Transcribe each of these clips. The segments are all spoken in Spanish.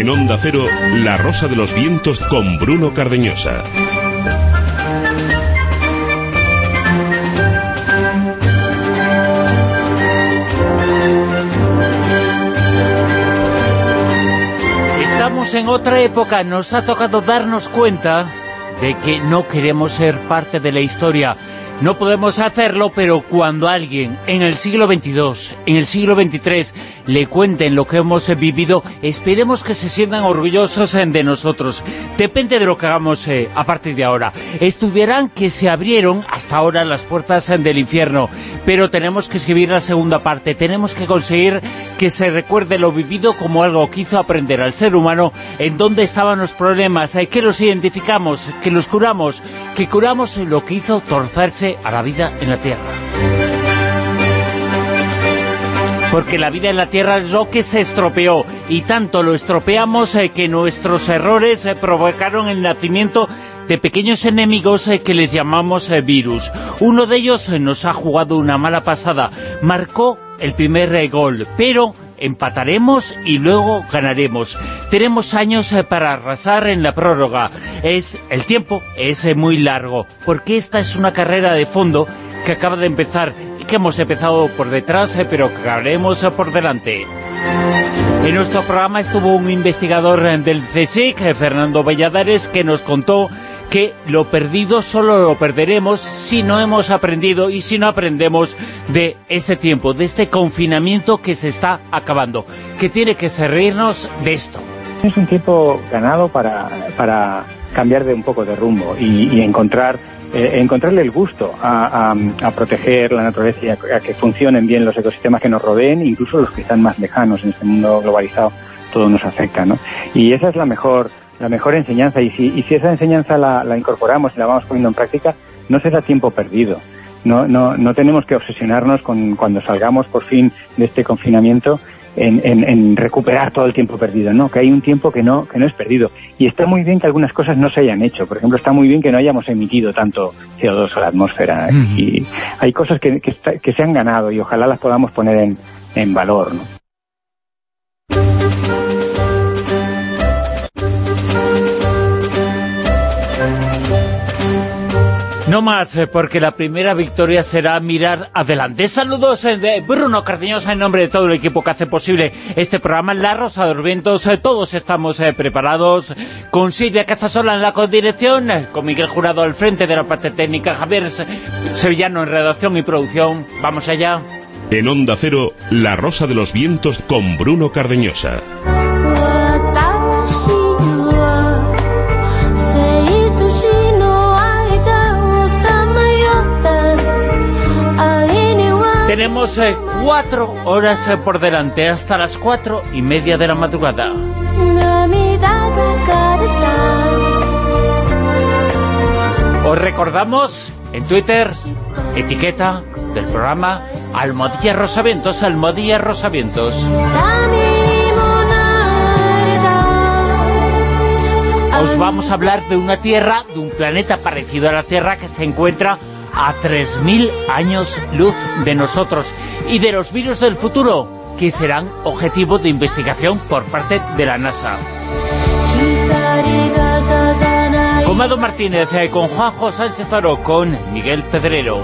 En Onda Cero, La Rosa de los Vientos con Bruno Cardeñosa. Estamos en otra época, nos ha tocado darnos cuenta de que no queremos ser parte de la historia. No podemos hacerlo, pero cuando alguien en el siglo XXII, en el siglo XXIII, le cuenten lo que hemos vivido, esperemos que se sientan orgullosos de nosotros. Depende de lo que hagamos eh, a partir de ahora. Estudiarán que se abrieron hasta ahora las puertas del infierno, pero tenemos que escribir la segunda parte. Tenemos que conseguir que se recuerde lo vivido como algo que hizo aprender al ser humano en dónde estaban los problemas, eh, que los identificamos, que los curamos, que curamos lo que hizo torcerse a la vida en la Tierra. Porque la vida en la Tierra es lo que se estropeó, y tanto lo estropeamos eh, que nuestros errores eh, provocaron el nacimiento de pequeños enemigos eh, que les llamamos virus. Uno de ellos nos ha jugado una mala pasada, marcó el primer gol, pero empataremos y luego ganaremos. Tenemos años eh, para arrasar en la prórroga. Es El tiempo es eh, muy largo, porque esta es una carrera de fondo que acaba de empezar y que hemos empezado por detrás, eh, pero que haremos por delante. En nuestro programa estuvo un investigador del CSIC, Fernando Valladares, que nos contó que lo perdido solo lo perderemos si no hemos aprendido y si no aprendemos de este tiempo, de este confinamiento que se está acabando, que tiene que servirnos de esto. Es un tiempo ganado para, para cambiar de un poco de rumbo y, encontrar eh, encontrarle el gusto a, a, proteger la naturaleza y a, que funcionen bien los ecosistemas que nos rodeen, incluso los que están más lejanos en este mundo globalizado, todo nos afecta, ¿no? Y esa es la mejor la mejor enseñanza. Y si, y si esa enseñanza la, la incorporamos y la vamos poniendo en práctica, no será tiempo perdido. No, no, no tenemos que obsesionarnos con cuando salgamos por fin de este confinamiento en, en, recuperar todo el tiempo perdido, no, que hay un tiempo que no, que no es perdido. Y está muy bien que algunas cosas no se hayan hecho. Por ejemplo, está muy bien que no hayamos emitido tanto CO2 a la atmósfera. Y hay cosas que, que, que, se han ganado y ojalá las podamos poner en, en valor, ¿no? No más, eh, porque la primera victoria será mirar adelante. Saludos eh, de Bruno Cardeñosa en nombre de todo el equipo que hace posible este programa. La Rosa de los Vientos, eh, todos estamos preparados. Con Silvia Casasola en la codirección, con Miguel Jurado al frente de la parte técnica, Javier Sevillano en redacción y producción. Vamos allá. En Onda Cero, La Rosa de los Vientos con Bruno Cardeñosa. Tenemos eh, cuatro horas eh, por delante, hasta las cuatro y media de la madrugada. Os recordamos en Twitter, etiqueta del programa Almohadilla Rosavientos, Almohadilla Rosavientos. Os vamos a hablar de una Tierra, de un planeta parecido a la Tierra que se encuentra a 3.000 años luz de nosotros y de los virus del futuro que serán objetivo de investigación por parte de la NASA. Con Mado Martínez, eh, con Juanjo Sánchez Aro, con Miguel Pedrero.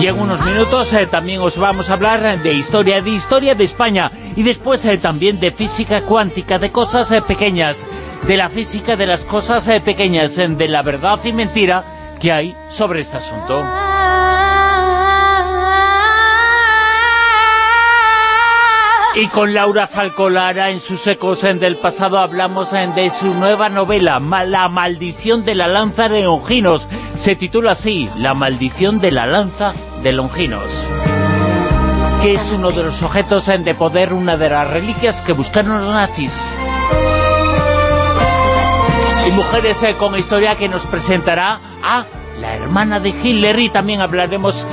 Y en unos minutos eh, también os vamos a hablar de historia, de historia de España y después eh, también de física cuántica, de cosas pequeñas de la física de las cosas eh, pequeñas, de la verdad y mentira que hay sobre este asunto. Y con Laura Falcolara en sus ecos del pasado hablamos de su nueva novela, La maldición de la lanza de Longinos. Se titula así, La maldición de la lanza de Longinos. Que es uno de los objetos en de poder, una de las reliquias que buscaron los nazis Mujeres eh, con Historia que nos presentará a la hermana de Hitler y también hablaremos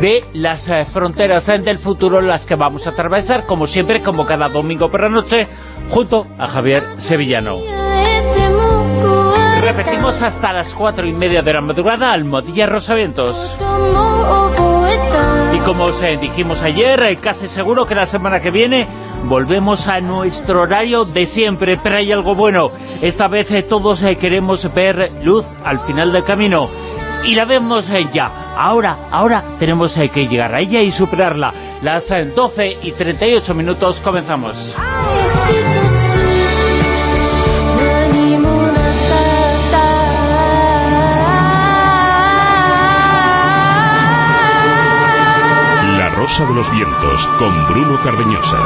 de las eh, fronteras eh, del futuro las que vamos a atravesar, como siempre, como cada domingo por la noche, junto a Javier Sevillano. Repetimos hasta las cuatro y media de la madrugada, Almodilla Rosavientos. Y como os eh, dijimos ayer, eh, casi seguro que la semana que viene volvemos a nuestro horario de siempre, pero hay algo bueno. Esta vez eh, todos queremos ver luz al final del camino. Y la vemos ya. Ahora, ahora tenemos que llegar a ella y superarla. Las 12 y 38 minutos comenzamos. Rosa de los Vientos con Bruno Cardeñosa.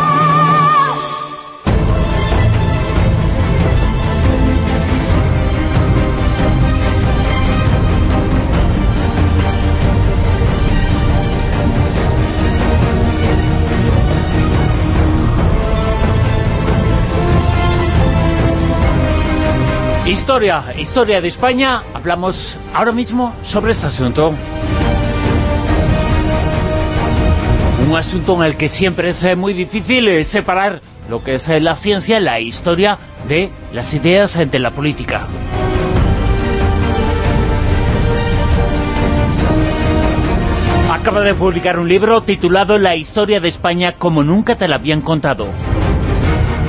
Historia, historia de España. Hablamos ahora mismo sobre este asunto. Un asunto en el que siempre es eh, muy difícil eh, separar lo que es eh, la ciencia, la historia, de las ideas de la política. Acaba de publicar un libro titulado La historia de España como nunca te la habían contado.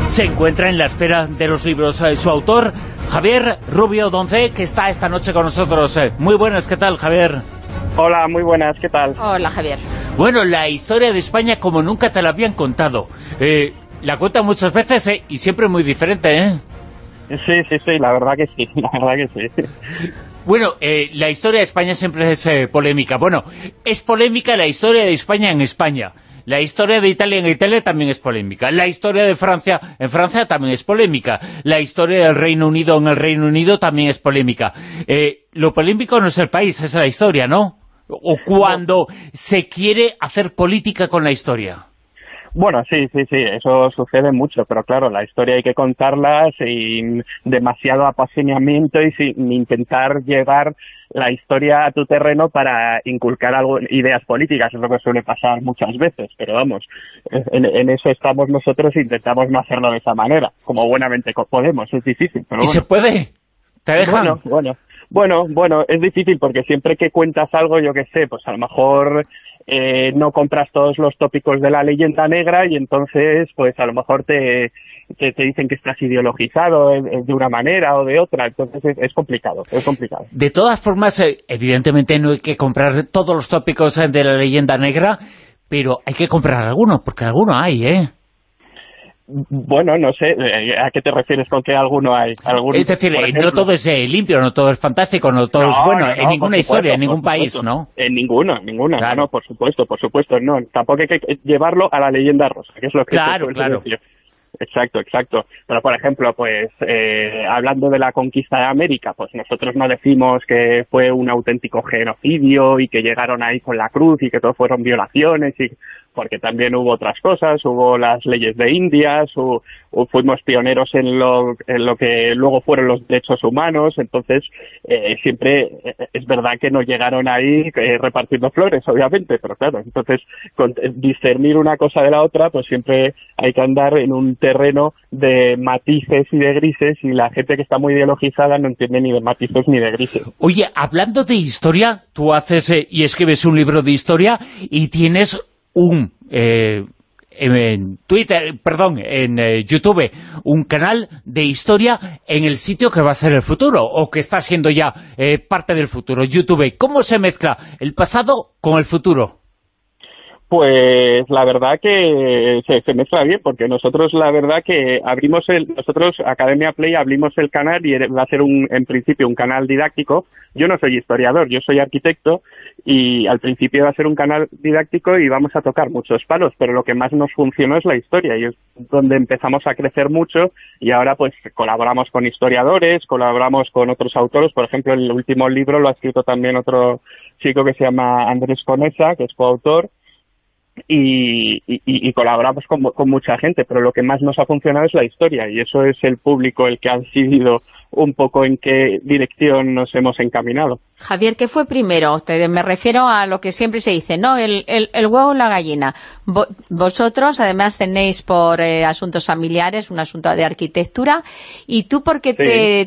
Se encuentra en la esfera de los libros su autor, Javier Rubio Donce, que está esta noche con nosotros. Muy buenas, ¿qué tal, Javier? Hola, muy buenas, ¿qué tal? Hola, Javier. Bueno, la historia de España como nunca te la habían contado. Eh, la cuenta muchas veces eh, y siempre muy diferente, ¿eh? Sí, sí, sí, la verdad que sí, la verdad que sí. Bueno, eh, la historia de España siempre es polémica. Bueno, es polémica la historia de España en España. La historia de Italia en Italia también es polémica. La historia de Francia en Francia también es polémica. La historia del Reino Unido en el Reino Unido también es polémica. lo polémico no es el país, es la historia, ¿no? O cuando se quiere hacer política con la historia. Bueno, sí, sí, sí, eso sucede mucho, pero claro, la historia hay que contarla sin demasiado apasionamiento y sin intentar llevar la historia a tu terreno para inculcar algo, ideas políticas, es lo que suele pasar muchas veces, pero vamos, en, eso estamos nosotros e intentamos no hacerlo de esa manera, como buenamente podemos, es difícil. Pero ¿Y se puede? ¿Te dejan? Bueno, bueno, bueno, bueno, es difícil porque siempre que cuentas algo, yo qué sé, pues a lo mejor eh, no compras todos los tópicos de la leyenda negra y entonces, pues a lo mejor te, te, dicen que estás ideologizado de una manera o de otra, entonces es, complicado, es complicado. De todas formas, eh, evidentemente no hay que comprar todos los tópicos de la leyenda negra, pero hay que comprar algunos, porque algunos hay, ¿eh? Bueno, no sé, eh, ¿a qué te refieres con que alguno hay? es decir, eh, no todo es eh, limpio, no todo es fantástico, no todo es bueno, en ninguna historia, en ningún país, ¿no? En ninguno, en ninguna, no, por supuesto, por supuesto, no, tampoco hay que llevarlo a la leyenda rosa, que es lo que claro, claro. Exacto, exacto. Pero, por ejemplo, pues, hablando de la conquista de América, pues nosotros no decimos que fue un auténtico genocidio y que llegaron ahí con la cruz y que todo fueron violaciones y porque también hubo otras cosas, hubo las leyes de Indias, fuimos pioneros en lo, que luego fueron los derechos humanos, entonces eh, siempre eh, es verdad que no llegaron ahí eh, repartiendo flores, obviamente, pero claro, entonces discernir una cosa de la otra, pues siempre hay que andar en un terreno de matices y de grises y la gente que está muy ideologizada no entiende ni de matices ni de grises. Oye, hablando de historia, tú haces y escribes un libro de historia y tienes un... Eh, en Twitter, perdón, en eh, YouTube, un canal de historia en el sitio que va a ser el futuro, o que está siendo ya eh, parte del futuro, YouTube. ¿Cómo se mezcla el pasado con el futuro? Pues la verdad que se, se, mezcla bien, porque nosotros la verdad que abrimos el, nosotros Academia Play abrimos el canal y va a ser un, en principio un canal didáctico. Yo no soy historiador, yo soy arquitecto y al principio va a ser un canal didáctico y vamos a tocar muchos palos, pero lo que más nos funcionó es la historia y es donde empezamos a crecer mucho y ahora pues colaboramos con historiadores, colaboramos con otros autores, por ejemplo el último libro lo ha escrito también otro chico que se llama Andrés Conesa, que es coautor y, y, colaboramos con, mucha gente, pero lo que más nos ha funcionado es la historia y eso es el público el que ha decidido un poco en qué dirección nos hemos encaminado. Javier, ¿qué fue primero? me refiero a lo que siempre se dice, ¿no? El, huevo o la gallina. vosotros, además, tenéis por eh, asuntos familiares un asunto de arquitectura. ¿Y tú por qué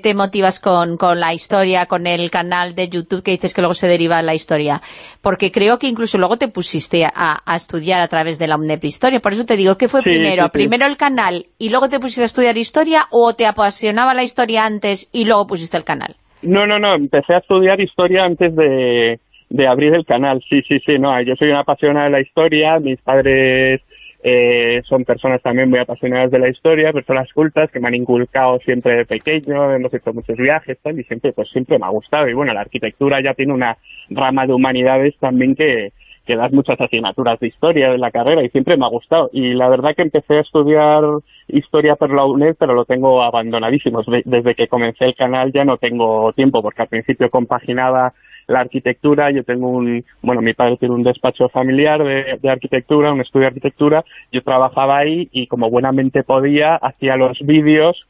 te, motivas con, la historia, con el canal de YouTube que dices que luego se deriva la historia? Porque creo que incluso luego te pusiste a, estudiar a través de la UNEP Historia. Por eso te digo, ¿qué fue primero? ¿Primero el canal y luego te pusiste a estudiar historia o te apasionaba la historia antes y luego pusiste el canal? No, no, no, empecé a estudiar historia antes de, abrir el canal, sí, sí, sí, no, yo soy una apasionada de la historia, mis padres eh, son personas también muy apasionadas de la historia, personas cultas que me han inculcado siempre de pequeño, hemos hecho muchos viajes tal, y siempre, pues siempre me ha gustado. Y bueno, la arquitectura ya tiene una rama de humanidades también que, que das muchas asignaturas de historia en la carrera y siempre me ha gustado. Y la verdad que empecé a estudiar historia por la UNED, pero lo tengo abandonadísimo. Desde que comencé el canal ya no tengo tiempo, porque al principio compaginaba la arquitectura, yo tengo un, bueno, mi padre tiene un despacho familiar de, de, arquitectura, un estudio de arquitectura, yo trabajaba ahí y como buenamente podía, hacía los vídeos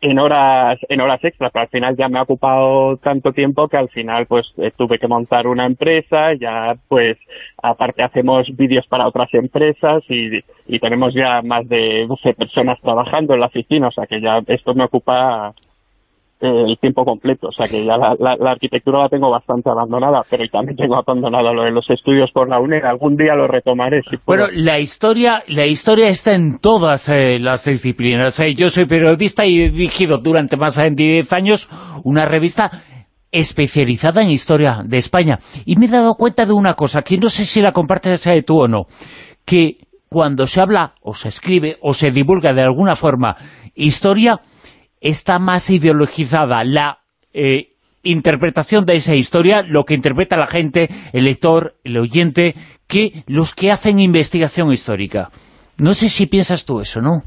en horas en horas extras, pero al final ya me ha ocupado tanto tiempo que al final pues eh, tuve que montar una empresa, ya pues aparte hacemos vídeos para otras empresas y, y tenemos ya más de 12 personas trabajando en la oficina, o sea que ya esto me ocupa el tiempo completo, o sea que ya la, la, arquitectura la tengo bastante abandonada, pero también tengo abandonado lo de los estudios por la UNED, algún día lo retomaré. bueno, la historia la historia está en todas eh, las disciplinas. Eh, yo soy periodista y he dirigido durante más de 10 años una revista especializada en historia de España. Y me he dado cuenta de una cosa, que no sé si la compartes eh, tú o no, que cuando se habla, o se escribe, o se divulga de alguna forma historia está más ideologizada la eh, interpretación de esa historia, lo que interpreta la gente, el lector, el oyente, que los que hacen investigación histórica. No sé si piensas tú eso, ¿no?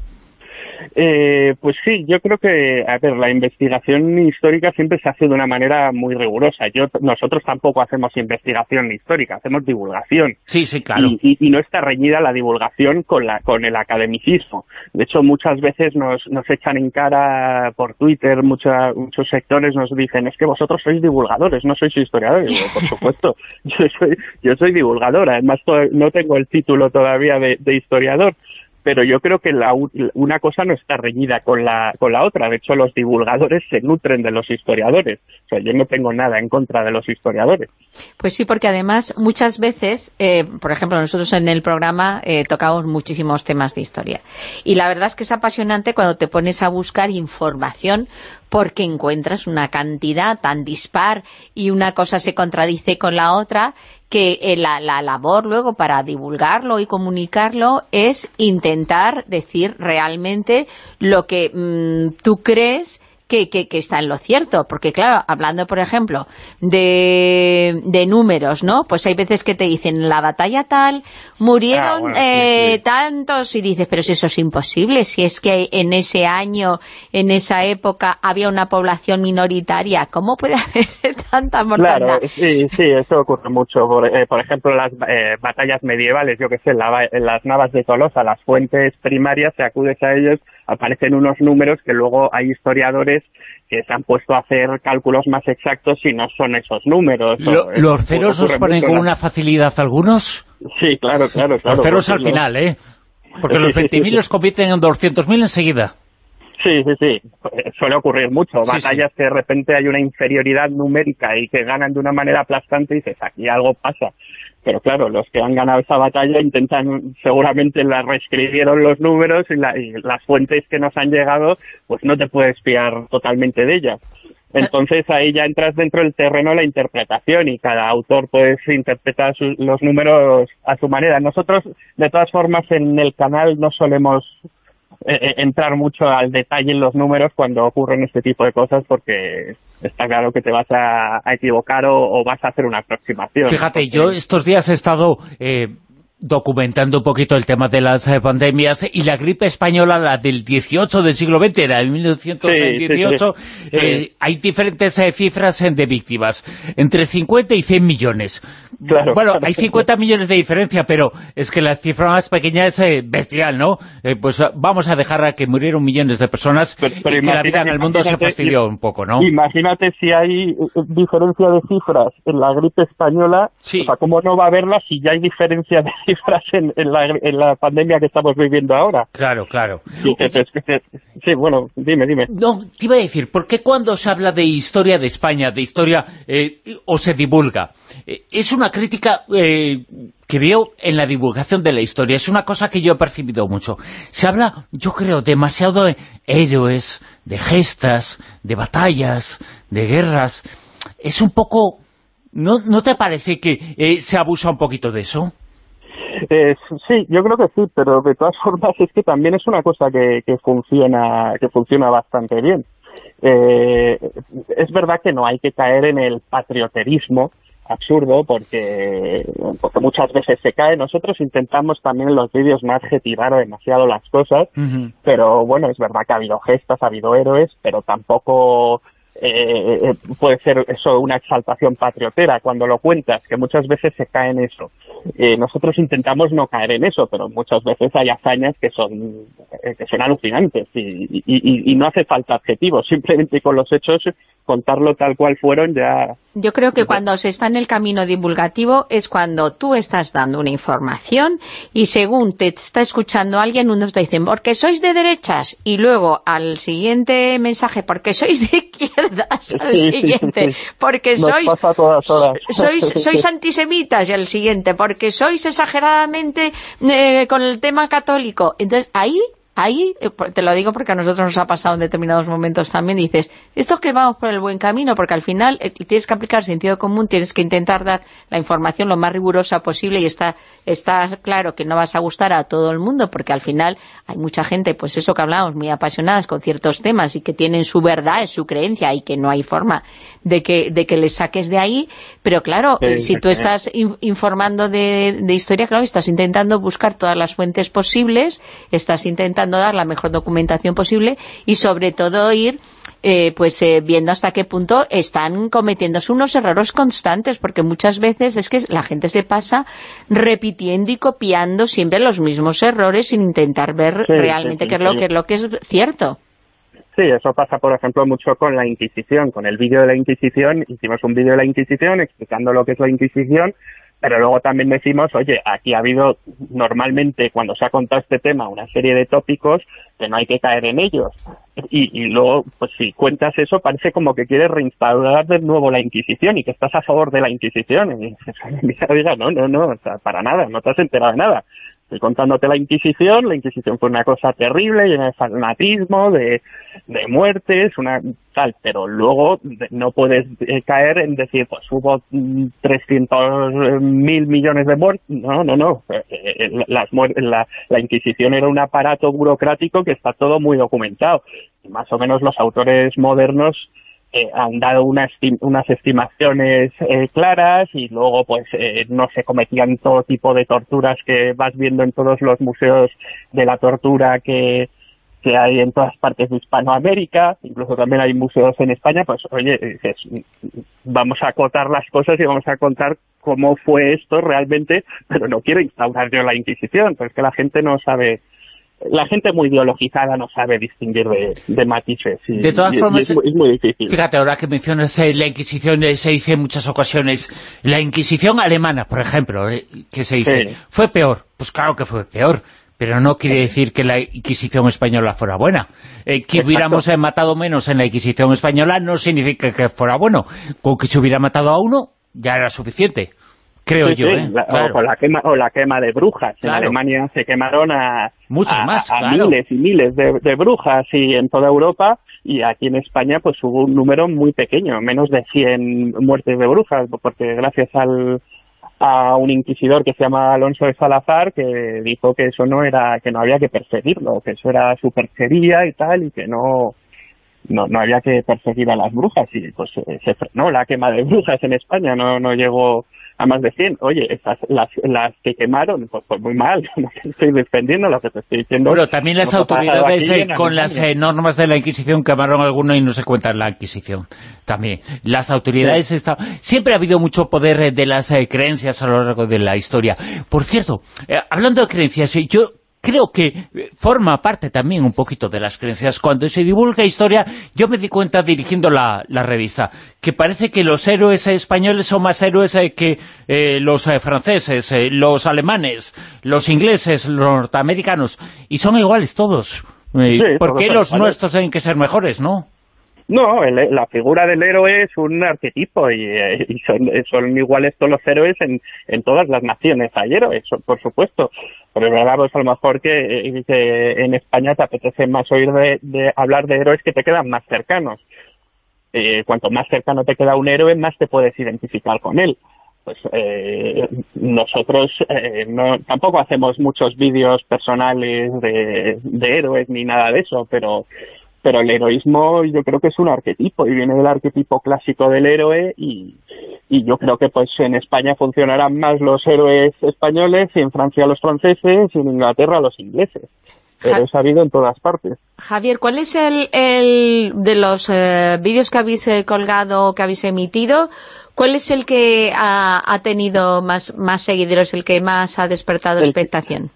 Eh, pues sí, yo creo que, a ver, la investigación histórica siempre se hace de una manera muy rigurosa. Yo, nosotros tampoco hacemos investigación histórica, hacemos divulgación. Sí, sí, claro. Y, no está reñida la divulgación con, la, con el academicismo. De hecho, muchas veces nos, nos echan en cara por Twitter, mucha, muchos sectores nos dicen, es que vosotros sois divulgadores, no sois historiadores. por supuesto, yo soy, yo soy divulgador, además no tengo el título todavía de historiador pero yo creo que la, una cosa no está reñida con la, con la otra. De hecho, los divulgadores se nutren de los historiadores. O sea, yo no tengo nada en contra de los historiadores. Pues sí, porque además muchas veces, eh, por ejemplo, nosotros en el programa eh, tocamos muchísimos temas de historia. Y la verdad es que es apasionante cuando te pones a buscar información porque encuentras una cantidad tan dispar y una cosa se contradice con la otra que eh, la, labor luego para divulgarlo y comunicarlo es intentar decir realmente lo que mm, tú crees que, que, está en lo cierto, porque claro, hablando por ejemplo de, de, números, ¿no? Pues hay veces que te dicen, la batalla tal, murieron ah, eh, tantos, y dices, pero si eso es imposible, si es que en ese año, en esa época, había una población minoritaria, ¿cómo puede haber tanta mortandad? Claro, sí, sí, eso ocurre mucho, por, eh, ejemplo, las eh, batallas medievales, yo que sé, en las navas de Tolosa, las fuentes primarias, se acudes a ellos aparecen unos números que luego hay historiadores que se han puesto a hacer cálculos más exactos y no son esos números. ¿Los ceros os ponen con una facilidad algunos? Sí, claro, claro. claro los ceros al final, ¿eh? Porque los 20.000 los convierten en 200.000 enseguida. Sí, sí, sí. Suele ocurrir mucho. Batallas que de repente hay una inferioridad numérica y que ganan de una manera aplastante y dices, aquí algo pasa. Pero claro, los que han ganado esa batalla intentan, seguramente la reescribieron los números y, las fuentes que nos han llegado, pues no te puedes fiar totalmente de ellas. Entonces ahí ya entras dentro del terreno de la interpretación y cada autor pues interpreta los números a su manera. Nosotros, de todas formas, en el canal no solemos eh, eh, entrar mucho al detalle en los números cuando ocurren este tipo de cosas porque está claro que te vas a, equivocar o, vas a hacer una aproximación. Fíjate, yo estos días he estado... Eh, documentando un poquito el tema de las eh, pandemias y la gripe española, la del 18 del siglo XX, era de 1918, eh, hay diferentes eh, cifras de víctimas, entre 50 y 100 millones. bueno, hay 50 millones de diferencia, pero es que la cifra más pequeña es bestial, ¿no? pues vamos a dejar a que murieron millones de personas y que la vida en el mundo se fastidió un poco, ¿no? Imagínate si hay diferencia de cifras en la gripe española, o sea, ¿cómo no va a haberla si ya hay diferencia de cifras en, la, pandemia que estamos viviendo ahora. Claro, claro. Sí, bueno, dime, dime. No, te iba a decir, ¿por qué cuando se habla de historia de España, de historia, eh, o se divulga? Eh, es una crítica... Eh, que veo en la divulgación de la historia. Es una cosa que yo he percibido mucho. Se habla, yo creo, demasiado de héroes, de gestas, de batallas, de guerras. Es un poco... ¿No, no te parece que se abusa un poquito de eso? Sí, yo creo que sí, pero de todas formas es que también es una cosa que, que funciona que funciona bastante bien. Eh, es verdad que no hay que caer en el patrioterismo absurdo porque, porque muchas veces se cae. Nosotros intentamos también en los vídeos no adjetivar demasiado las cosas, pero bueno, es verdad que ha habido gestas, ha habido héroes, pero tampoco eh, puede ser eso una exaltación patriotera cuando lo cuentas, que muchas veces se cae en eso. Eh, nosotros intentamos no caer en eso, pero muchas veces hay hazañas que son, eh, que son alucinantes y, no hace falta adjetivos, simplemente con los hechos contarlo tal cual fueron ya... Yo creo que cuando se está en el camino divulgativo es cuando tú estás dando una información y según te está escuchando alguien, unos te dicen, porque sois de derechas, y luego al siguiente mensaje, porque sois de izquierdas, al siguiente, porque sois, sois, sois antisemitas, y al siguiente, porque sois exageradamente eh, con el tema católico. Entonces, ahí ahí, eh, te lo digo porque a nosotros nos ha pasado en determinados momentos también, dices, esto es que vamos por el buen camino, porque al final eh, tienes que aplicar sentido común, tienes que intentar dar la información lo más rigurosa posible y está, está claro que no vas a gustar a todo el mundo, porque al final hay mucha gente, pues eso que hablamos, muy apasionadas con ciertos temas y que tienen su verdad, su creencia y que no hay forma de que, de que les saques de ahí, pero claro, eh, si tú estás informando de, de historia, claro, estás intentando buscar todas las fuentes posibles, estás intentando dar la mejor documentación posible y sobre todo ir eh, pues eh, viendo hasta qué punto están cometiéndose unos errores constantes, porque muchas veces es que la gente se pasa repitiendo y copiando siempre los mismos errores sin intentar ver realmente qué es lo que es lo que es cierto. Sí, eso pasa, por ejemplo, mucho con la Inquisición. Con el vídeo de la Inquisición, hicimos un vídeo de la Inquisición explicando lo que es la Inquisición pero luego también decimos, oye, aquí ha habido normalmente cuando se ha contado este tema una serie de tópicos que no hay que caer en ellos. Y, luego, pues si cuentas eso, parece como que quieres reinstaurar de nuevo la Inquisición y que estás a favor de la Inquisición. Y dices, no, no, no, para nada, no te has enterado de nada estoy contándote la Inquisición, la Inquisición fue una cosa terrible, llena de fanatismo, de, de muertes, una tal, pero luego no puedes eh, caer en decir, pues hubo 300 mil millones de muertes, no, no, no, eh, eh, las la, la Inquisición era un aparato burocrático que está todo muy documentado, más o menos los autores modernos eh, han dado unas, unas estimaciones eh, claras y luego pues eh, no se cometían todo tipo de torturas que vas viendo en todos los museos de la tortura que, que hay en todas partes de Hispanoamérica, incluso también hay museos en España, pues oye, vamos a acotar las cosas y vamos a contar cómo fue esto realmente, pero no quiero instaurar yo la Inquisición, pues que la gente no sabe la gente muy ideologizada no sabe distinguir de, matices. de todas formas, es, muy difícil. Fíjate, ahora que mencionas eh, la Inquisición, eh, se dice en muchas ocasiones, la Inquisición alemana, por ejemplo, eh, que se dice, fue peor. Pues claro que fue peor, pero no quiere decir que la Inquisición española fuera buena. que hubiéramos matado menos en la Inquisición española no significa que fuera bueno. Con que se hubiera matado a uno, ya era suficiente creo yo, ¿eh? o, la quema, o la quema de brujas. En Alemania se quemaron a, más, miles y miles de, brujas y en toda Europa. Y aquí en España pues hubo un número muy pequeño, menos de 100 muertes de brujas, porque gracias al a un inquisidor que se llama Alonso de Salazar que dijo que eso no era que no había que perseguirlo, que eso era superchería y tal y que no no, no había que perseguir a las brujas. Y pues se frenó la quema de brujas en España, no, no llegó a más de 100. Oye, esas, las, las que quemaron, pues, pues muy mal, no te estoy defendiendo lo que te estoy diciendo. Bueno, también las autoridades eh, con las eh, normas de la Inquisición quemaron alguno y no se cuenta en la Inquisición. También, las autoridades Siempre ha habido mucho poder eh, de las creencias a lo largo de la historia. Por cierto, hablando de creencias, yo creo que forma parte también un poquito de las creencias. Cuando se divulga historia, yo me di cuenta dirigiendo la, revista, que parece que los héroes españoles son más héroes eh, que eh, los eh, franceses, los alemanes, los ingleses, los norteamericanos, y son iguales todos. ¿Por qué los nuestros tienen que ser mejores, no? No, la figura del héroe es un arquetipo y, eh, son, iguales todos los héroes en, en todas las naciones. Hay héroes, por supuesto, pero verdad, pues a lo mejor que, en España te apetece más oír de, hablar de héroes que te quedan más cercanos. Eh, cuanto más cercano te queda un héroe, más te puedes identificar con él. Pues eh, nosotros no, tampoco hacemos muchos vídeos personales de héroes ni nada de eso, pero pero el heroísmo yo creo que es un arquetipo y viene del arquetipo clásico del héroe y, y yo creo que pues en España funcionarán más los héroes españoles y en Francia los franceses y en Inglaterra los ingleses. Pero es sabido en todas partes. Javier, ¿cuál es el, el de los eh, vídeos que habéis eh, colgado, que habéis emitido, cuál es el que ha, ha tenido más, más seguidores, el que más ha despertado expectación?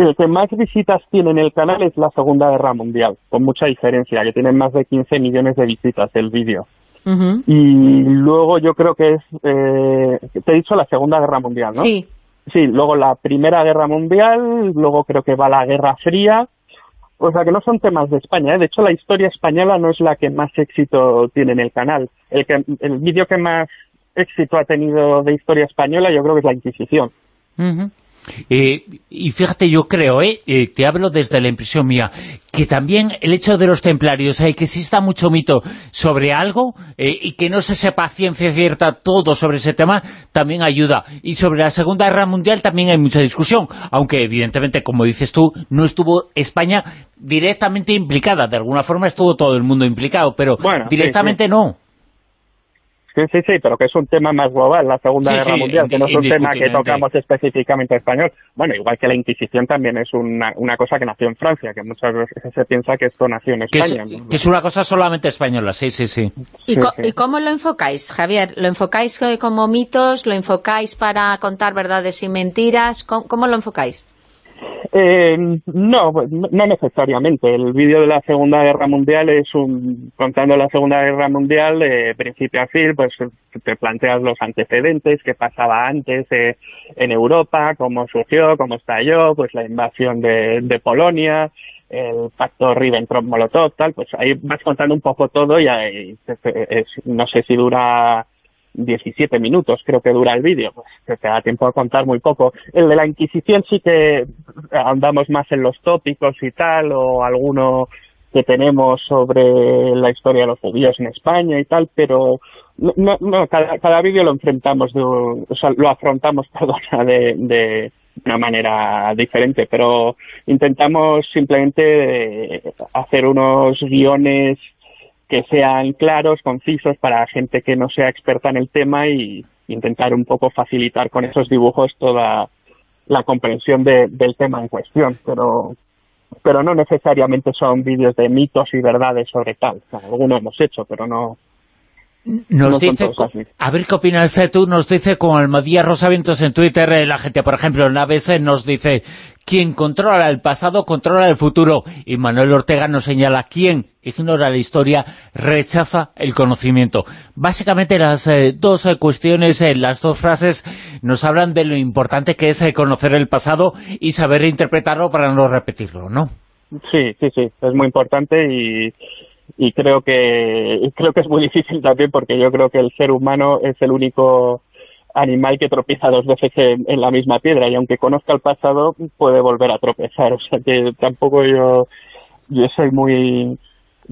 El que más visitas tiene en el canal es la Segunda Guerra Mundial, con mucha diferencia, que tiene más de 15 millones de visitas el vídeo. Y luego yo creo que es, eh, te he dicho la Segunda Guerra Mundial, ¿no? Sí. Sí, luego la Primera Guerra Mundial, luego creo que va la Guerra Fría, o sea que no son temas de España, ¿eh? de hecho la historia española no es la que más éxito tiene en el canal. El, que, el vídeo que más éxito ha tenido de historia española yo creo que es la Inquisición. Eh, y fíjate, yo creo, eh, eh, te hablo desde la impresión mía, que también el hecho de los templarios, hay que exista mucho mito sobre algo y que no se sepa ciencia cierta todo sobre ese tema, también ayuda. Y sobre la Segunda Guerra Mundial también hay mucha discusión, aunque evidentemente, como dices tú, no estuvo España directamente implicada, de alguna forma estuvo todo el mundo implicado, pero directamente no. Sí, sí, sí, pero que es un tema más global, la Segunda Guerra Mundial, que no es un tema que tocamos específicamente en español. Bueno, igual que la Inquisición también es una, una cosa que nació en Francia, que muchas veces se piensa que esto nació en España. Que es, una cosa solamente española, sí, sí, sí. ¿Y, ¿Y cómo lo enfocáis, Javier? ¿Lo enfocáis como mitos? ¿Lo enfocáis para contar verdades y mentiras? cómo lo enfocáis? Eh, no, pues, no necesariamente. El vídeo de la Segunda Guerra Mundial es un, contando la Segunda Guerra Mundial de principio a fin, pues te planteas los antecedentes, qué pasaba antes eh, en Europa, cómo surgió, cómo estalló, pues la invasión de, Polonia, el pacto Ribbentrop-Molotov, tal, pues ahí vas contando un poco todo y ahí, es, no sé si dura 17 minutos creo que dura el vídeo, pues te da tiempo a contar muy poco. El de la Inquisición sí que andamos más en los tópicos y tal, o alguno que tenemos sobre la historia de los judíos en España y tal, pero no, no cada, cada vídeo lo enfrentamos, de, o sea, lo afrontamos, perdona, de, de una manera diferente, pero intentamos simplemente hacer unos guiones que sean claros, concisos para gente que no sea experta en el tema y intentar un poco facilitar con esos dibujos toda la comprensión del tema en cuestión, pero pero no necesariamente son vídeos de mitos y verdades sobre tal. algunos hemos hecho, pero no, nos dice, a ver qué opinas eh, tú, nos dice con Almadía Rosavientos en Twitter, eh, la gente, por ejemplo, en ABC nos dice, quien controla el pasado, controla el futuro, y Manuel Ortega nos señala, quien ignora la historia, rechaza el conocimiento. Básicamente las eh, dos cuestiones, las dos frases, nos hablan de lo importante que es conocer el pasado y saber interpretarlo para no repetirlo, ¿no? Sí, sí, sí, es muy importante y y creo que creo que es muy difícil también porque yo creo que el ser humano es el único animal que tropieza dos veces en, la misma piedra y aunque conozca el pasado puede volver a tropezar. O sea que tampoco yo yo soy muy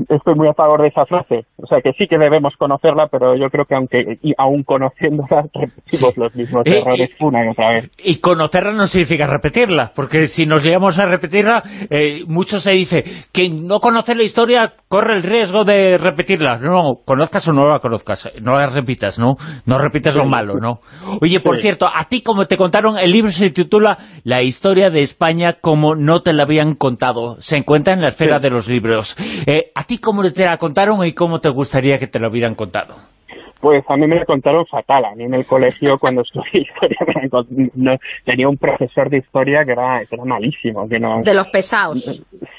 estoy muy a favor de esa frase. O sea, que sí que debemos conocerla, pero yo creo que aunque y aún conociéndola, repetimos los mismos Eh, errores eh, una y otra vez. Y conocerla no significa repetirla, porque si nos llegamos a repetirla, eh, mucho se dice, que no conoce la historia corre el riesgo de repetirla. No, conozcas o no la conozcas, no la repitas, ¿no? No repitas lo malo, ¿no? Oye, por Sí. cierto, a ti como te contaron, el libro se titula La historia de España como no te la habían contado. Se encuentra en la esfera de los libros. Eh, ¿A ti cómo te la contaron y cómo te gustaría que te la hubieran contado? Pues a mí me la contaron fatal. A mí en el colegio, cuando estudié historia, no- tenía un profesor de historia que era, que era malísimo. Que no, De los pesados.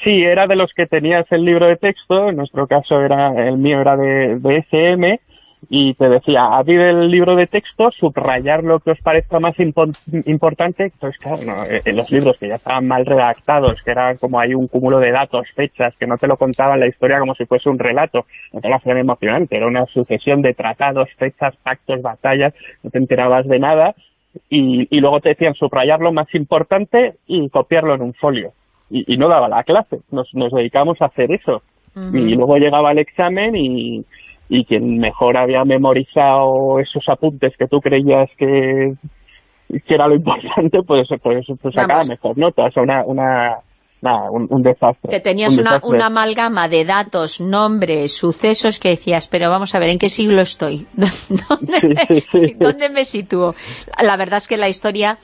Sí, era de los que tenías el libro de texto, en nuestro caso era el mío era de, de SM, y te decía, abrir el libro de texto, subrayar lo que os parezca más impo- importante, entonces claro, no, eh, en los libros que ya estaban mal redactados, que era como hay un cúmulo de datos, fechas, que no te lo contaban la historia como si fuese un relato, no te lo hacían emocionante, era una sucesión de tratados, fechas, pactos, batallas, no te enterabas de nada, y, y luego te decían subrayar lo más importante y copiarlo en un folio y, y no daba la clase, nos, nos dedicamos a hacer eso. Y luego llegaba el examen y, y quien mejor había memorizado esos apuntes que tú creías que, que era lo importante, pues, pues, pues sacaba mejor notas, una, una, nada, un, un desastre. Que tenías un una, desastre. una amalgama de datos, nombres, sucesos que decías, pero vamos a ver, ¿en qué siglo estoy? ¿Dónde, Sí, sí, sí. ¿dónde me sitúo? La verdad es que la historia,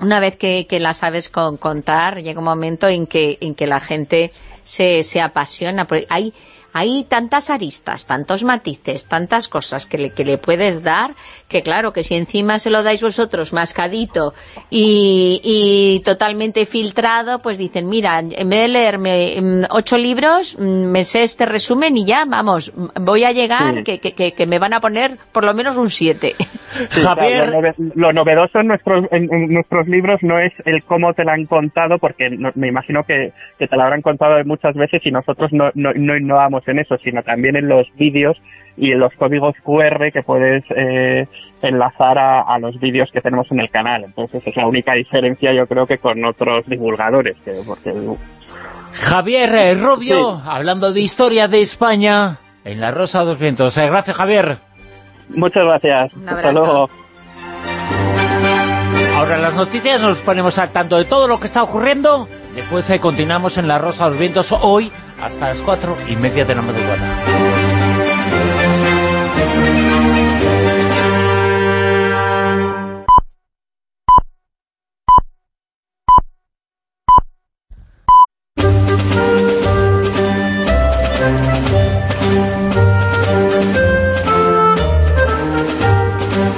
una vez que, que la sabes con- contar, llega un momento en que, en que la gente se, se apasiona. Hay, hay tantas aristas, tantos matices, tantas cosas que le, que le puedes dar, que claro, que si encima se lo dais vosotros mascadito y, y totalmente filtrado, pues dicen, mira, en vez de leerme mm, ocho libros, mm, me sé este resumen y ya, vamos, voy a llegar, Sí. que, que, que, que me van a poner por lo menos un siete. Sí, Javier, lo, nove- lo novedoso en nuestros, en, en nuestros libros no es el cómo te la han contado, porque no- me imagino que, que te la habrán contado muchas veces y nosotros no, no, no innovamos en eso, sino también en los vídeos y en los códigos QR que puedes eh, enlazar a, a los vídeos que tenemos en el canal. Entonces es la única diferencia yo creo que con otros divulgadores, que, porque Javier Rubio, Sí. hablando de historia de España, en La Rosa de los Vientos. Eh, gracias, Javier. muchas gracias. Hasta luego. Ahora en las noticias nos ponemos al tanto de todo lo que está ocurriendo. Después eh, continuamos en La Rosa de los Vientos hoy hasta las cuatro y media de la madrugada.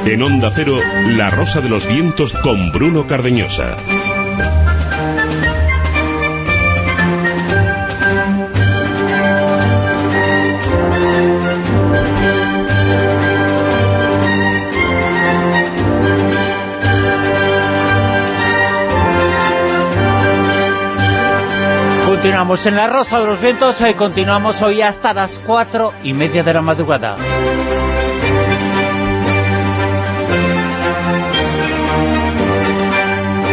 En Onda Cero, La Rosa de los Vientos con Bruno Cardeñosa. Continuamos en La Rosa de los Vientos y continuamos hoy hasta las cuatro y media de la madrugada.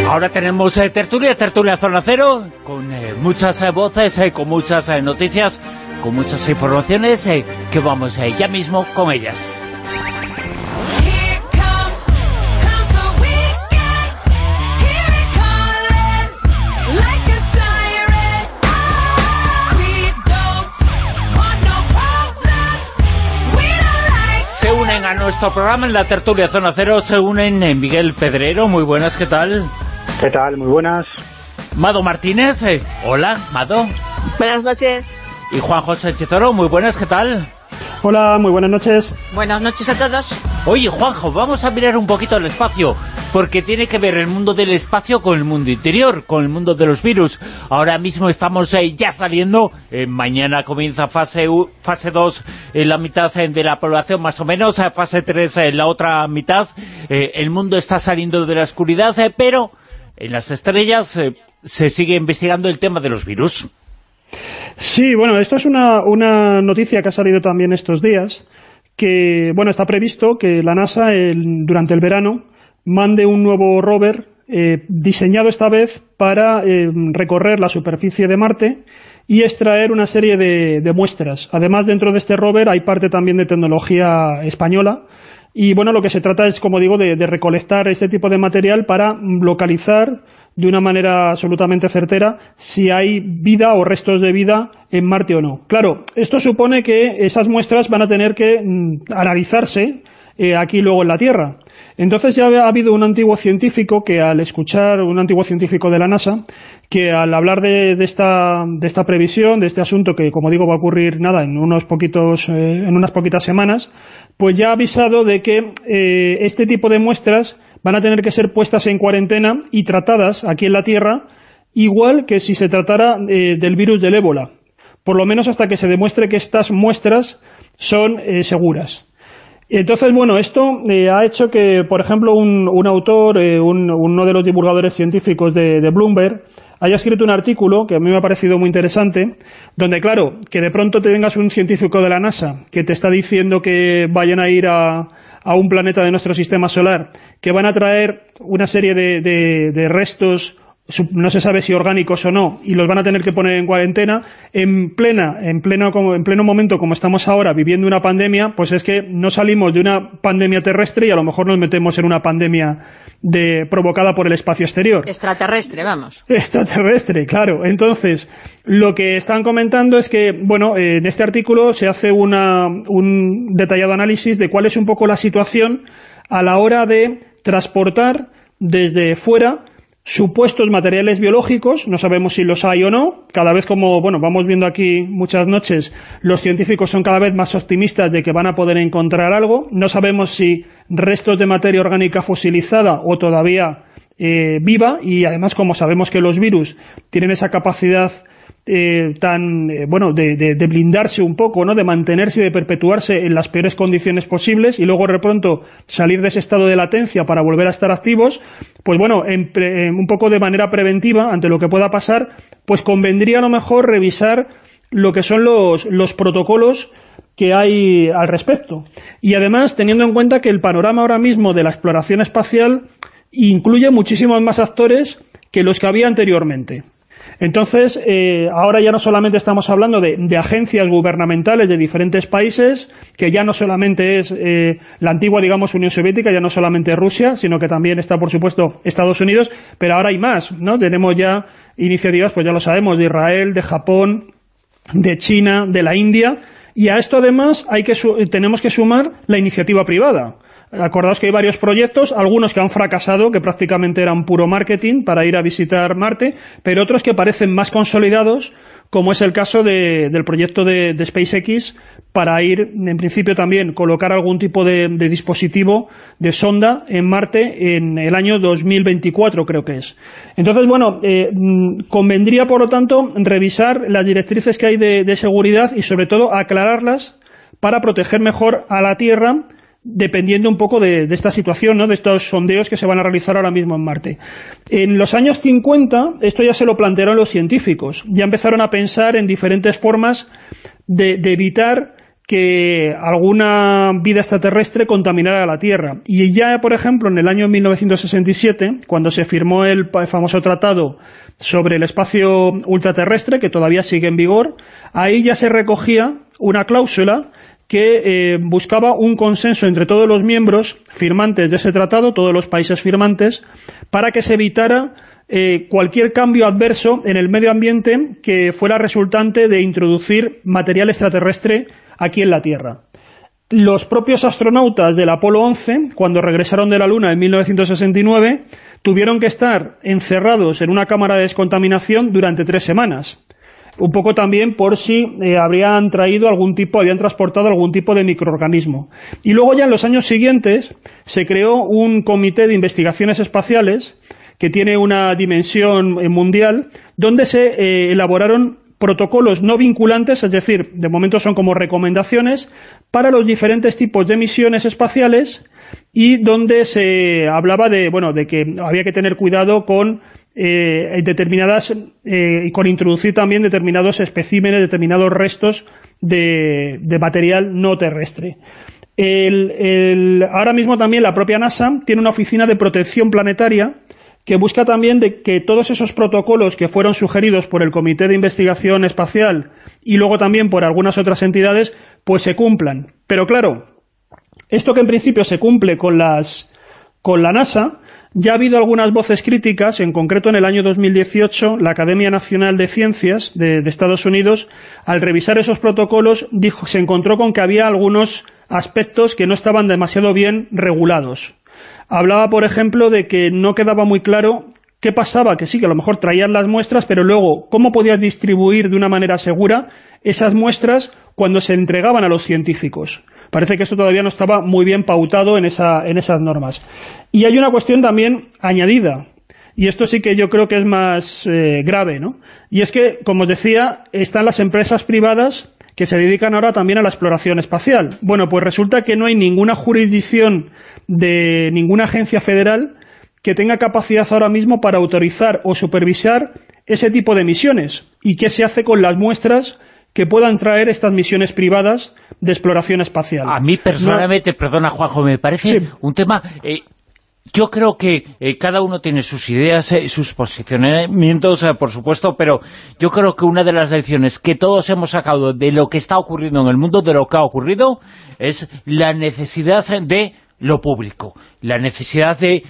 Ahora tenemos eh, tertulia, tertulia zona cero, con eh, muchas eh, voces, eh, con muchas eh, noticias, con muchas informaciones, eh, que vamos eh, ya mismo con ellas. Nuestro programa en la tertulia zona cero, se unen eh, Miguel Pedrero, muy buenas, ¿qué tal? ¿Qué tal? Muy buenas. Mado Martínez, eh, hola, Mado. Buenas noches. Y Juan José Chizoro, muy buenas, ¿qué tal? Hola, muy buenas noches. Buenas noches a todos. Oye, Juanjo, vamos a mirar un poquito el espacio, porque tiene que ver el mundo del espacio con el mundo interior, con el mundo de los virus. Ahora mismo estamos eh, ya saliendo, eh, mañana comienza fase u- fase 2 en la mitad eh, de la población, más o menos, eh, fase 3 en la otra mitad. Eh, el mundo está saliendo de la oscuridad, eh, pero en las estrellas eh, se sigue investigando el tema de los virus. Sí, bueno, esto es una, una noticia que ha salido también estos días, que, bueno, está previsto que la NASA el- durante el verano mande un nuevo rover eh, diseñado esta vez para eh, recorrer la superficie de Marte y extraer una serie de, muestras. Además, dentro de este rover hay parte también de tecnología española, y bueno, lo que se trata es, como digo, de recolectar este tipo de material para localizar de una manera absolutamente certera si hay vida o restos de vida en Marte o no. Claro, esto supone que esas muestras van a tener que mm, analizarse eh, aquí luego en la Tierra. Entonces ya ha habido un antiguo científico que al escuchar, un antiguo científico de la NASA, que al hablar de, de esta, de esta previsión, de este asunto que como digo va a ocurrir nada en unos poquitos, eh, en unas poquitas semanas, pues ya ha avisado de que eh, este tipo de muestras van a tener que ser puestas en cuarentena y tratadas aquí en la Tierra, igual que si se tratara eh, del virus del ébola, por lo menos hasta que se demuestre que estas muestras son eh, seguras. Entonces, bueno, esto eh, ha hecho que, por ejemplo, un, un autor, un- uno de los divulgadores científicos de, de Bloomberg, haya escrito un artículo que a mí me ha parecido muy interesante, donde, claro, que de pronto te tengas un científico de la NASA que te está diciendo que vayan a ir a, a un planeta de nuestro sistema solar, que van a traer una serie de, de- de restos no se sabe si orgánicos o no, y los van a tener que poner en cuarentena, en plena, en pleno, como- en pleno momento como estamos ahora viviendo una pandemia, pues es que no salimos de una pandemia terrestre y a lo mejor nos metemos en una pandemia de, provocada por el espacio exterior. Extraterrestre, vamos. Extraterrestre, claro. Entonces, lo que están comentando es que, bueno, eh, en este artículo se hace una, un detallado análisis de cuál es un poco la situación a la hora de transportar desde fuera supuestos materiales biológicos, no sabemos si los hay o no, cada vez como, bueno, vamos viendo aquí muchas noches, los científicos son cada vez más optimistas de que van a poder encontrar algo, no sabemos si restos de materia orgánica fosilizada o todavía eh, viva, y además como sabemos que los virus tienen esa capacidad eh, tan, eh, bueno, de, de- blindarse un poco, ¿no? De mantenerse y de perpetuarse en las peores condiciones posibles y luego de pronto salir de ese estado de latencia para volver a estar activos, pues bueno, en en un poco de manera preventiva ante lo que pueda pasar, pues convendría a lo mejor revisar lo que son los, los protocolos que hay al respecto. Y además, teniendo en cuenta que el panorama ahora mismo de la exploración espacial incluye muchísimos más actores que los que había anteriormente. Entonces, eh, ahora ya no solamente estamos hablando de, agencias gubernamentales de diferentes países, que ya no solamente es eh, la antigua, digamos, Unión Soviética, ya no solamente Rusia, sino que también está, por supuesto, Estados Unidos, pero ahora hay más, ¿no? Tenemos ya iniciativas, pues ya lo sabemos, de Israel, de Japón, de China, de la India, y a esto además hay que tenemos que sumar la iniciativa privada. Acordaos que hay varios proyectos, algunos que han fracasado, que prácticamente eran puro marketing para ir a visitar Marte, pero otros que parecen más consolidados, como es el caso de- del proyecto de, SpaceX, para ir, en principio también, colocar algún tipo de, dispositivo de sonda en Marte en el año 2024, creo que es. Entonces, bueno, eh, mm, convendría, por lo tanto, revisar las directrices que hay de seguridad y, sobre todo, aclararlas para proteger mejor a la Tierra dependiendo un poco de, de esta situación, ¿no? de estos sondeos que se van a realizar ahora mismo en Marte. En los años 50, esto ya se lo plantearon los científicos, ya empezaron a pensar en diferentes formas de, de evitar que alguna vida extraterrestre contaminara la Tierra. Y ya, por ejemplo, en el año 1967, cuando se firmó el famoso tratado sobre el espacio ultraterrestre, que todavía sigue en vigor, ahí ya se recogía una cláusula que eh, buscaba un consenso entre todos los miembros firmantes de ese tratado, todos los países firmantes, para que se evitara eh, cualquier cambio adverso en el medio ambiente que fuera resultante de introducir material extraterrestre aquí en la Tierra. Los propios astronautas del Apolo 11, cuando regresaron de la Luna en 1969, tuvieron que estar encerrados en una cámara de descontaminación durante tres semanas un poco también por si eh, habrían traído algún tipo, habían transportado algún tipo de microorganismo. Y luego ya en los años siguientes se creó un comité de investigaciones espaciales que tiene una dimensión eh, mundial, donde se eh, elaboraron protocolos no vinculantes, es decir, de momento son como recomendaciones, para los diferentes tipos de misiones espaciales y donde se hablaba de, bueno, de que había que tener cuidado con eh, determinadas eh, con introducir también determinados especímenes, determinados restos de, de material no terrestre. El- el- ahora mismo también la propia NASA tiene una oficina de protección planetaria que busca también de que todos esos protocolos que fueron sugeridos por el Comité de Investigación Espacial y luego también por algunas otras entidades, pues se cumplan. Pero claro, esto que en principio se cumple con las con la NASA, ya ha habido algunas voces críticas, en concreto en el año 2018, la Academia Nacional de Ciencias de, de Estados Unidos, al revisar esos protocolos, dijo, se encontró con que había algunos aspectos que no estaban demasiado bien regulados. Hablaba, por ejemplo, de que no quedaba muy claro qué pasaba, que sí, que a lo mejor traían las muestras, pero luego, ¿cómo podías distribuir de una manera segura esas muestras cuando se entregaban a los científicos? Parece que esto todavía no estaba muy bien pautado en, esa, en esas normas. Y hay una cuestión también añadida, y esto sí que yo creo que es más eh, grave, ¿no? Y es que, como os decía, están las empresas privadas que se dedican ahora también a la exploración espacial. Bueno, pues resulta que no hay ninguna jurisdicción de ninguna agencia federal que tenga capacidad ahora mismo para autorizar o supervisar ese tipo de misiones. ¿Y qué se hace con las muestras que puedan traer estas misiones privadas de exploración espacial? A mí personalmente, perdona Juanjo, me parece Sí. un tema... eh, yo creo que eh, cada uno tiene sus ideas, eh, sus posicionamientos, por supuesto, pero yo creo que una de las lecciones que todos hemos sacado de lo que está ocurriendo en el mundo, de lo que ha ocurrido, es la necesidad de lo público, la necesidad de,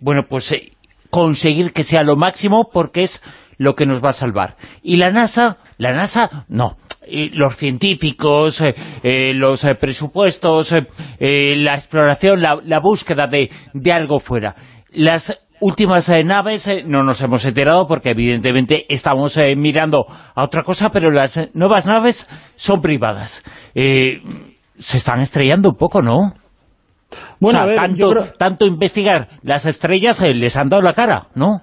bueno, pues conseguir que sea lo máximo porque es lo que nos va a salvar. Y la NASA, la NASA, no. Y los científicos, eh, eh, los eh, presupuestos, la exploración, la, la búsqueda de, de algo fuera. Las últimas naves no nos hemos enterado porque evidentemente estamos eh, mirando a otra cosa, pero las nuevas naves son privadas. Se están estrellando un poco, ¿no? Bueno, o sea, ver, tanto, creo- tanto investigar las estrellas les han dado la cara, ¿no?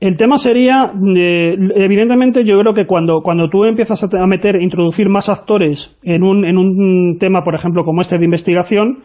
El tema sería, eh, evidentemente yo creo que cuando, cuando tú empiezas a, te- a meter, introducir más actores en un, en un tema, por ejemplo, como este de investigación,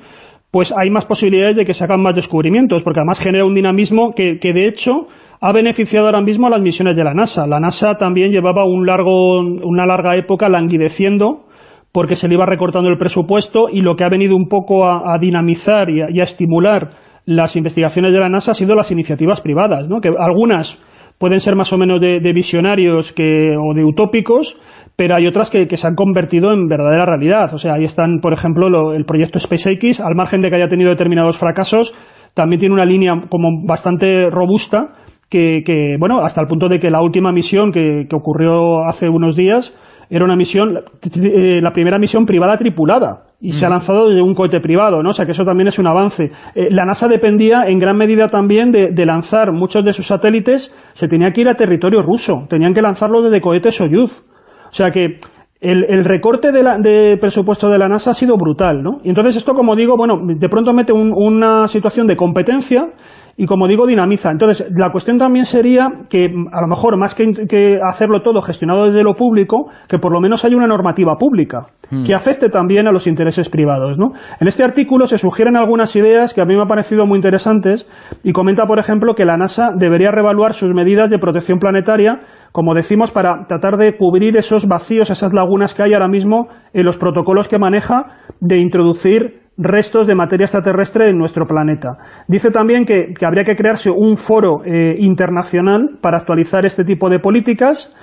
pues hay más posibilidades de que se hagan más descubrimientos, porque además genera un dinamismo que, que de hecho ha beneficiado ahora mismo a las misiones de la NASA. La NASA también llevaba un largo, una larga época languideciendo porque se le iba recortando el presupuesto y lo que ha venido un poco a, a dinamizar y a, y a estimular las investigaciones de la NASA ha sido las iniciativas privadas, ¿no? que algunas pueden ser más o menos de, visionarios que, o de utópicos, pero hay otras que, que se han convertido en verdadera realidad. O sea, ahí están, por ejemplo, lo- el proyecto SpaceX, al margen de que haya tenido determinados fracasos, también tiene una línea como bastante robusta que, que, bueno, hasta el punto de que la última misión que, que ocurrió hace unos días era una misión, eh, la primera misión privada tripulada, y se ha lanzado desde un cohete privado, ¿no? O sea que eso también es un avance. Eh, la NASA dependía en gran medida también de, de lanzar muchos de sus satélites, se tenía que ir a territorio ruso, tenían que lanzarlo desde cohetes Soyuz. O sea que el, el recorte de, la, de presupuesto de la NASA ha sido brutal, ¿no? Y entonces esto, como digo, bueno, de pronto mete un- una situación de competencia y, como digo, dinamiza. Entonces, la cuestión también sería que, a lo mejor, más que, que hacerlo todo gestionado desde lo público, que por lo menos haya una normativa pública que afecte también a los intereses privados, ¿no? En este artículo se sugieren algunas ideas que a mí me han parecido muy interesantes y comenta, por ejemplo, que la NASA debería reevaluar sus medidas de protección planetaria, como decimos, para tratar de cubrir esos vacíos, esas lagunas que hay ahora mismo en los protocolos que maneja de introducir restos de materia extraterrestre en nuestro planeta. Dice también que, que habría que crearse un foro eh, internacional para actualizar este tipo de políticas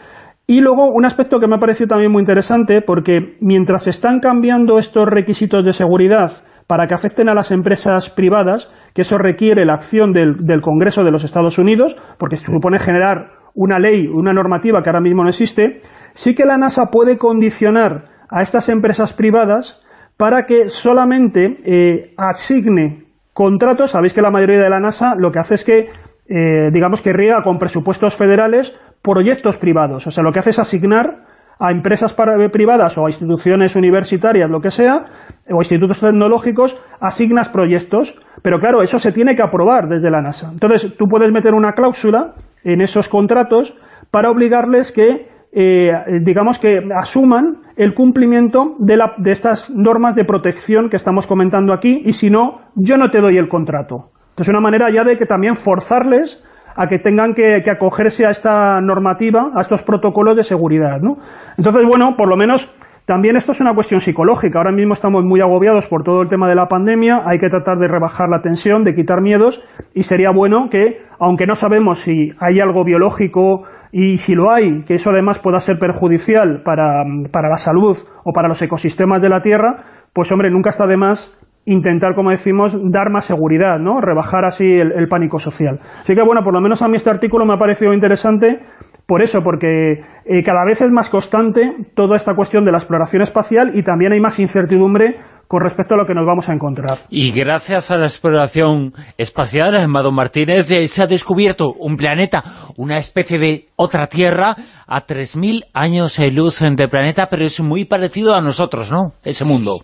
y luego un aspecto que me ha parecido también muy interesante, porque mientras están cambiando estos requisitos de seguridad para que afecten a las empresas privadas, que eso requiere la acción del, del Congreso de los Estados Unidos, porque se supone generar una ley, una normativa que ahora mismo no existe, sí que la NASA puede condicionar a estas empresas privadas para que solamente eh, asigne contratos. Sabéis que la mayoría de la NASA lo que hace es que, eh, digamos que riega con presupuestos federales proyectos privados. O sea, lo que hace es asignar a empresas para- privadas o a instituciones universitarias, lo que sea, o institutos tecnológicos, asignas proyectos. Pero claro, eso se tiene que aprobar desde la NASA. Entonces, tú puedes meter una cláusula en esos contratos para obligarles que eh, digamos que asuman el cumplimiento de, la- de estas normas de protección que estamos comentando aquí y si no, yo no te doy el contrato. Entonces, una manera ya de que también forzarles a que tengan que, que acogerse a esta normativa, a estos protocolos de seguridad, ¿no? Entonces, bueno, por lo menos También esto es una cuestión psicológica. Ahora mismo estamos muy agobiados por todo el tema de la pandemia. Hay que tratar de rebajar la tensión, de quitar miedos. Y sería bueno que, aunque no sabemos si hay algo biológico y si lo hay, que eso además pueda ser perjudicial para, para la salud o para los ecosistemas de la Tierra, pues hombre, nunca está de más intentar, como decimos, dar más seguridad, ¿no? Rebajar así el, el pánico social. Así que, bueno, por lo menos a mí este artículo me ha parecido interesante por eso, porque eh, cada vez es más constante toda esta cuestión de la exploración espacial y también hay más incertidumbre con respecto a lo que nos vamos a encontrar. Y gracias a la exploración espacial, Amado Martínez, eh, se ha descubierto un planeta, una especie de otra Tierra, a 3.000 años de luz de planeta, pero es muy parecido a nosotros, ¿no? Ese mundo.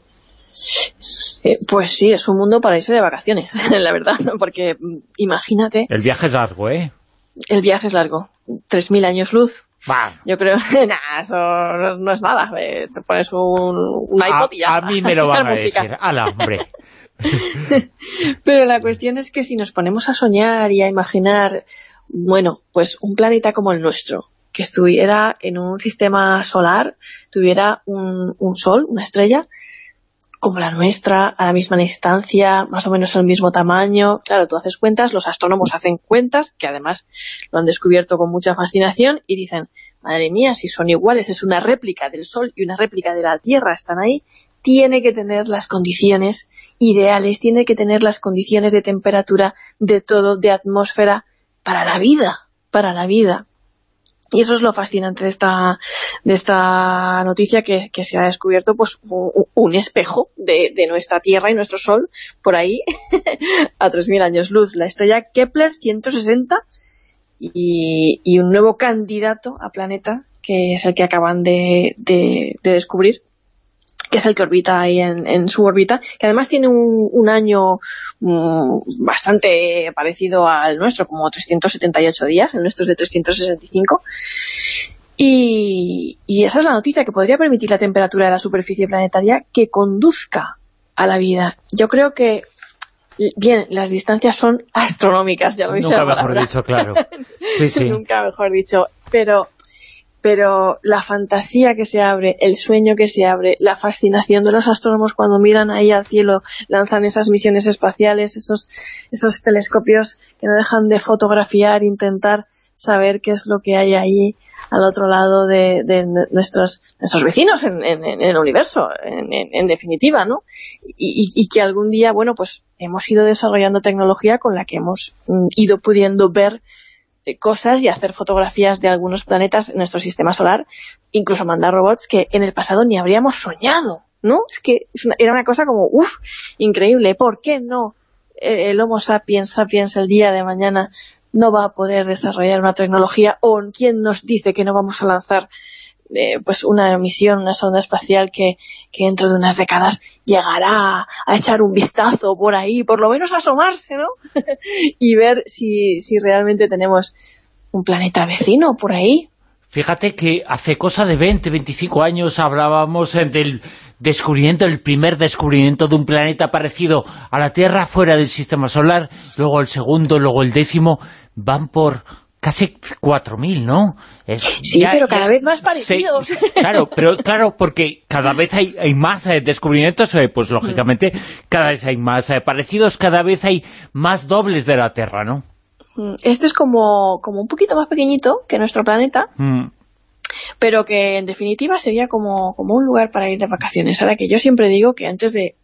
Eh, pues sí, es un mundo para irse de vacaciones, la verdad, ¿no? porque mm, imagínate, El viaje es largo, ¿eh? El viaje es largo, 3.000 años luz. Yo creo, nada, eso no- es nada. eh, te pones un, un A, iPod y ya a mí me lo van a música. decir. Ala, hombre. Pero la cuestión es que si nos ponemos a soñar y a imaginar, bueno, pues un planeta como el nuestro, que estuviera en un sistema solar, tuviera un, un sol, una estrella, como la nuestra, a la misma distancia, más o menos el mismo tamaño. Claro, tú haces cuentas, los astrónomos hacen cuentas, que además lo han descubierto con mucha fascinación, y dicen, madre mía, si son iguales, es una réplica del Sol y una réplica de la Tierra, están ahí, tiene que tener las condiciones ideales, tiene que tener las condiciones de temperatura, de todo, de atmósfera, para la vida, para la vida. Y eso es lo fascinante de esta, de esta noticia que, se ha descubierto pues un, espejo de, de nuestra Tierra y nuestro Sol por ahí a 3.000 años luz. La estrella Kepler 160 y, y un nuevo candidato a planeta que es el que acaban de, de descubrir que es el que orbita ahí en, en su órbita, que además tiene un, un año mm, bastante parecido al nuestro, como 378 días, el nuestro es de 365. Y, y esa es la noticia, que podría permitir la temperatura de la superficie planetaria que conduzca a la vida. Yo creo que, bien, las distancias son astronómicas, ya lo dice Nunca mejor palabra. dicho, claro. Sí, sí. Nunca mejor dicho. Pero, pero la fantasía que se abre, el sueño que se abre, la fascinación de los astrónomos cuando miran ahí al cielo, lanzan esas misiones espaciales, esos, esos telescopios que no dejan de fotografiar, intentar saber qué es lo que hay ahí al otro lado de, nuestros, nuestros vecinos en, en- en el universo, en, definitiva, ¿no? Y, y- que algún día, bueno, pues hemos ido desarrollando tecnología con la que hemos mm, ido pudiendo ver cosas y hacer fotografías de algunos planetas en nuestro sistema solar, incluso mandar robots que en el pasado ni habríamos soñado, ¿no? Es que era una cosa como, uff, increíble, ¿por qué no eh, el Homo sapiens sapiens el día de mañana no va a poder desarrollar una tecnología o quién nos dice que no vamos a lanzar eh, pues una misión, una sonda espacial que dentro de unas décadas llegará a echar un vistazo por ahí, por lo menos asomarse, ¿no? y ver si, si realmente tenemos un planeta vecino por ahí. Fíjate que hace cosa de 20, 25 años hablábamos eh, del descubrimiento, el primer descubrimiento de un planeta parecido a la Tierra fuera del sistema solar, luego el segundo, luego el décimo, van por casi 4.000, ¿no? Es- Sí, pero cada vez más parecidos. claro, pero claro, porque cada vez hay, hay más eh, descubrimientos, eh, pues lógicamente cada vez hay más eh, parecidos, cada vez hay más dobles de la Tierra, ¿no? Mm, Este es como, como un poquito más pequeñito que nuestro planeta, Mm. pero que en definitiva sería como, como un lugar para ir de vacaciones. Ahora que yo siempre digo que antes de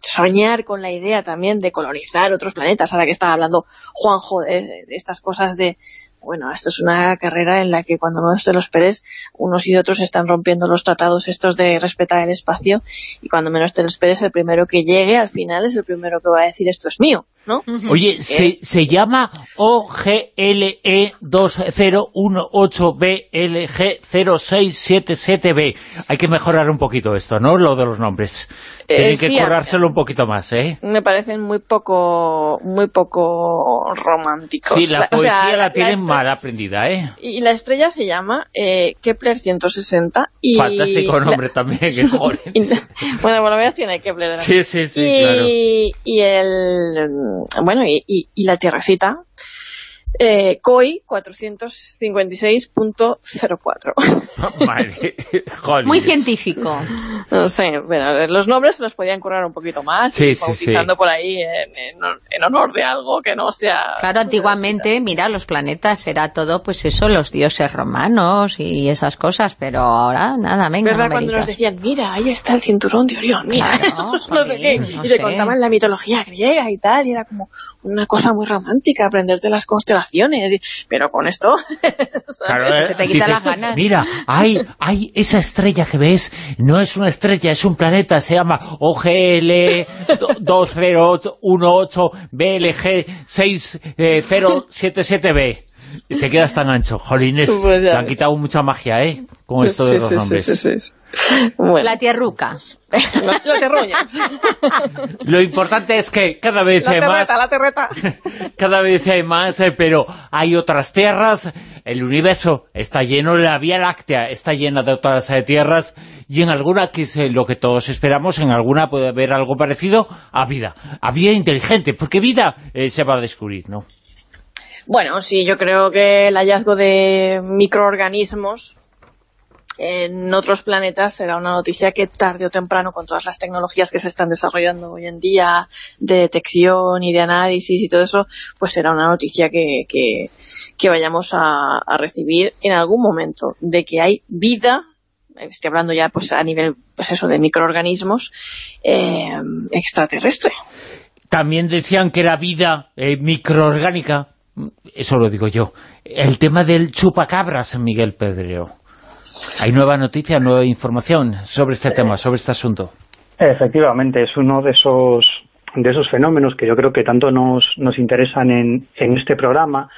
soñar con la idea también de colonizar otros planetas, ahora que estaba hablando Juanjo de, de estas cosas de, bueno, esto es una carrera en la que cuando no te lo esperes, unos y otros están rompiendo los tratados estos de respetar el espacio, y cuando menos te lo esperes, el primero que llegue al final es el primero que va a decir esto es mío, ¿no? Oye, se, se llama E OGLE2018BLG0677B. Hay que mejorar un poquito esto, ¿no? Lo de los nombres. Eh, Tienen que sí, currárselo un poquito más, ¿eh? me parecen muy poco muy poco románticos. Sí, la o sea, poesía la, tienen mal aprendida, ¿eh? Y la estrella se llama eh, Kepler 160 y... Fantástico la- nombre también, que joder. bueno, por lo menos tiene Kepler. Sí, sí, sí, y, claro. y el... Bueno, y, y- y la Tierrecita Eh, COI 456.04. Madre. Muy científico. No sé, bueno, los nombres se los podían currar un poquito más, Sí, y sí, bautizando sí. por ahí en, en- en honor de algo que no sea... Claro, antiguamente, mira, los planetas era todo, pues eso, los dioses romanos y esas cosas, pero ahora nada, venga, ¿Verdad? Cuando nos decían, mira, ahí está el cinturón de Orión, mira, Claro, no sé qué, no y te sé. contaban la mitología griega y tal, y era como una cosa muy romántica aprenderte las constelaciones, pero con esto... Claro, eh, Se te quita dices, las ganas. Mira, hay, hay esa estrella que ves, no es una estrella, es un planeta, se llama OGL 2018 BLG 6077b. Te quedas tan ancho. Jolines, Pues te han ves. quitado mucha magia, ¿eh? Con esto de Sí, los sí, nombres. sí, sí, sí. Bueno, La tierruca. la, la. Lo importante es que cada vez La hay más... terreta, la terreta. Cada vez hay más, eh, pero hay otras tierras. El universo está lleno, la Vía Láctea está llena de otras eh, tierras y en alguna, que es eh, lo que todos esperamos, en alguna puede haber algo parecido a vida, a vida inteligente, porque vida eh, se va a descubrir, ¿no? Bueno, sí, yo creo que el hallazgo de microorganismos en otros planetas será una noticia que tarde o temprano, con todas las tecnologías que se están desarrollando hoy en día, de detección y de análisis y todo eso, pues será una noticia que, que, que vayamos a, a recibir en algún momento, de que hay vida, estoy hablando ya pues a nivel, pues eso, de microorganismos, eh, extraterrestre. También decían que era vida eh, microorgánica, eso lo digo yo. El tema del chupacabras, Miguel Pedrero. Hay nueva noticia, nueva información sobre este tema, sobre este asunto. Efectivamente, es uno de esos de esos fenómenos que yo creo que tanto nos, nos interesan en, en este programa,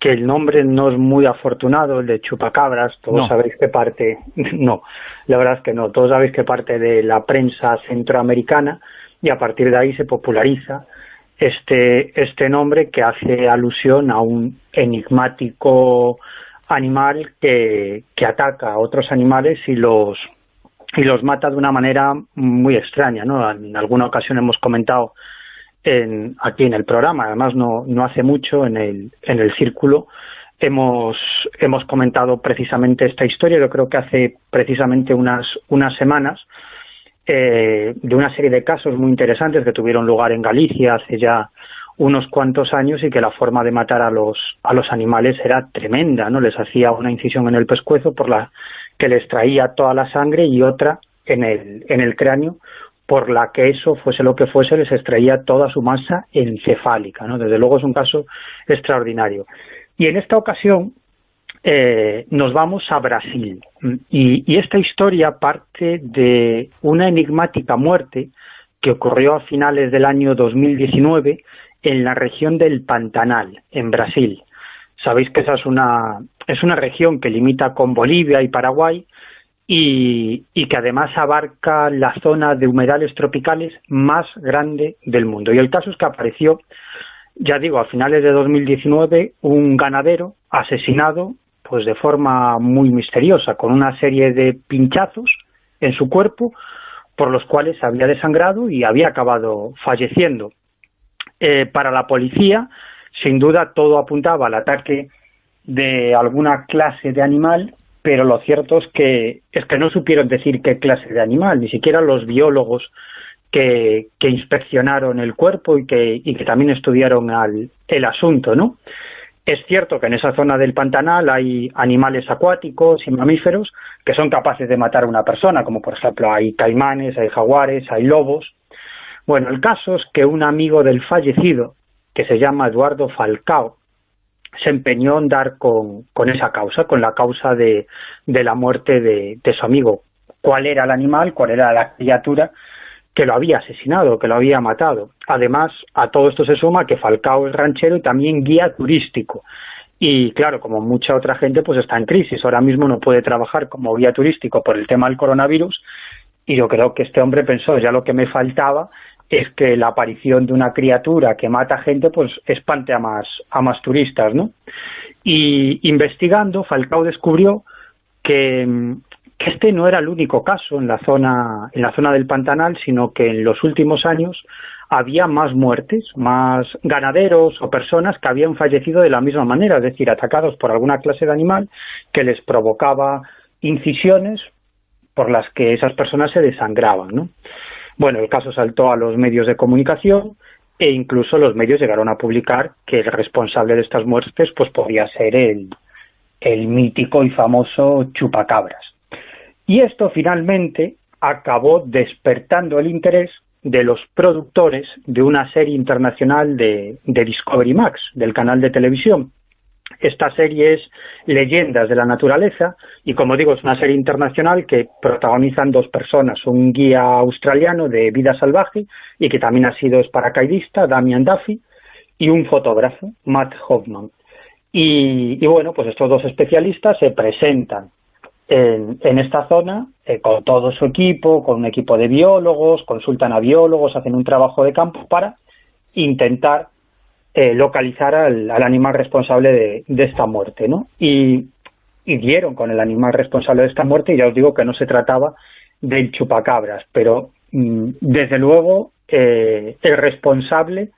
que el nombre no es muy afortunado, el de chupacabras, todos No. sabéis que parte, no, la verdad es que no, todos sabéis que parte de la prensa centroamericana y a partir de ahí se populariza este, este nombre que hace alusión a un enigmático animal que, que ataca a otros animales y los y los mata de una manera muy extraña, ¿no? En alguna ocasión hemos comentado en, aquí en el programa, además no, no hace mucho en el, en el círculo hemos, hemos comentado precisamente esta historia, yo creo que hace precisamente unas, unas semanas, eh, de una serie de casos muy interesantes que tuvieron lugar en Galicia hace ya unos cuantos años y que la forma de matar a los, a los animales era tremenda, ¿no? Les hacía una incisión en el pescuezo por la que les traía toda la sangre y otra en el, en el cráneo por la que eso, fuese lo que fuese, les extraía toda su masa encefálica, ¿no? Desde luego es un caso extraordinario. Y en esta ocasión eh, nos vamos a Brasil. Y, y esta historia parte de una enigmática muerte que ocurrió a finales del año 2019 en la región del Pantanal, en Brasil. Sabéis que esa es una, es una región que limita con Bolivia y Paraguay y, y que además abarca la zona de humedales tropicales más grande del mundo. Y el caso es que apareció, ya digo, a finales de 2019, un ganadero asesinado pues de forma muy misteriosa, con una serie de pinchazos en su cuerpo, por los cuales había desangrado y había acabado falleciendo. Eh, para la policía, sin duda, todo apuntaba al ataque de alguna clase de animal, pero lo cierto es que, es que no supieron decir qué clase de animal, ni siquiera los biólogos que, que inspeccionaron el cuerpo y que, y que también estudiaron al, el asunto, ¿no? Es cierto que en esa zona del Pantanal hay animales acuáticos y mamíferos que son capaces de matar a una persona, como por ejemplo hay caimanes, hay jaguares, hay lobos. Bueno, el caso es que un amigo del fallecido, que se llama Eduardo Falcao, se empeñó en dar con, esa causa, con la causa de, de la muerte de su amigo. ¿Cuál era el animal? ¿Cuál era la criatura que lo había asesinado, que lo había matado? Además, a todo esto se suma que Falcao es ranchero y también guía turístico. Y claro, como mucha otra gente, pues está en crisis. Ahora mismo no puede trabajar como guía turístico por el tema del coronavirus. Y yo creo que este hombre pensó, ya lo que me faltaba es que la aparición de una criatura que mata gente pues espante a más a más turistas, ¿no? Y investigando, Falcao descubrió que, que este no era el único caso en la zona en la zona del Pantanal, sino que en los últimos años había más muertes, más ganaderos o personas que habían fallecido de la misma manera, es decir, atacados por alguna clase de animal que les provocaba incisiones por las que esas personas se desangraban, ¿no? Bueno, el caso saltó a los medios de comunicación e incluso los medios llegaron a publicar que el responsable de estas muertes pues podía ser el, el mítico y famoso chupacabras. Y esto finalmente acabó despertando el interés de los productores de una serie internacional de, Discovery Max, del canal de televisión. Esta serie es Leyendas de la Naturaleza y, como digo, es una serie internacional que protagonizan dos personas, un guía australiano de vida salvaje y que también ha sido paracaidista, Damian Duffy, y un fotógrafo, Matt Hoffman. Y, y bueno, pues estos dos especialistas se presentan en, en esta zona eh, con todo su equipo, con un equipo de biólogos, consultan a biólogos, hacen un trabajo de campo para intentar eh, localizar al, al animal responsable de, de esta muerte, ¿no? Y, y dieron con el animal responsable de esta muerte y ya os digo que no se trataba del chupacabras, pero mm, desde luego eh, el responsable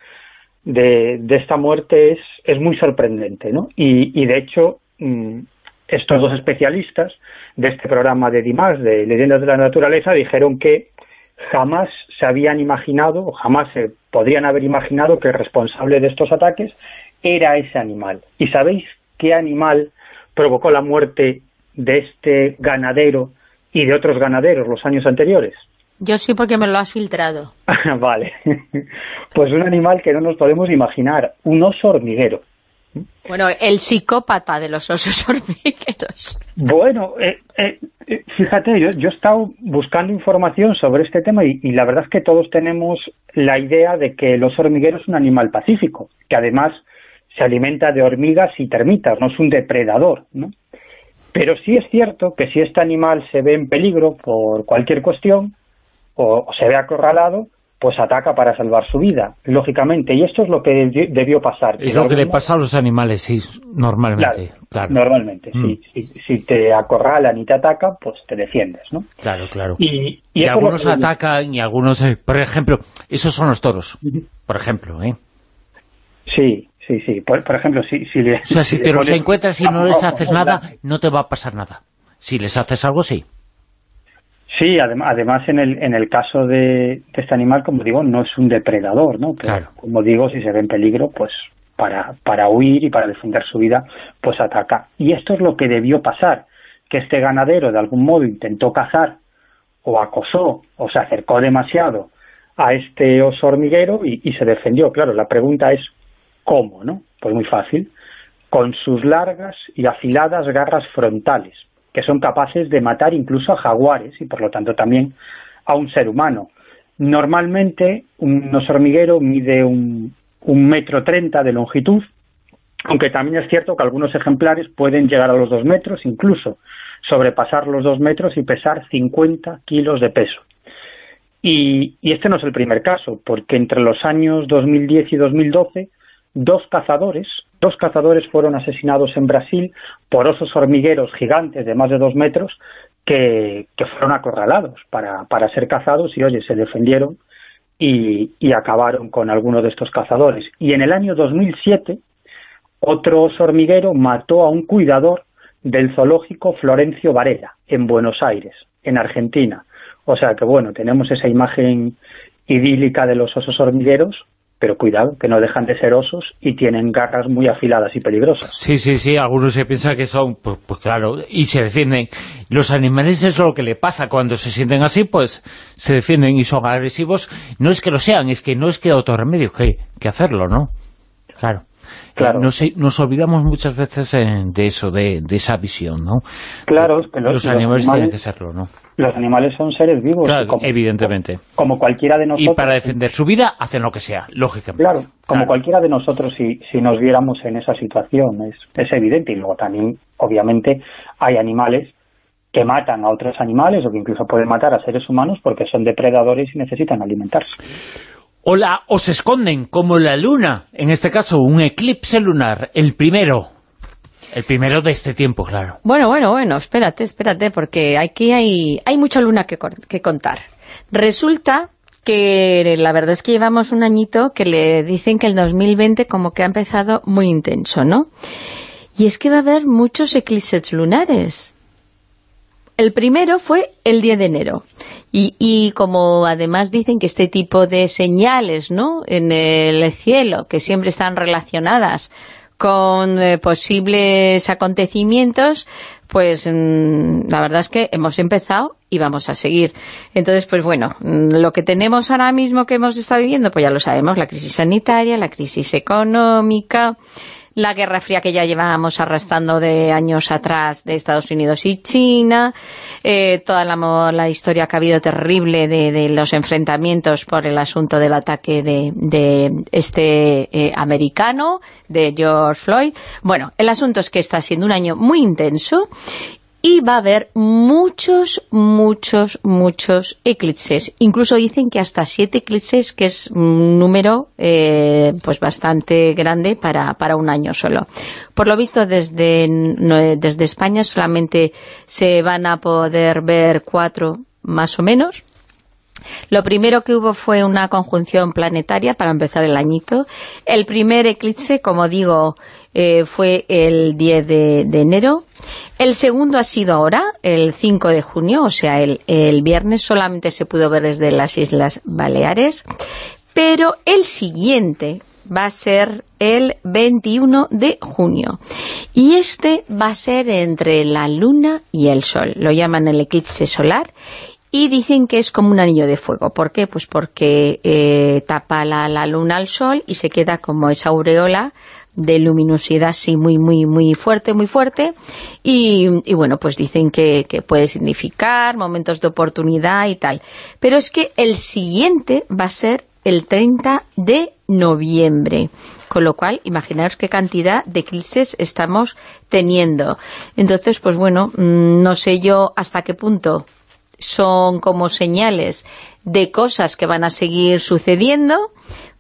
de, de esta muerte es, es muy sorprendente, ¿no? Y, y de hecho, mm, estos dos especialistas de este programa de Dimas, de Leyendas de la Naturaleza, dijeron que jamás se habían imaginado, o jamás se podrían haber imaginado que el responsable de estos ataques era ese animal. ¿Y sabéis qué animal provocó la muerte de este ganadero y de otros ganaderos los años anteriores? Yo sí porque me lo has filtrado. vale. Pues un animal que no nos podemos imaginar, un oso hormiguero. Bueno, el psicópata de los osos hormigueros. Bueno, eh, eh, eh, fíjate, yo, he estado buscando información sobre este tema y, la verdad es que todos tenemos la idea de que el oso hormiguero es un animal pacífico, que además se alimenta de hormigas y termitas, no es un depredador, ¿no? Pero sí es cierto que si este animal se ve en peligro por cualquier cuestión o se ve acorralado, pues ataca para salvar su vida, lógicamente. Y esto es lo que debi- debió pasar. Es lo que le pasa a los animales, sí, normalmente. Claro, Normalmente, Mm. sí. Si, si te acorralan y te atacan, pues te defiendes, ¿no? claro, claro. Y, algunos que- atacan y algunos... eh, por ejemplo, esos son los toros, por ejemplo, ¿eh? Sí, sí, sí. Por, por ejemplo, si, si le... O sea, si te los pones- encuentras y no les haces nada, no te va a pasar nada. Si les haces algo, sí. Sí, adem- además en el, en el caso de, de este animal, como digo, no es un depredador, ¿no? Pero, Claro. como digo, si se ve en peligro, pues para, para huir y para defender su vida, pues ataca. Y esto es lo que debió pasar, que este ganadero de algún modo intentó cazar o acosó o se acercó demasiado a este oso hormiguero y, y se defendió. Claro, la pregunta es ¿cómo, no? Pues muy fácil, con sus largas y afiladas garras frontales, que son capaces de matar incluso a jaguares y por lo tanto también a un ser humano. Normalmente un oso hormiguero mide un, metro treinta de longitud, aunque también es cierto que algunos ejemplares pueden llegar a los dos metros, incluso sobrepasar los dos metros y pesar 50 kilos de peso. Y, y este no es el primer caso, porque entre los años 2010 y 2012, dos cazadores, dos cazadores fueron asesinados en Brasil por osos hormigueros gigantes de más de dos metros que, que fueron acorralados para, para ser cazados y, oye, se defendieron y, y acabaron con alguno de estos cazadores. Y en el año 2007, otro oso hormiguero mató a un cuidador del zoológico Florencio Varela, en Buenos Aires, en Argentina. O sea que, bueno, tenemos esa imagen idílica de los osos hormigueros, pero cuidado, que no dejan de ser osos y tienen garras muy afiladas y peligrosas. Sí, sí, sí, algunos se piensan que son, pues, pues claro, y se defienden. Los animales es lo que le pasa cuando se sienten así, pues se defienden y son agresivos. No es que lo sean, es que no es que otro remedio que, que hacerlo, ¿no? Claro. Claro. Eh, Nos, nos olvidamos muchas veces eh, de eso, de, de esa visión, ¿no? Claro, es que los, animales tienen que serlo, ¿no? los animales son seres vivos, Claro, como, evidentemente. como cualquiera de Y nosotros. para defender su vida hacen lo que sea, lógicamente. Claro, como Claro. cualquiera de nosotros si, si nos viéramos en esa situación, es, es evidente. Y luego también, obviamente, hay animales que matan a otros animales o que incluso pueden matar a seres humanos porque son depredadores y necesitan alimentarse. O, la- o se esconden, como la luna, en este caso un eclipse lunar, el primero, el primero de este tiempo, claro. Bueno, bueno, bueno, espérate, espérate, porque aquí hay, hay mucha luna que, que contar. Resulta que la verdad es que llevamos un añito que le dicen que el 2020 como que ha empezado muy intenso, ¿no? Y es que va a haber muchos eclipses lunares. El primero fue el 10 de enero. Y, y como además dicen que este tipo de señales ¿no? en el cielo, que siempre están relacionadas con eh, posibles acontecimientos, pues mm, la verdad es que hemos empezado y vamos a seguir. Entonces, pues bueno, mm, lo que tenemos ahora mismo que hemos estado viviendo, pues ya lo sabemos, la crisis sanitaria, la crisis económica, la guerra fría que ya llevábamos arrastrando de años atrás de Estados Unidos y China, eh, toda la, la historia que ha habido terrible de, de los enfrentamientos por el asunto del ataque de, de este eh, americano, de George Floyd. Bueno, el asunto es que está siendo un año muy intenso y va a haber muchos, muchos, muchos eclipses. Incluso dicen que hasta siete eclipses, que es un número eh, pues bastante grande para, para un año solo. Por lo visto, desde, desde España solamente se van a poder ver cuatro más o menos. Lo primero que hubo fue una conjunción planetaria para empezar el añito. El primer eclipse, como digo, eh, fue el 10 de, enero. El segundo ha sido ahora, el 5 de junio, o sea, el, viernes solamente se pudo ver desde las Islas Baleares. Pero el siguiente va a ser el 21 de junio. Y este va a ser entre la luna y el sol. Lo llaman el eclipse solar y dicen que es como un anillo de fuego. ¿Por qué? Pues porque eh, tapa la luna al sol y se queda como esa aureola de luminosidad así muy, muy, muy fuerte, muy fuerte. Y, y bueno, pues dicen que, que puede significar momentos de oportunidad y tal. Pero es que el siguiente va a ser el 30 de noviembre. Con lo cual, imaginaos qué cantidad de eclipses estamos teniendo. Entonces, pues bueno, mm, no sé yo hasta qué punto son como señales de cosas que van a seguir sucediendo,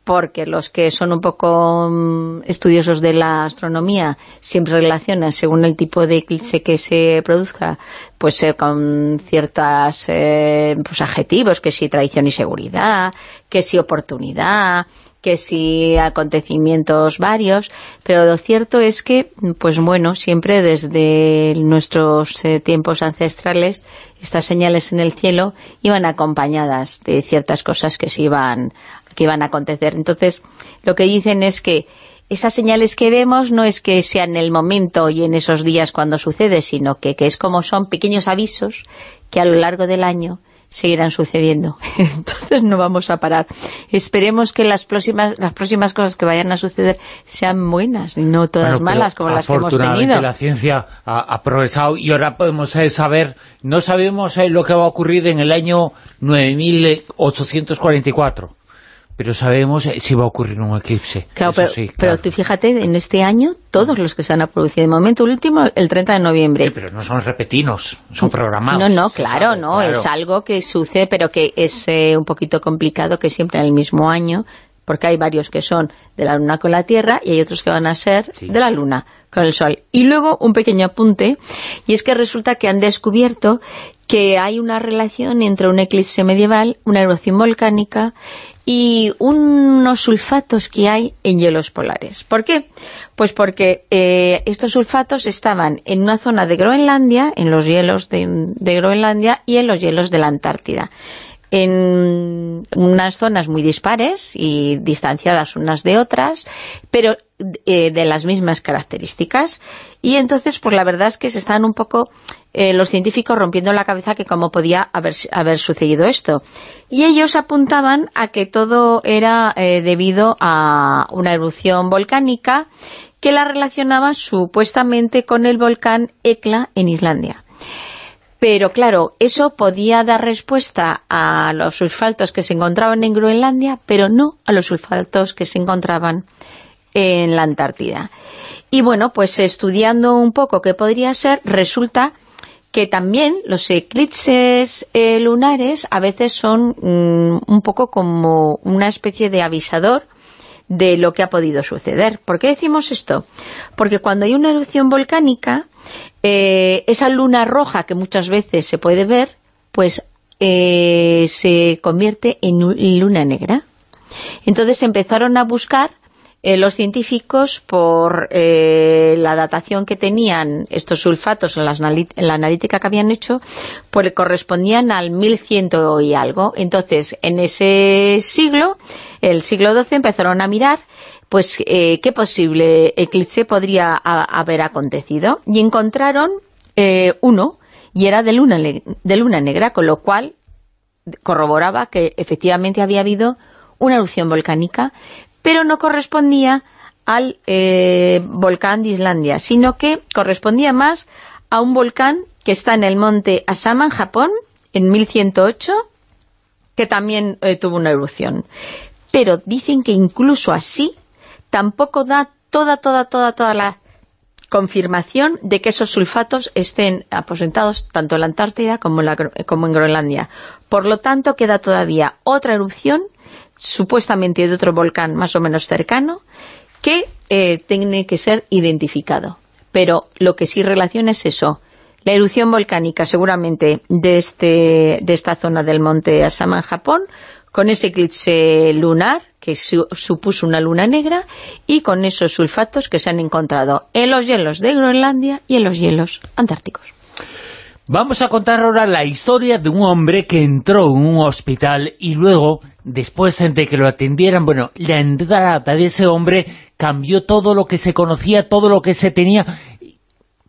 porque los que son un poco mm, estudiosos de la astronomía siempre relacionan según el tipo de eclipse que se produzca, pues eh, con ciertos pues, adjetivos, que si tradición y seguridad, que si oportunidad, que si acontecimientos varios, pero lo cierto es que, pues bueno, siempre desde nuestros eh, tiempos ancestrales, estas señales en el cielo iban acompañadas de ciertas cosas que se iban, que iban a acontecer. Entonces, lo que dicen es que esas señales que vemos no es que sean en el momento y en esos días cuando sucede, sino que, que es como son pequeños avisos que a lo largo del año seguirán sucediendo. Entonces no vamos a parar. Esperemos que las próximas las próximas cosas que vayan a suceder sean buenas y no todas Bueno, malas como las que hemos tenido. la ciencia ha, ha progresado y ahora podemos eh, saber, no sabemos eh, lo que va a ocurrir en el año 9844, pero sabemos eh, si va a ocurrir un eclipse. Claro, pero, sí, pero tú fíjate, en este año, todos los que se han producido, de momento el último, el 30 de noviembre. Sí, pero no son repetinos, son programados. No, no, claro, sabe, no, claro. es algo que sucede, pero que es eh, un poquito complicado que siempre en el mismo año, porque hay varios que son de la Luna con la Tierra y hay otros que van a ser Sí. de la Luna con el Sol. Y luego un pequeño apunte, y es que resulta que han descubierto que hay una relación entre un eclipse medieval, una erupción volcánica y unos sulfatos que hay en hielos polares. ¿Por qué? Pues porque eh, estos sulfatos estaban en una zona de Groenlandia, en los hielos de, Groenlandia y en los hielos de la Antártida en unas zonas muy dispares y distanciadas unas de otras, pero eh, de las mismas características. Y entonces, pues la verdad es que se están un poco eh, los científicos rompiendo la cabeza que cómo podía haber, haber sucedido esto. Y ellos apuntaban a que todo era eh, debido a una erupción volcánica que la relacionaban supuestamente con el volcán Hekla en Islandia. Pero claro, eso podía dar respuesta a los sulfatos que se encontraban en Groenlandia, pero no a los sulfatos que se encontraban en la Antártida. Y bueno, pues estudiando un poco qué podría ser, resulta que también los eclipses eh, lunares a veces son mm, un poco como una especie de avisador de lo que ha podido suceder. ¿Por qué decimos esto? Porque cuando hay una erupción volcánica, eh, esa luna roja que muchas veces se puede ver, pues eh, se convierte en luna negra. Entonces empezaron a buscar eh, los científicos por eh, la datación que tenían estos sulfatos en, las en la analítica que habían hecho, pues correspondían al 1100 y algo. Entonces, en ese siglo, el siglo XII, empezaron a mirar pues eh, qué posible eclipse podría haber acontecido y encontraron eh, uno y era de luna, de luna negra, con lo cual corroboraba que efectivamente había habido una erupción volcánica, pero no correspondía al eh, volcán de Islandia, sino que correspondía más a un volcán que está en el monte Asama, en Japón, en 1108, que también eh, tuvo una erupción. Pero dicen que incluso así tampoco da toda, toda, toda, toda la confirmación de que esos sulfatos estén aposentados tanto en la Antártida como en, la como en Groenlandia. Por lo tanto, queda todavía otra erupción, supuestamente de otro volcán más o menos cercano, que eh, tiene que ser identificado. Pero lo que sí relaciona es eso. La erupción volcánica seguramente de, este, de esta zona del monte Asama en Japón, con ese eclipse lunar que su- supuso una luna negra y con esos sulfatos que se han encontrado en los hielos de Groenlandia y en los hielos antárticos. Vamos a contar ahora la historia de un hombre que entró en un hospital y luego, después de que lo atendieran, bueno, la entrada de ese hombre cambió todo lo que se conocía, todo lo que se tenía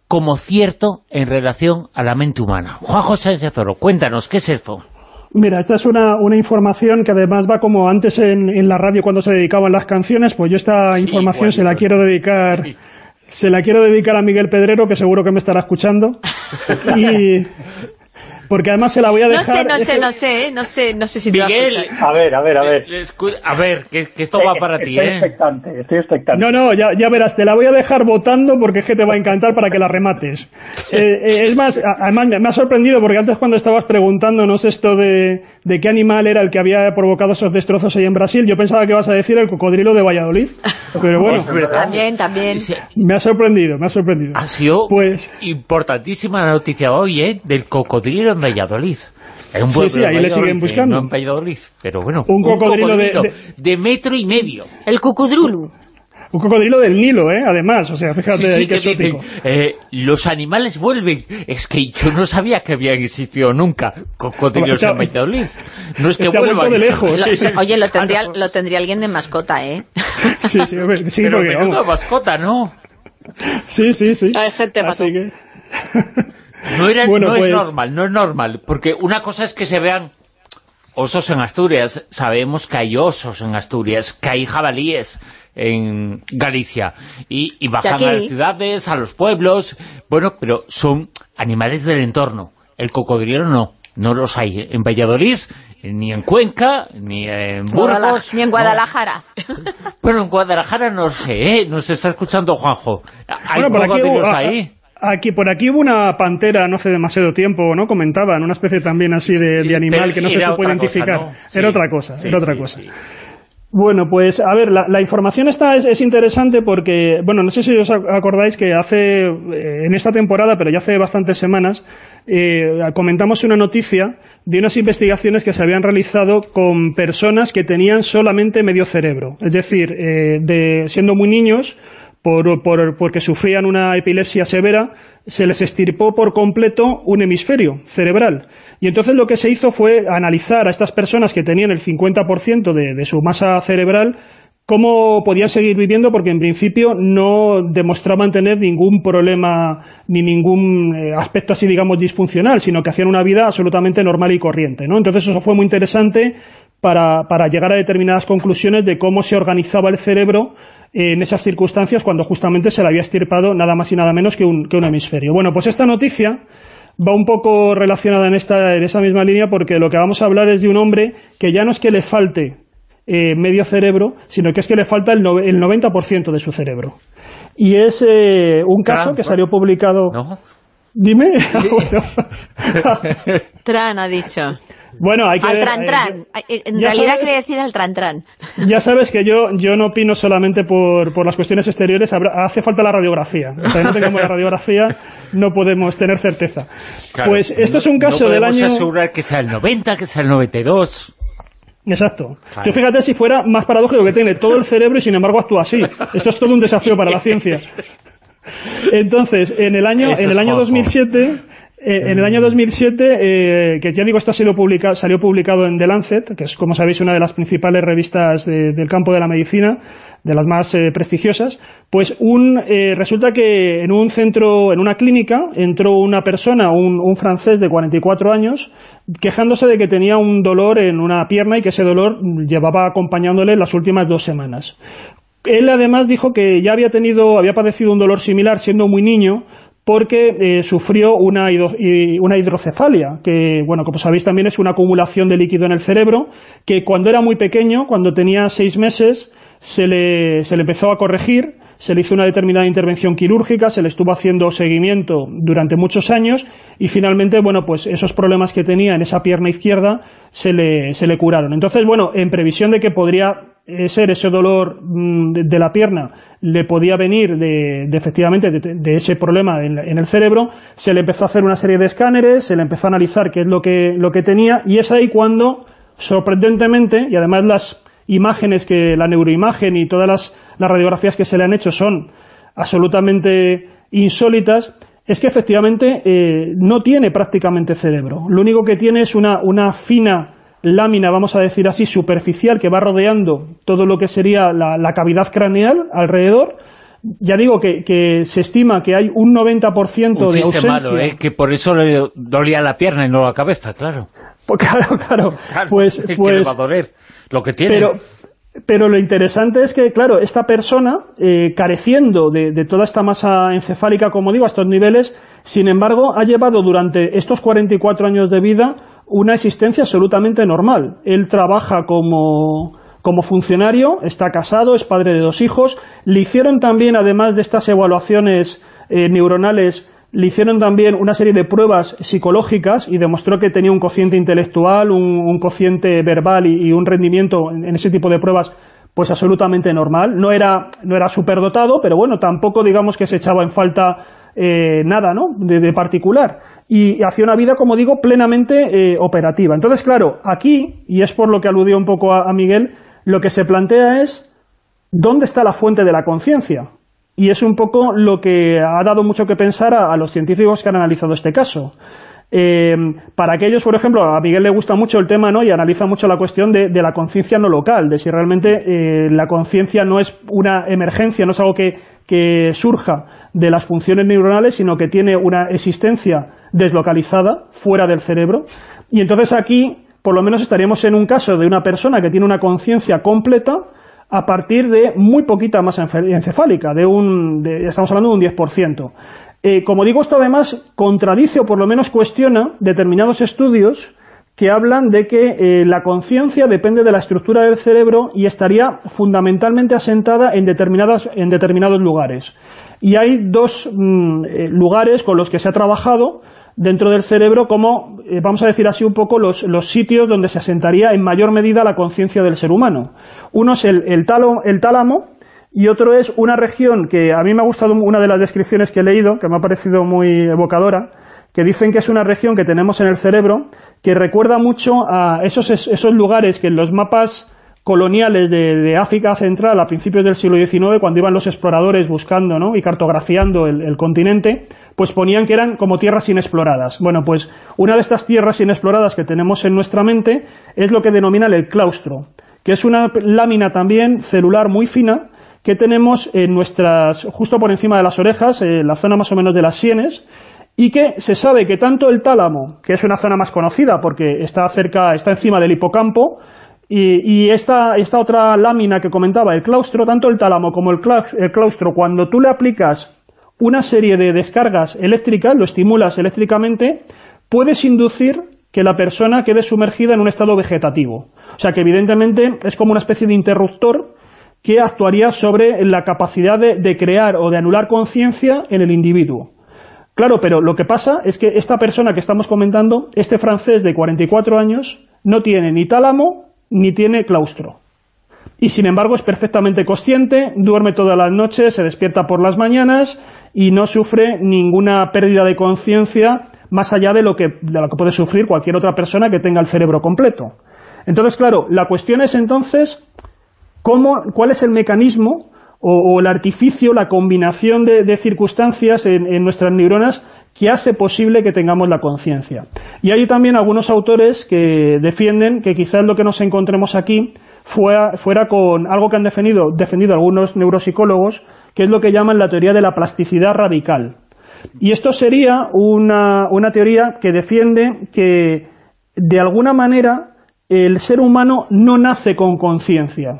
como cierto en relación a la mente humana. Juan José Zoro, cuéntanos, ¿qué es esto? Mira, esta es una, una información que además va como antes en, en la radio cuando se dedicaban las canciones, pues yo esta información igual, se la igual. quiero dedicar Sí. Se la quiero dedicar a Miguel Pedrero, que seguro que me estará escuchando. y porque además se la voy a No dejar... sé, no sé, no sé, no sé, no sé si te va a Miguel. A ver, a ver, a ver. a ver, que, que esto va para ti, estoy ¿eh? expectante, estoy expectante. No, no, ya, ya verás, te la voy a dejar votando porque es que te va a encantar para que la remates. Eh, eh, es más, además me ha sorprendido porque antes cuando estabas preguntándonos esto de, de qué animal era el que había provocado esos destrozos ahí en Brasil, yo pensaba que ibas a decir el cocodrilo de Valladolid. Pero bueno, Es verdad. También, también. Me ha sorprendido, me ha sorprendido. Ha sido Pues- importantísima la noticia hoy, ¿eh? Del cocodrilo en Valladolid. Hay un Sí, pueblo sí, en ahí le siguen buscando. No en Valladolid, pero bueno. Un cocodrilo de- de- de metro y medio. El cucudrulu. Un cocodrilo del Nilo, ¿eh? Además, o sea, fíjate Sí, sí, que dicen, exótico. eh, los animales vuelven. Es que yo no sabía que habían existido nunca cocodrilos en Valladolid. No es que está vuelvan. de lejos. Lo- Sí, sí, oye, lo tendría, claro. lo tendría alguien de mascota, ¿eh? Sí, sí, hombre, sí, Pero porque, mascota, ¿no? sí, sí, sí. Hay gente Así que... No, era, Bueno, no es pues- normal, no es normal. Porque una cosa es que se vean osos en Asturias. Sabemos que hay osos en Asturias, que hay jabalíes en Galicia. Y, y bajan aquí- a las ciudades, a los pueblos. Bueno, pero son animales del entorno. El cocodrilo no. No los hay en Valladolid, ni en Cuenca, ni en Burgos. Ni en no. Guadalajara. Bueno, en Guadalajara no sé, ¿eh? Nos está escuchando Juanjo. ¿Hay Bueno, por aquí, ahí? Aquí, por aquí hubo una pantera no hace demasiado tiempo, ¿no? Comentaban, una especie también así de, de animal que no se supo identificar. cosa, ¿no? Sí, Era otra cosa, sí, era otra sí, cosa. Bueno, pues a ver, la, la información esta es, es interesante porque, bueno, no sé si os ac- acordáis que hace, eh, en esta temporada, pero ya hace bastantes semanas, eh, comentamos una noticia de unas investigaciones que se habían realizado con personas que tenían solamente medio cerebro. Es decir, eh, de, siendo muy niños, por, por- porque sufrían una epilepsia severa, se les estirpó por completo un hemisferio cerebral. Y entonces lo que se hizo fue analizar a estas personas que tenían el 50% de, de su masa cerebral cómo podían seguir viviendo porque en principio no demostraban tener ningún problema ni ningún eh, aspecto así digamos disfuncional, sino que hacían una vida absolutamente normal y corriente, ¿no? Entonces eso fue muy interesante para llegar a determinadas conclusiones de cómo se organizaba el cerebro en esas circunstancias cuando justamente se le había estirpado nada más y nada menos que un, que un hemisferio. Bueno, pues esta noticia va un poco relacionada en, esta, en esa misma línea porque lo que vamos a hablar es de un hombre que ya no es que le falte eh, medio cerebro, sino que es que le falta el, nove- el 90% de su cerebro. Y es eh, un caso que salió publicado... ¿No? Dime. Bueno. Tran ha dicho. Bueno, hay que... Al ver, tran-tran. eh, Eh, En realidad sabes- quiere decir al tran-tran. Ya sabes que yo, yo no opino solamente por, por las cuestiones exteriores, habrá- hace falta la radiografía. Hasta que no tengamos la radiografía no podemos tener certeza. Claro, pues esto es un no- caso no del podemos año... asegurar que sea el 90, que sea el 92. Exacto. Claro. Tú fíjate si fuera más paradójico que tiene todo el cerebro y sin embargo actúa así. Esto es todo un desafío para la ciencia. Entonces, en el año, Eso en el año Juanjo. 2007, eh, en el año 2007, eh, que ya digo, esto sido publicado, salió publicado en The Lancet, que es, como sabéis, una de las principales revistas de- del campo de la medicina, de las más eh, prestigiosas, pues un, eh, resulta que en un centro, en una clínica, entró una persona, un, un francés de 44 años, quejándose de que tenía un dolor en una pierna y que ese dolor llevaba acompañándole las últimas dos semanas. Él además dijo que ya había tenido, había padecido un dolor similar siendo muy niño porque eh, sufrió una, hidrocefalia, que, bueno, como sabéis también es una acumulación de líquido en el cerebro, que cuando era muy pequeño, cuando tenía seis meses, se le, se le empezó a corregir, se le hizo una determinada intervención quirúrgica, se le estuvo haciendo seguimiento durante muchos años y finalmente, bueno, pues esos problemas que tenía en esa pierna izquierda se le, se le curaron. Entonces, bueno, en previsión de que podría eh, ser ese dolor mm, de, la pierna, le podía venir de, de, efectivamente de, de ese problema en, en el cerebro, se le empezó a hacer una serie de escáneres, se le empezó a analizar qué es lo que, lo que tenía y es ahí cuando, sorprendentemente, y además las imágenes que la neuroimagen y todas las, las radiografías que se le han hecho son absolutamente insólitas, es que efectivamente eh, no tiene prácticamente cerebro. Lo único que tiene es una, una fina lámina, vamos a decir así, superficial que va rodeando todo lo que sería la, la cavidad craneal alrededor. Ya digo que, que se estima que hay un 90% Un de ausencia. malo, ¿eh? que por eso le dolía la pierna y no la cabeza, claro. Pues claro, claro. Claro, Pues, que le pues, va a doler lo que tiene. pero, pero lo interesante es que, claro, esta persona, eh, careciendo de, de toda esta masa encefálica, como digo, a estos niveles, sin embargo, ha llevado durante estos 44 años de vida una existencia absolutamente normal. Él trabaja como, como funcionario, está casado, es padre de dos hijos. Le hicieron también, además de estas evaluaciones eh, neuronales, le hicieron también una serie de pruebas psicológicas y demostró que tenía un cociente intelectual, un, cociente verbal y, un rendimiento en, ese tipo de pruebas pues absolutamente normal. No era, no era superdotado, pero bueno, tampoco digamos que se echaba en falta eh, nada ¿no? de, particular. Y, hacía una vida, como digo, plenamente eh, operativa. Entonces, claro, aquí, y es por lo que aludió un poco a Miguel, lo que se plantea es ¿dónde está la fuente de la conciencia? Y es un poco lo que ha dado mucho que pensar a, los científicos que han analizado este caso. Eh, para aquellos, por ejemplo, a Miguel le gusta mucho el tema ¿no? y analiza mucho la cuestión de, de la conciencia no local, de si realmente eh, la conciencia no es una emergencia, no es algo que, que surja de las funciones neuronales, sino que tiene una existencia deslocalizada fuera del cerebro. Y entonces aquí, por lo menos estaríamos en un caso de una persona que tiene una conciencia completa, a partir de muy poquita masa encefálica, de un, de- estamos hablando de un 10%. Eh, como digo, esto además contradice o por lo menos cuestiona determinados estudios que hablan de que eh, la conciencia depende de la estructura del cerebro y estaría fundamentalmente asentada en, determinadas, en determinados lugares. Y hay dos mm, eh, lugares con los que se ha trabajado dentro del cerebro como, eh, vamos a decir así un poco, los, los sitios donde se asentaría en mayor medida la conciencia del ser humano. Uno es el, el, talo- el tálamo y otro es una región que a mí me ha gustado una de las descripciones que he leído, que me ha parecido muy evocadora, que dicen que es una región que tenemos en el cerebro que recuerda mucho a esos, esos lugares que en los mapas coloniales de, África Central a principios del siglo XIX, cuando iban los exploradores buscando ¿no? y cartografiando el, el continente, pues ponían que eran como tierras inexploradas. Bueno, pues una de estas tierras inexploradas que tenemos en nuestra mente es lo que denominan el claustro, que es una lámina también celular muy fina que tenemos en nuestras, justo por encima de las orejas, en la zona más o menos de las sienes, y que se sabe que tanto el tálamo, que es una zona más conocida porque está cerca, está encima del hipocampo, y, esta, otra lámina que comentaba, el claustro, tanto el tálamo como el, cla- el claustro, cuando tú le aplicas una serie de descargas eléctricas, lo estimulas eléctricamente, puedes inducir que la persona quede sumergida en un estado vegetativo. O sea que evidentemente es como una especie de interruptor que actuaría sobre la capacidad de, de crear o de anular conciencia en el individuo. Claro, pero lo que pasa es que esta persona que estamos comentando, este francés de 44 años, no tiene ni tálamo ni tiene claustro. Y sin embargo es perfectamente consciente, duerme todas las noches, se despierta por las mañanas y no sufre ninguna pérdida de conciencia más allá de lo, que, de lo que puede sufrir cualquier otra persona que tenga el cerebro completo. Entonces, claro, la cuestión es entonces cómo, cuál es el mecanismo o, el artificio, la combinación de, circunstancias en, en nuestras neuronas que hace posible que tengamos la conciencia. Y hay también algunos autores que defienden que quizás lo que nos encontremos aquí fuera, fuera con algo que han defendido, defendido algunos neuropsicólogos, que es lo que llaman la teoría de la plasticidad radical. Y esto sería una, una teoría que defiende que, de alguna manera, el ser humano no nace con conciencia,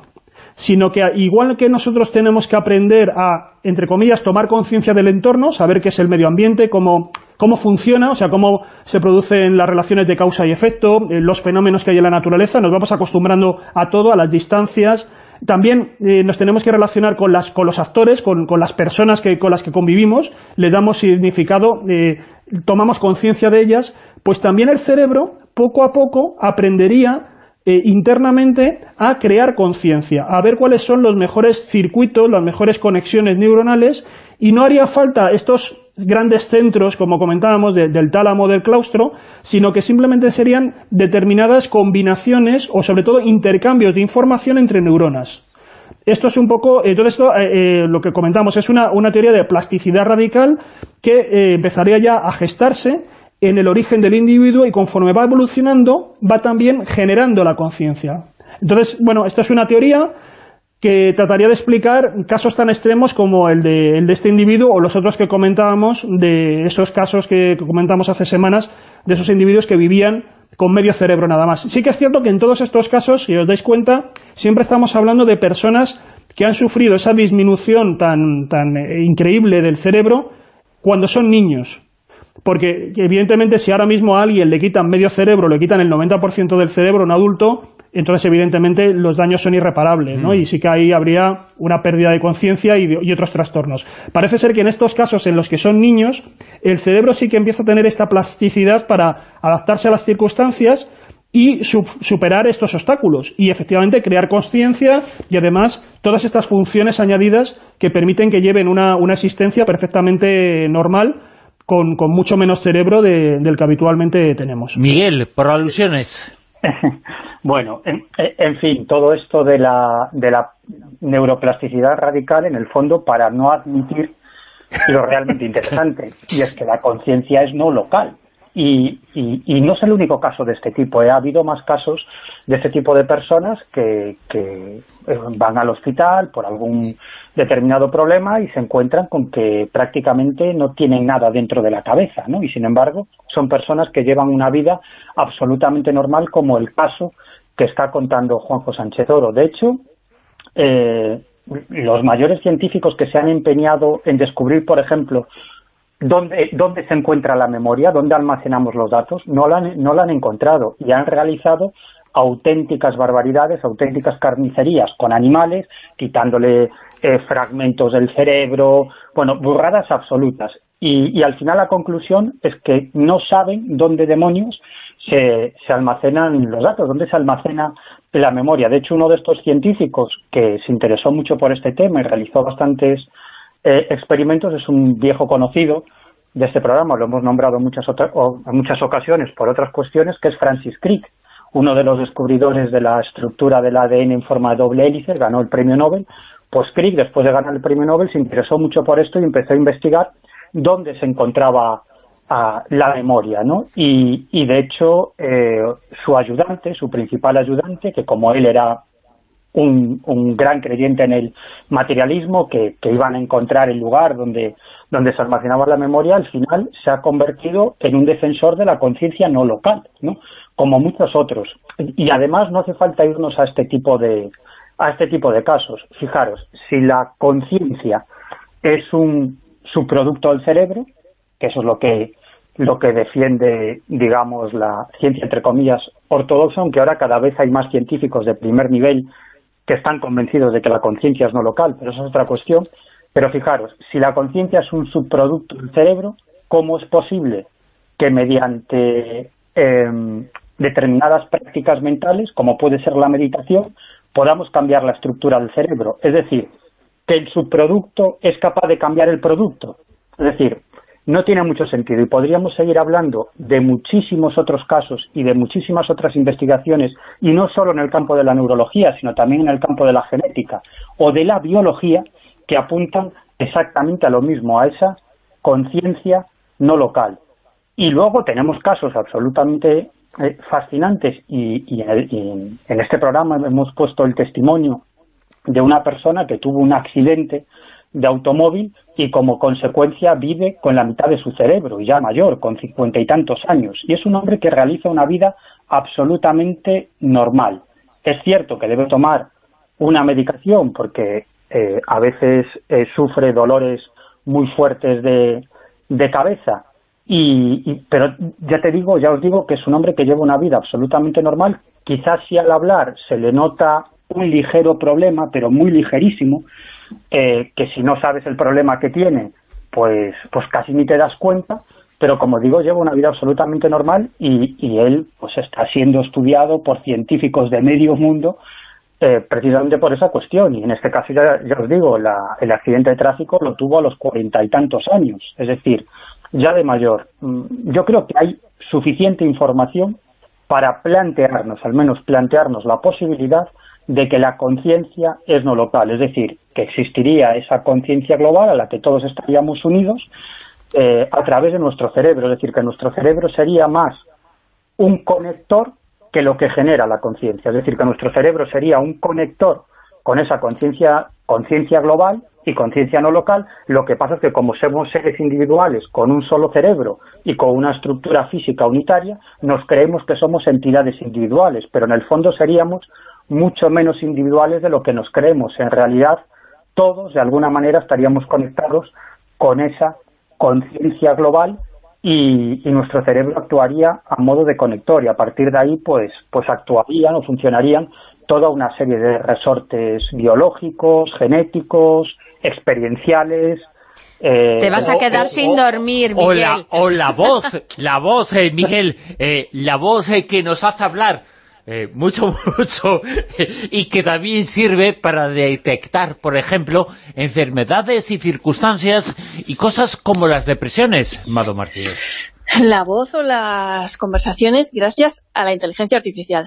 sino que igual que nosotros tenemos que aprender a, entre comillas, tomar conciencia del entorno, saber qué es el medio ambiente, cómo, cómo funciona, o sea, cómo se producen las relaciones de causa y efecto, eh, los fenómenos que hay en la naturaleza, nos vamos acostumbrando a todo, a las distancias. También eh, nos tenemos que relacionar con, las, con los actores, con, con las personas que, con las que convivimos, le damos significado, eh, tomamos conciencia de ellas, pues también el cerebro, poco a poco, aprendería eh, internamente a crear conciencia, a ver cuáles son los mejores circuitos, las mejores conexiones neuronales y no haría falta estos grandes centros, como comentábamos, de- del tálamo, del claustro, sino que simplemente serían determinadas combinaciones o sobre todo intercambios de información entre neuronas. Esto es un poco, eh, todo esto, eh, lo que comentamos, es una, una teoría de plasticidad radical que empezaría ya a gestarse en el origen del individuo y conforme va evolucionando, va también generando la conciencia. Entonces, bueno, esta es una teoría que trataría de explicar casos tan extremos como el de, el de este individuo o los otros que comentábamos, de esos casos que comentamos hace semanas, de esos individuos que vivían con medio cerebro nada más. Sí que es cierto que en todos estos casos, si os dais cuenta, siempre estamos hablando de personas que han sufrido esa disminución tan, tan eh, increíble del cerebro cuando son niños. Porque evidentemente si ahora mismo a alguien le quitan medio cerebro, le quitan el 90% del cerebro a un adulto, entonces evidentemente los daños son irreparables, ¿no? Y sí que ahí habría una pérdida de conciencia y, otros trastornos. Parece ser que en estos casos en los que son niños, el cerebro sí que empieza a tener esta plasticidad para adaptarse a las circunstancias y su- superar estos obstáculos y efectivamente crear conciencia y además todas estas funciones añadidas que permiten que lleven una, una existencia perfectamente normal con, con mucho menos cerebro de- del que habitualmente tenemos. Miguel, por alusiones. Bueno, en, en fin, todo esto de la, de la neuroplasticidad radical, en el fondo, para no admitir lo realmente interesante, y es que la conciencia es no local. Y, y, y no es el único caso de este tipo, ¿eh? ha habido más casos de este tipo de personas que, que eh, van al hospital por algún determinado problema y se encuentran con que prácticamente no tienen nada dentro de la cabeza, ¿no? Y sin embargo, son personas que llevan una vida absolutamente normal, como el caso que está contando Juanjo Sánchez Oro. De hecho, eh, los mayores científicos que se han empeñado en descubrir, por ejemplo, dónde, dónde se encuentra la memoria, dónde almacenamos los datos, no la, no la han encontrado y han realizado auténticas barbaridades, auténticas carnicerías con animales, quitándole eh, fragmentos del cerebro, bueno, burradas absolutas. Y, y al final la conclusión es que no saben dónde demonios se, se almacenan los datos, dónde se almacena la memoria. De hecho, uno de estos científicos que se interesó mucho por este tema y realizó bastantes eh, experimentos es un viejo conocido de este programa, lo hemos nombrado muchas, otras, o, en muchas ocasiones por otras cuestiones, que es Francis Crick, uno de los descubridores de la estructura del ADN en forma de doble hélice, ganó el premio Nobel. Pues Crick, después de ganar el premio Nobel, se interesó mucho por esto y empezó a investigar dónde se encontraba a la memoria, ¿no? Y, de hecho, eh, su ayudante, su principal ayudante, que como él era un, gran creyente en el materialismo, que, que, iban a encontrar el lugar donde, donde se almacenaba la memoria, al final se ha convertido en un defensor de la conciencia no local, ¿no? Como muchos otros. Y además no hace falta irnos a este tipo de a este tipo de casos. Fijaros, si la conciencia es un subproducto del cerebro, que eso es lo que lo que defiende, digamos, la ciencia, entre comillas, ortodoxa, aunque ahora cada vez hay más científicos de primer nivel que están convencidos de que la conciencia es no local, pero eso es otra cuestión. Pero fijaros, si la conciencia es un subproducto del cerebro, ¿cómo es posible que mediante eh, determinadas prácticas mentales, como puede ser la meditación, podamos cambiar la estructura del cerebro. Es decir, que el subproducto es capaz de cambiar el producto. Es decir, no tiene mucho sentido y podríamos seguir hablando de muchísimos otros casos y de muchísimas otras investigaciones y no solo en el campo de la neurología, sino también en el campo de la genética o de la biología que apuntan exactamente a lo mismo, a esa conciencia no local. Y luego tenemos casos absolutamente eh, fascinantes y, y y en este programa hemos puesto el testimonio de una persona que tuvo un accidente de automóvil y como consecuencia vive con la mitad de su cerebro, y ya mayor, con cincuenta y tantos años. Y es un hombre que realiza una vida absolutamente normal. Es cierto que debe tomar una medicación porque eh, a veces eh, sufre dolores muy fuertes de, de cabeza, y, y- pero ya te digo, ya os digo que es un hombre que lleva una vida absolutamente normal. Quizás si al hablar se le nota un ligero problema, pero muy ligerísimo, eh, que si no sabes el problema que tiene, pues, pues casi ni te das cuenta, pero como digo, lleva una vida absolutamente normal y, y él pues está siendo estudiado por científicos de medio mundo eh, precisamente por esa cuestión. Y en este caso, ya, ya os digo, la- el accidente de tráfico lo tuvo a los cuarenta y tantos años, es decir, ya de mayor. Mm, Yo creo que hay suficiente información para plantearnos, al menos plantearnos la posibilidad de que la conciencia es no local, es decir, que existiría esa conciencia global a la que todos estaríamos unidos eh, a través de nuestro cerebro, es decir, que nuestro cerebro sería más un conector que lo que genera la conciencia, es decir, que nuestro cerebro sería un conector con esa conciencia conciencia global y conciencia no local, lo que pasa es que como somos seres individuales con un solo cerebro y con una estructura física unitaria, nos creemos que somos entidades individuales, pero en el fondo seríamos mucho menos individuales de lo que nos creemos. En realidad, todos de alguna manera estaríamos conectados con esa conciencia global y, y nuestro cerebro actuaría a modo de conector y a partir de ahí pues pues actuarían o funcionarían toda una serie de resortes biológicos, genéticos, experienciales. eh, Te vas a o- quedar o- sin o- dormir, O Miguel. la, o la voz, la voz, eh, Miguel, eh, la voz eh, que nos hace hablar eh, mucho, mucho, y que también sirve para detectar, por ejemplo, enfermedades y circunstancias y cosas como las depresiones, Mado Martínez. La voz o las conversaciones gracias a la inteligencia artificial.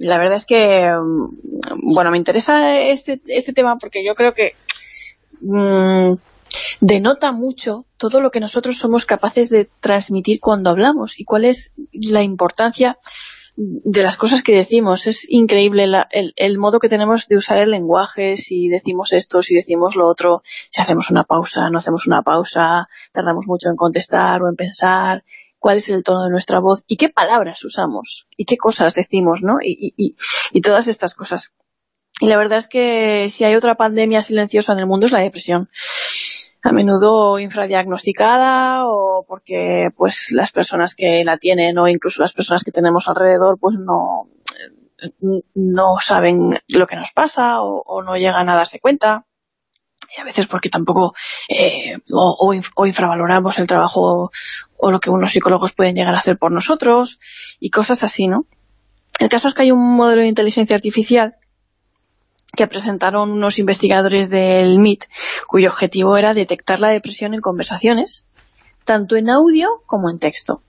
La verdad es que, mm, bueno, me interesa este, este tema porque yo creo que mm, denota mucho todo lo que nosotros somos capaces de transmitir cuando hablamos y cuál es la importancia de las cosas que decimos. Es increíble la- el, el modo que tenemos de usar el lenguaje, si decimos esto, si decimos lo otro, si hacemos una pausa, no hacemos una pausa, tardamos mucho en contestar o en pensar, cuál es el tono de nuestra voz y qué palabras usamos y qué cosas decimos, ¿no? Y, y, y, todas estas cosas. Y la verdad es que si hay otra pandemia silenciosa en el mundo es la depresión a menudo infradiagnosticada o porque pues las personas que la tienen o incluso las personas que tenemos alrededor pues no no saben lo que nos pasa o, no llegan a darse cuenta y a veces porque tampoco eh, o infravaloramos el trabajo o lo que unos psicólogos pueden llegar a hacer por nosotros y cosas así, ¿no? El caso es que hay un modelo de inteligencia artificial que presentaron unos investigadores del MIT, cuyo objetivo era detectar la depresión en conversaciones, tanto en audio como en texto.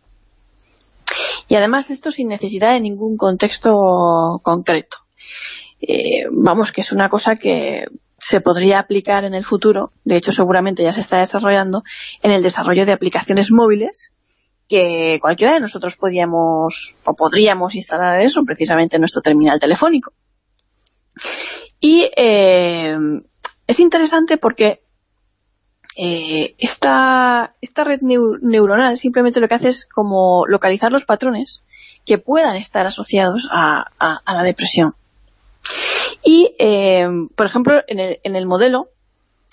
Y además esto sin necesidad de ningún contexto concreto. Eh, vamos, que es una cosa que se podría aplicar en el futuro, de hecho seguramente ya se está desarrollando, en el desarrollo de aplicaciones móviles que cualquiera de nosotros podíamos o podríamos instalar eso precisamente en nuestro terminal telefónico. Y eh, es interesante porque eh, esta, esta red neu- neuronal simplemente lo que hace es como localizar los patrones que puedan estar asociados a la depresión. Y, eh, por ejemplo, en el, en el modelo,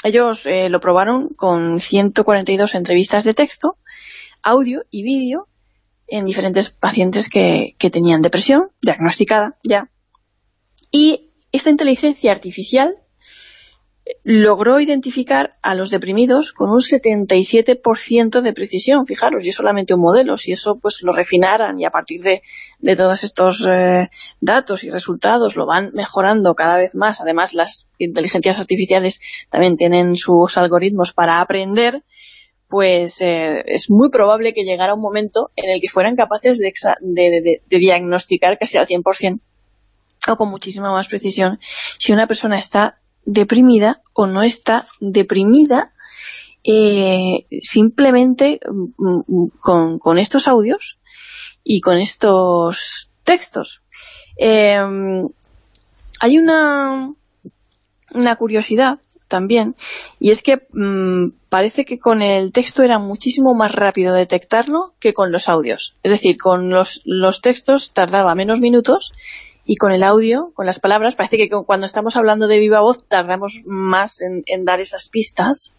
ellos eh, lo probaron con 142 entrevistas de texto, audio y vídeo en diferentes pacientes que, que tenían depresión, diagnosticada ya. Y esta inteligencia artificial logró identificar a los deprimidos con un 77% de precisión, fijaros, y es solamente un modelo, si eso pues lo refinaran y a partir de, de todos estos eh, datos y resultados lo van mejorando cada vez más, además las inteligencias artificiales también tienen sus algoritmos para aprender, pues eh, es muy probable que llegara un momento en el que fueran capaces de, de- de diagnosticar casi al 100% o con muchísima más precisión si una persona está deprimida o no está deprimida eh, simplemente mm, mm, con, con estos audios y con estos textos. Eh, hay una, una curiosidad también, y es que mm, parece que con el texto era muchísimo más rápido detectarlo que con los audios. Es decir, con los, los textos tardaba menos minutos y con el audio, con las palabras, parece que cuando estamos hablando de viva voz tardamos más en, dar esas pistas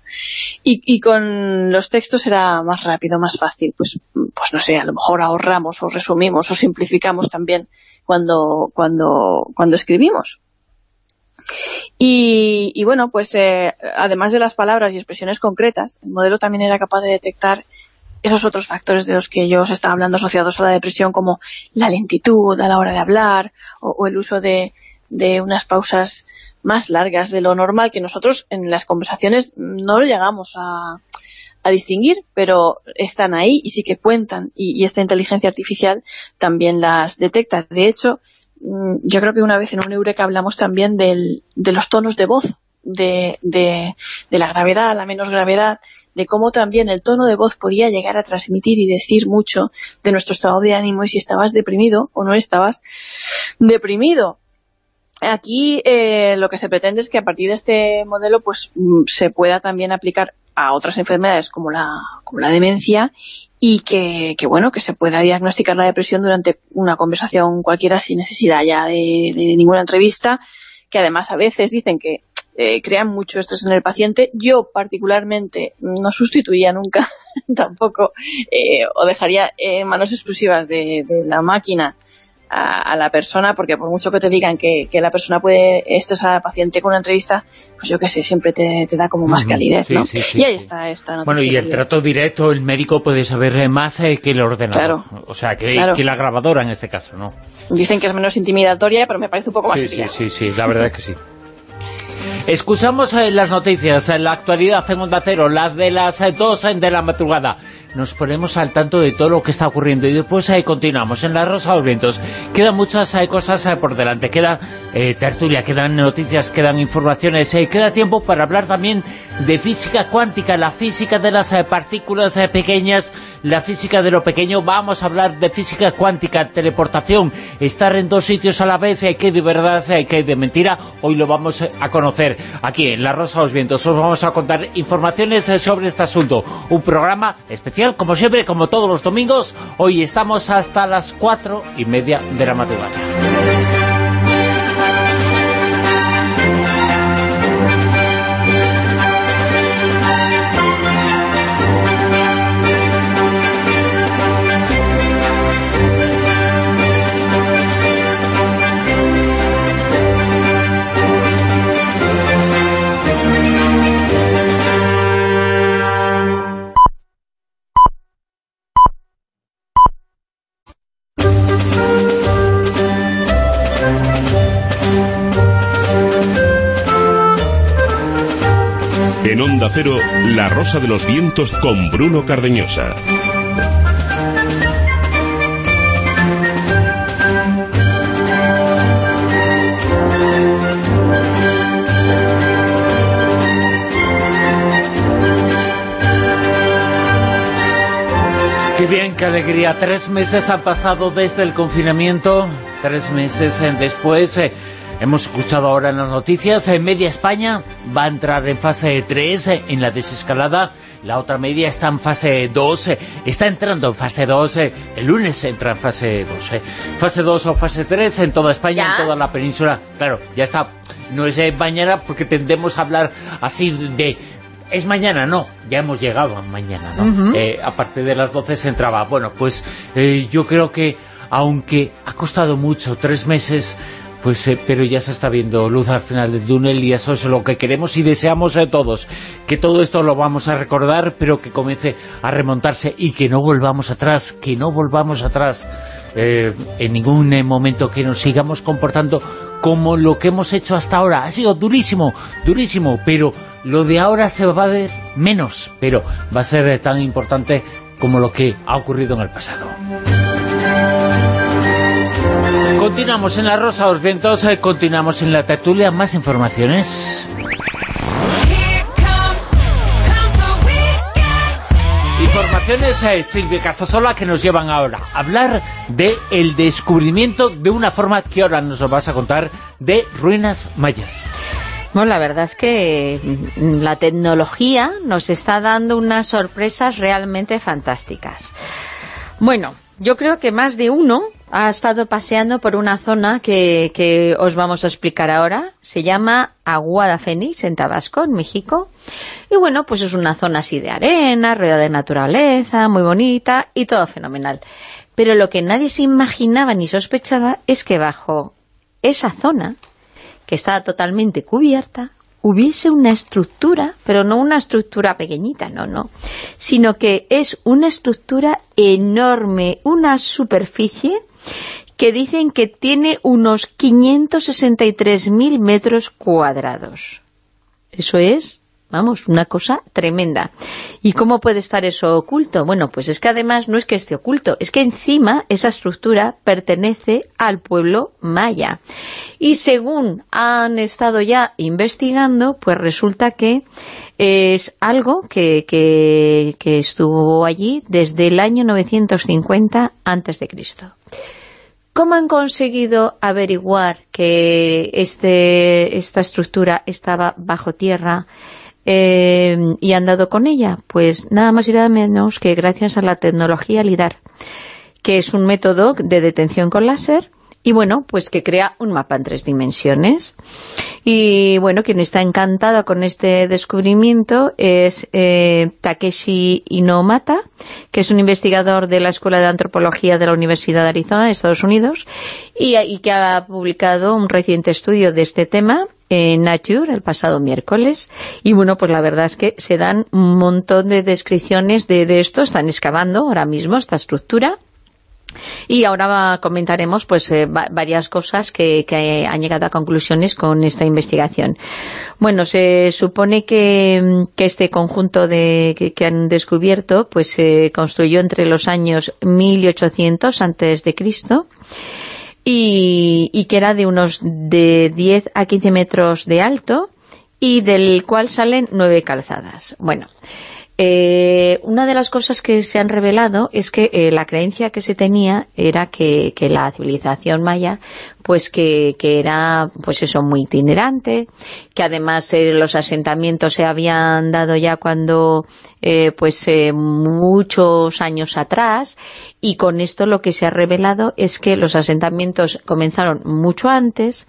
y, y con los textos era más rápido, más fácil. Pues, pues no sé, a lo mejor ahorramos o resumimos o simplificamos también cuando, cuando, cuando escribimos. Y, y bueno, pues eh, además de las palabras y expresiones concretas, el modelo también era capaz de detectar esos otros factores de los que yo os estaba hablando asociados a la depresión, como la lentitud a la hora de hablar o, el uso de, de unas pausas más largas de lo normal que nosotros en las conversaciones no lo llegamos a, a distinguir, pero están ahí y sí que cuentan y, y esta inteligencia artificial también las detecta. De hecho, mm, yo creo que una vez en un Eureka hablamos también del, de los tonos de voz, de, de, la gravedad la menos gravedad, de cómo también el tono de voz podía llegar a transmitir y decir mucho de nuestro estado de ánimo y si estabas deprimido o no estabas deprimido. Aquí eh, lo que se pretende es que a partir de este modelo pues mm, se pueda también aplicar a otras enfermedades como la, como la demencia y que, que, bueno que se pueda diagnosticar la depresión durante una conversación cualquiera sin necesidad ya de, de ninguna entrevista, que además a veces dicen que eh, crean mucho estrés en el paciente. Yo particularmente no sustituiría nunca tampoco eh, o dejaría en manos exclusivas de, de la máquina a, a, la persona, porque por mucho que te digan que, que, la persona puede estresar al paciente con una entrevista, pues yo qué sé, siempre te, te da como más calidez, sí, ¿no? sí, sí, y ahí está esta noticia. Bueno, y el trato directo, el médico puede saber eh, más eh, que el ordenador. Claro. O sea, que, Claro. que la grabadora en este caso, ¿no? Dicen que es menos intimidatoria, pero me parece un poco más Sí, sí, sí, la verdad es que sí. Escuchamos eh, las noticias, en la actualidad en Onda Cero, las de las eh, dos eh, de la madrugada. Nos ponemos al tanto de todo lo que está ocurriendo y después ahí continuamos en La Rosa de los Vientos. Quedan muchas eh, cosas eh, por delante, queda eh, tertulia, quedan noticias, quedan informaciones, eh, queda tiempo para hablar también de física cuántica, la física de las partículas pequeñas, la física de lo pequeño. Vamos a hablar de física cuántica, teleportación, estar en dos sitios a la vez, eh, que hay de verdad, eh, que hay de mentira. Hoy lo vamos a conocer aquí en La Rosa de los Vientos. Os vamos a contar informaciones sobre este asunto. Un programa especial, como siempre, como todos los domingos. Hoy estamos hasta las cuatro y media de la madrugada. En Onda Cero, La Rosa de los Vientos con Bruno Cardeñosa. Qué bien, qué alegría. Tres meses han pasado desde el confinamiento, tres meses eh, después. eh, hemos escuchado ahora en las noticias, en media España va a entrar en fase 3, eh, en la desescalada. La otra media está en fase 2, eh, está entrando en fase 2, eh, el lunes entra en fase 2. eh. Fase 2 o fase 3 en toda España, ¿Ya? en toda la península. Claro, ya está. No es eh, mañana porque tendemos a hablar así de es mañana, no, ya hemos llegado a mañana, ¿no? Ujú. Eh, a partir de las 12 se entraba. Bueno, pues eh, yo creo que, aunque ha costado mucho, tres meses, pues eh, pero ya se está viendo luz al final del túnel y eso es lo que queremos y deseamos de todos, que todo esto lo vamos a recordar, pero que comience a remontarse y que no volvamos atrás, que no volvamos atrás eh, en ningún eh, momento, que nos sigamos comportando como lo que hemos hecho hasta ahora. Ha sido durísimo, durísimo, pero lo de ahora se va a ver menos, pero va a ser eh, tan importante como lo que ha ocurrido en el pasado. Continuamos en La Rosa los Vientos, eh, continuamos en la tertulia, más informaciones. Informaciones, eh, Silvia Casasola, que nos llevan ahora a hablar de el descubrimiento de una forma que ahora nos lo vas a contar, de ruinas mayas. Bueno, la verdad es que mm, la tecnología nos está dando unas sorpresas realmente fantásticas. Bueno, yo creo que más de uno ha estado paseando por una zona que, os vamos a explicar ahora. Se llama Aguada Fénix, en Tabasco, en México. Y bueno, pues es una zona así de arena, rodeada de naturaleza, muy bonita y todo fenomenal. Pero lo que nadie se imaginaba ni sospechaba es que bajo esa zona que estaba totalmente cubierta, hubiese una estructura, pero no una estructura pequeñita, no, no, sino que es una estructura enorme, una superficie que dicen que tiene unos 563.000 metros cuadrados. Eso es, vamos, una cosa tremenda. ¿Y cómo puede estar eso oculto? Bueno, pues es que además no es que esté oculto, es que encima esa estructura pertenece al pueblo maya. Y según han estado ya investigando, pues resulta que es algo que, que, que estuvo allí desde el año 950 antes de Cristo. ¿Cómo han conseguido averiguar que este, esta estructura estaba bajo tierra eh, y han dado con ella? Pues nada más y nada menos que gracias a la tecnología LIDAR, que es un método de detención con láser y bueno, pues que crea un mapa en tres dimensiones. Y bueno, quien está encantado con este descubrimiento es eh, Takeshi Inomata, que es un investigador de la Escuela de Antropología de la Universidad de Arizona, de Estados Unidos, y, y que ha publicado un reciente estudio de este tema en Nature el pasado miércoles. Y bueno, pues la verdad es que se dan un montón de descripciones de, de esto, están excavando ahora mismo esta estructura y ahora comentaremos pues eh, va- varias cosas que, han llegado a conclusiones con esta investigación. Bueno, se supone que, que este conjunto de, que, han descubierto pues se construyó entre los años 1800 antes de y, y que era de unos de 10 a 15 metros de alto y del cual salen nueve calzadas. Bueno, eh, una de las cosas que se han revelado es que eh, la creencia que se tenía era que, que la civilización maya pues que, que era pues eso muy itinerante que además eh, los asentamientos se habían dado ya cuando eh, pues muchos años atrás y con esto lo que se ha revelado es que los asentamientos comenzaron mucho antes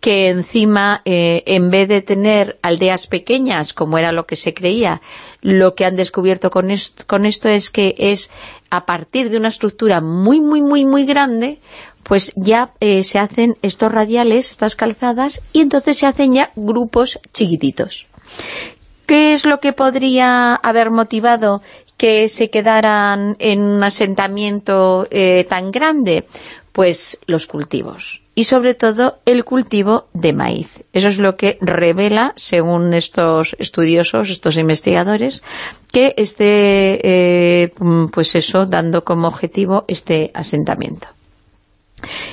que encima en vez de tener aldeas pequeñas como era lo que se creía lo que han descubierto con, est- con esto es que es a partir de una estructura muy, muy, muy, muy grande, pues ya eh, se hacen estos radiales, estas calzadas, y entonces se hacen ya grupos chiquititos. ¿Qué es lo que podría haber motivado que se quedaran en un asentamiento eh, tan grande? Pues los cultivos. Y sobre todo el cultivo de maíz. Eso es lo que revela, según estos estudiosos, estos investigadores, que esté, eh, pues eso, dando como objetivo este asentamiento.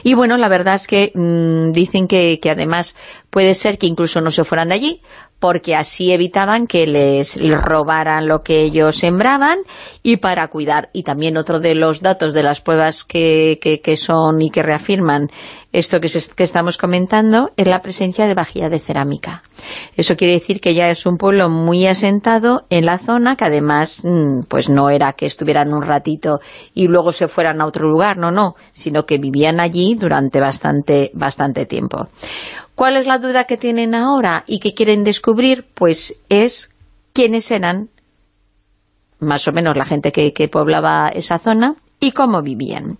Y bueno, la verdad es que mm, dicen que, que además puede ser que incluso no se fueran de allí, porque así evitaban que les, robaran lo que ellos sembraban y para cuidar. Y también otro de los datos de las pruebas que, que son y que reafirman esto que, que estamos comentando es la presencia de vajilla de cerámica. Eso quiere decir que ya es un pueblo muy asentado en la zona, que además mm, pues no era que estuvieran un ratito y luego se fueran a otro lugar, no, no, sino que vivían allí durante bastante, bastante tiempo. ¿Cuál es la duda que tienen ahora y que quieren descubrir? Pues es quiénes eran más o menos la gente que, que poblaba esa zona y cómo vivían.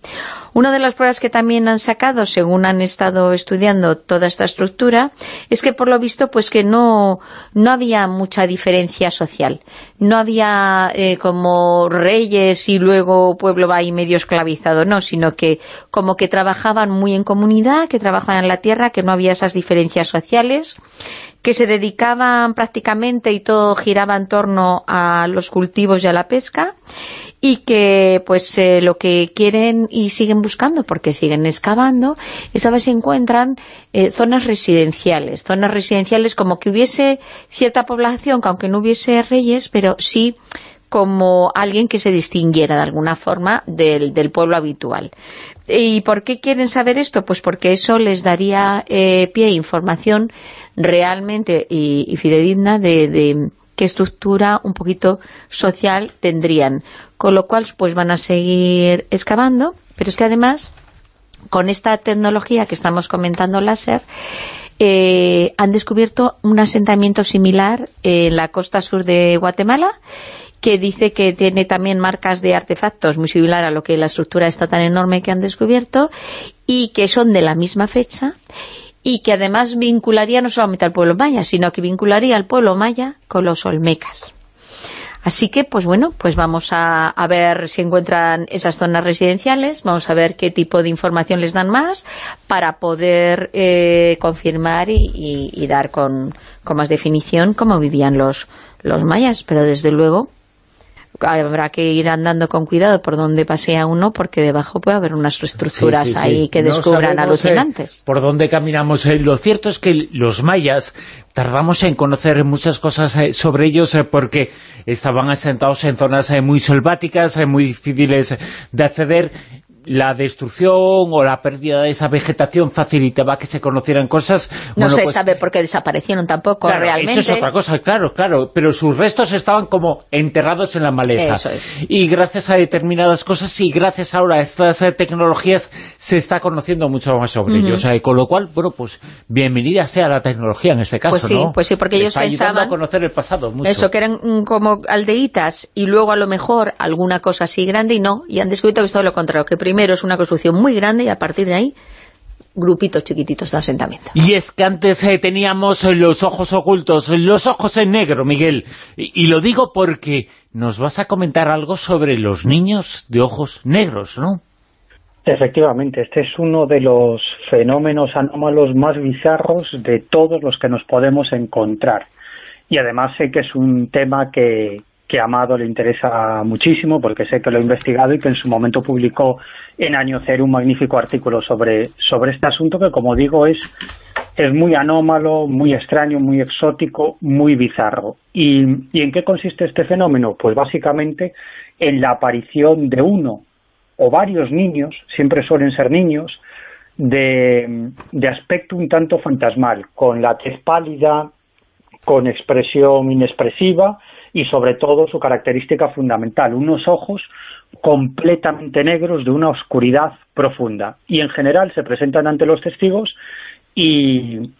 Una de las pruebas que también han sacado, según han estado estudiando toda esta estructura, es que por lo visto pues que no, no había mucha diferencia social. No había eh, como reyes y luego pueblo va ahí medio esclavizado, no, sino que como que trabajaban muy en comunidad, que trabajaban en la tierra, que no había esas diferencias sociales, que se dedicaban prácticamente y todo giraba en torno a los cultivos y a la pesca y que pues eh, lo que quieren y siguen buscando, porque siguen excavando, esta vez se encuentran eh, zonas residenciales, zonas residenciales como que hubiese cierta población, que aunque no hubiese reyes, pero sí como alguien que se distinguiera de alguna forma del, del pueblo habitual. ¿Y por qué quieren saber esto? Pues porque eso les daría eh, pie a información realmente y, y fidedigna de, de qué estructura un poquito social tendrían. Con lo cual, pues van a seguir excavando, pero es que además, con esta tecnología que estamos comentando láser, eh, han descubierto un asentamiento similar en la costa sur de Guatemala, que dice que tiene también marcas de artefactos muy similar a lo que la estructura está tan enorme que han descubierto, y que son de la misma fecha, y que además vincularía no solamente al pueblo maya, sino que vincularía al pueblo maya con los olmecas. Así que, pues bueno, pues vamos a, ver si encuentran esas zonas residenciales, vamos a ver qué tipo de información les dan más para poder eh, confirmar y dar con, con, más definición cómo vivían los, los mayas, pero desde luego habrá que ir andando con cuidado por donde pasea uno porque debajo puede haber unas estructuras sí, sí, sí. ahí que no descubran sabemos, alucinantes. Eh, por dónde caminamos. Eh, lo cierto es que los mayas tardamos en conocer muchas cosas eh, sobre ellos eh, porque estaban asentados en zonas eh, muy selváticas, muy difíciles de acceder la destrucción o la pérdida de esa vegetación facilitaba que se conocieran cosas... No bueno, se pues, sabe por qué desaparecieron tampoco claro, realmente. Eso es otra cosa, claro, claro, pero sus restos estaban como enterrados en la maleza. Eso es. Y gracias a determinadas cosas y gracias ahora a estas eh, tecnologías se está conociendo mucho más sobre Uh -huh. ellos. Eh, con lo cual, bueno, pues bienvenida sea la tecnología en este caso, pues sí, ¿no? Pues sí, porque ellos pensaban... a conocer el pasado mucho. Eso, que eran mm, como aldeitas y luego a lo mejor alguna cosa así grande y no, y han descubierto que es todo lo contrario, que primero es una construcción muy grande y a partir de ahí grupitos chiquititos de asentamiento. Y es que antes eh, teníamos los ojos ocultos, los ojos en negro, Miguel. Y, y, lo digo porque nos vas a comentar algo sobre los niños de ojos negros, ¿no? Efectivamente, este es uno de los fenómenos anómalos más bizarros de todos los que nos podemos encontrar. Y además sé que es un tema que, que a Amado le interesa muchísimo porque sé que lo ha investigado y que en su momento publicó en Año Cero un magnífico artículo sobre, sobre este asunto que, como digo, es, es muy anómalo, muy extraño, muy exótico, muy bizarro. ¿Y, ¿Y en qué consiste este fenómeno? Pues básicamente en la aparición de uno o varios niños, siempre suelen ser niños, de, de aspecto un tanto fantasmal, con la tez pálida, con expresión inexpresiva y sobre todo su característica fundamental, unos ojos completamente negros de una oscuridad profunda. Y en general se presentan ante los testigos y,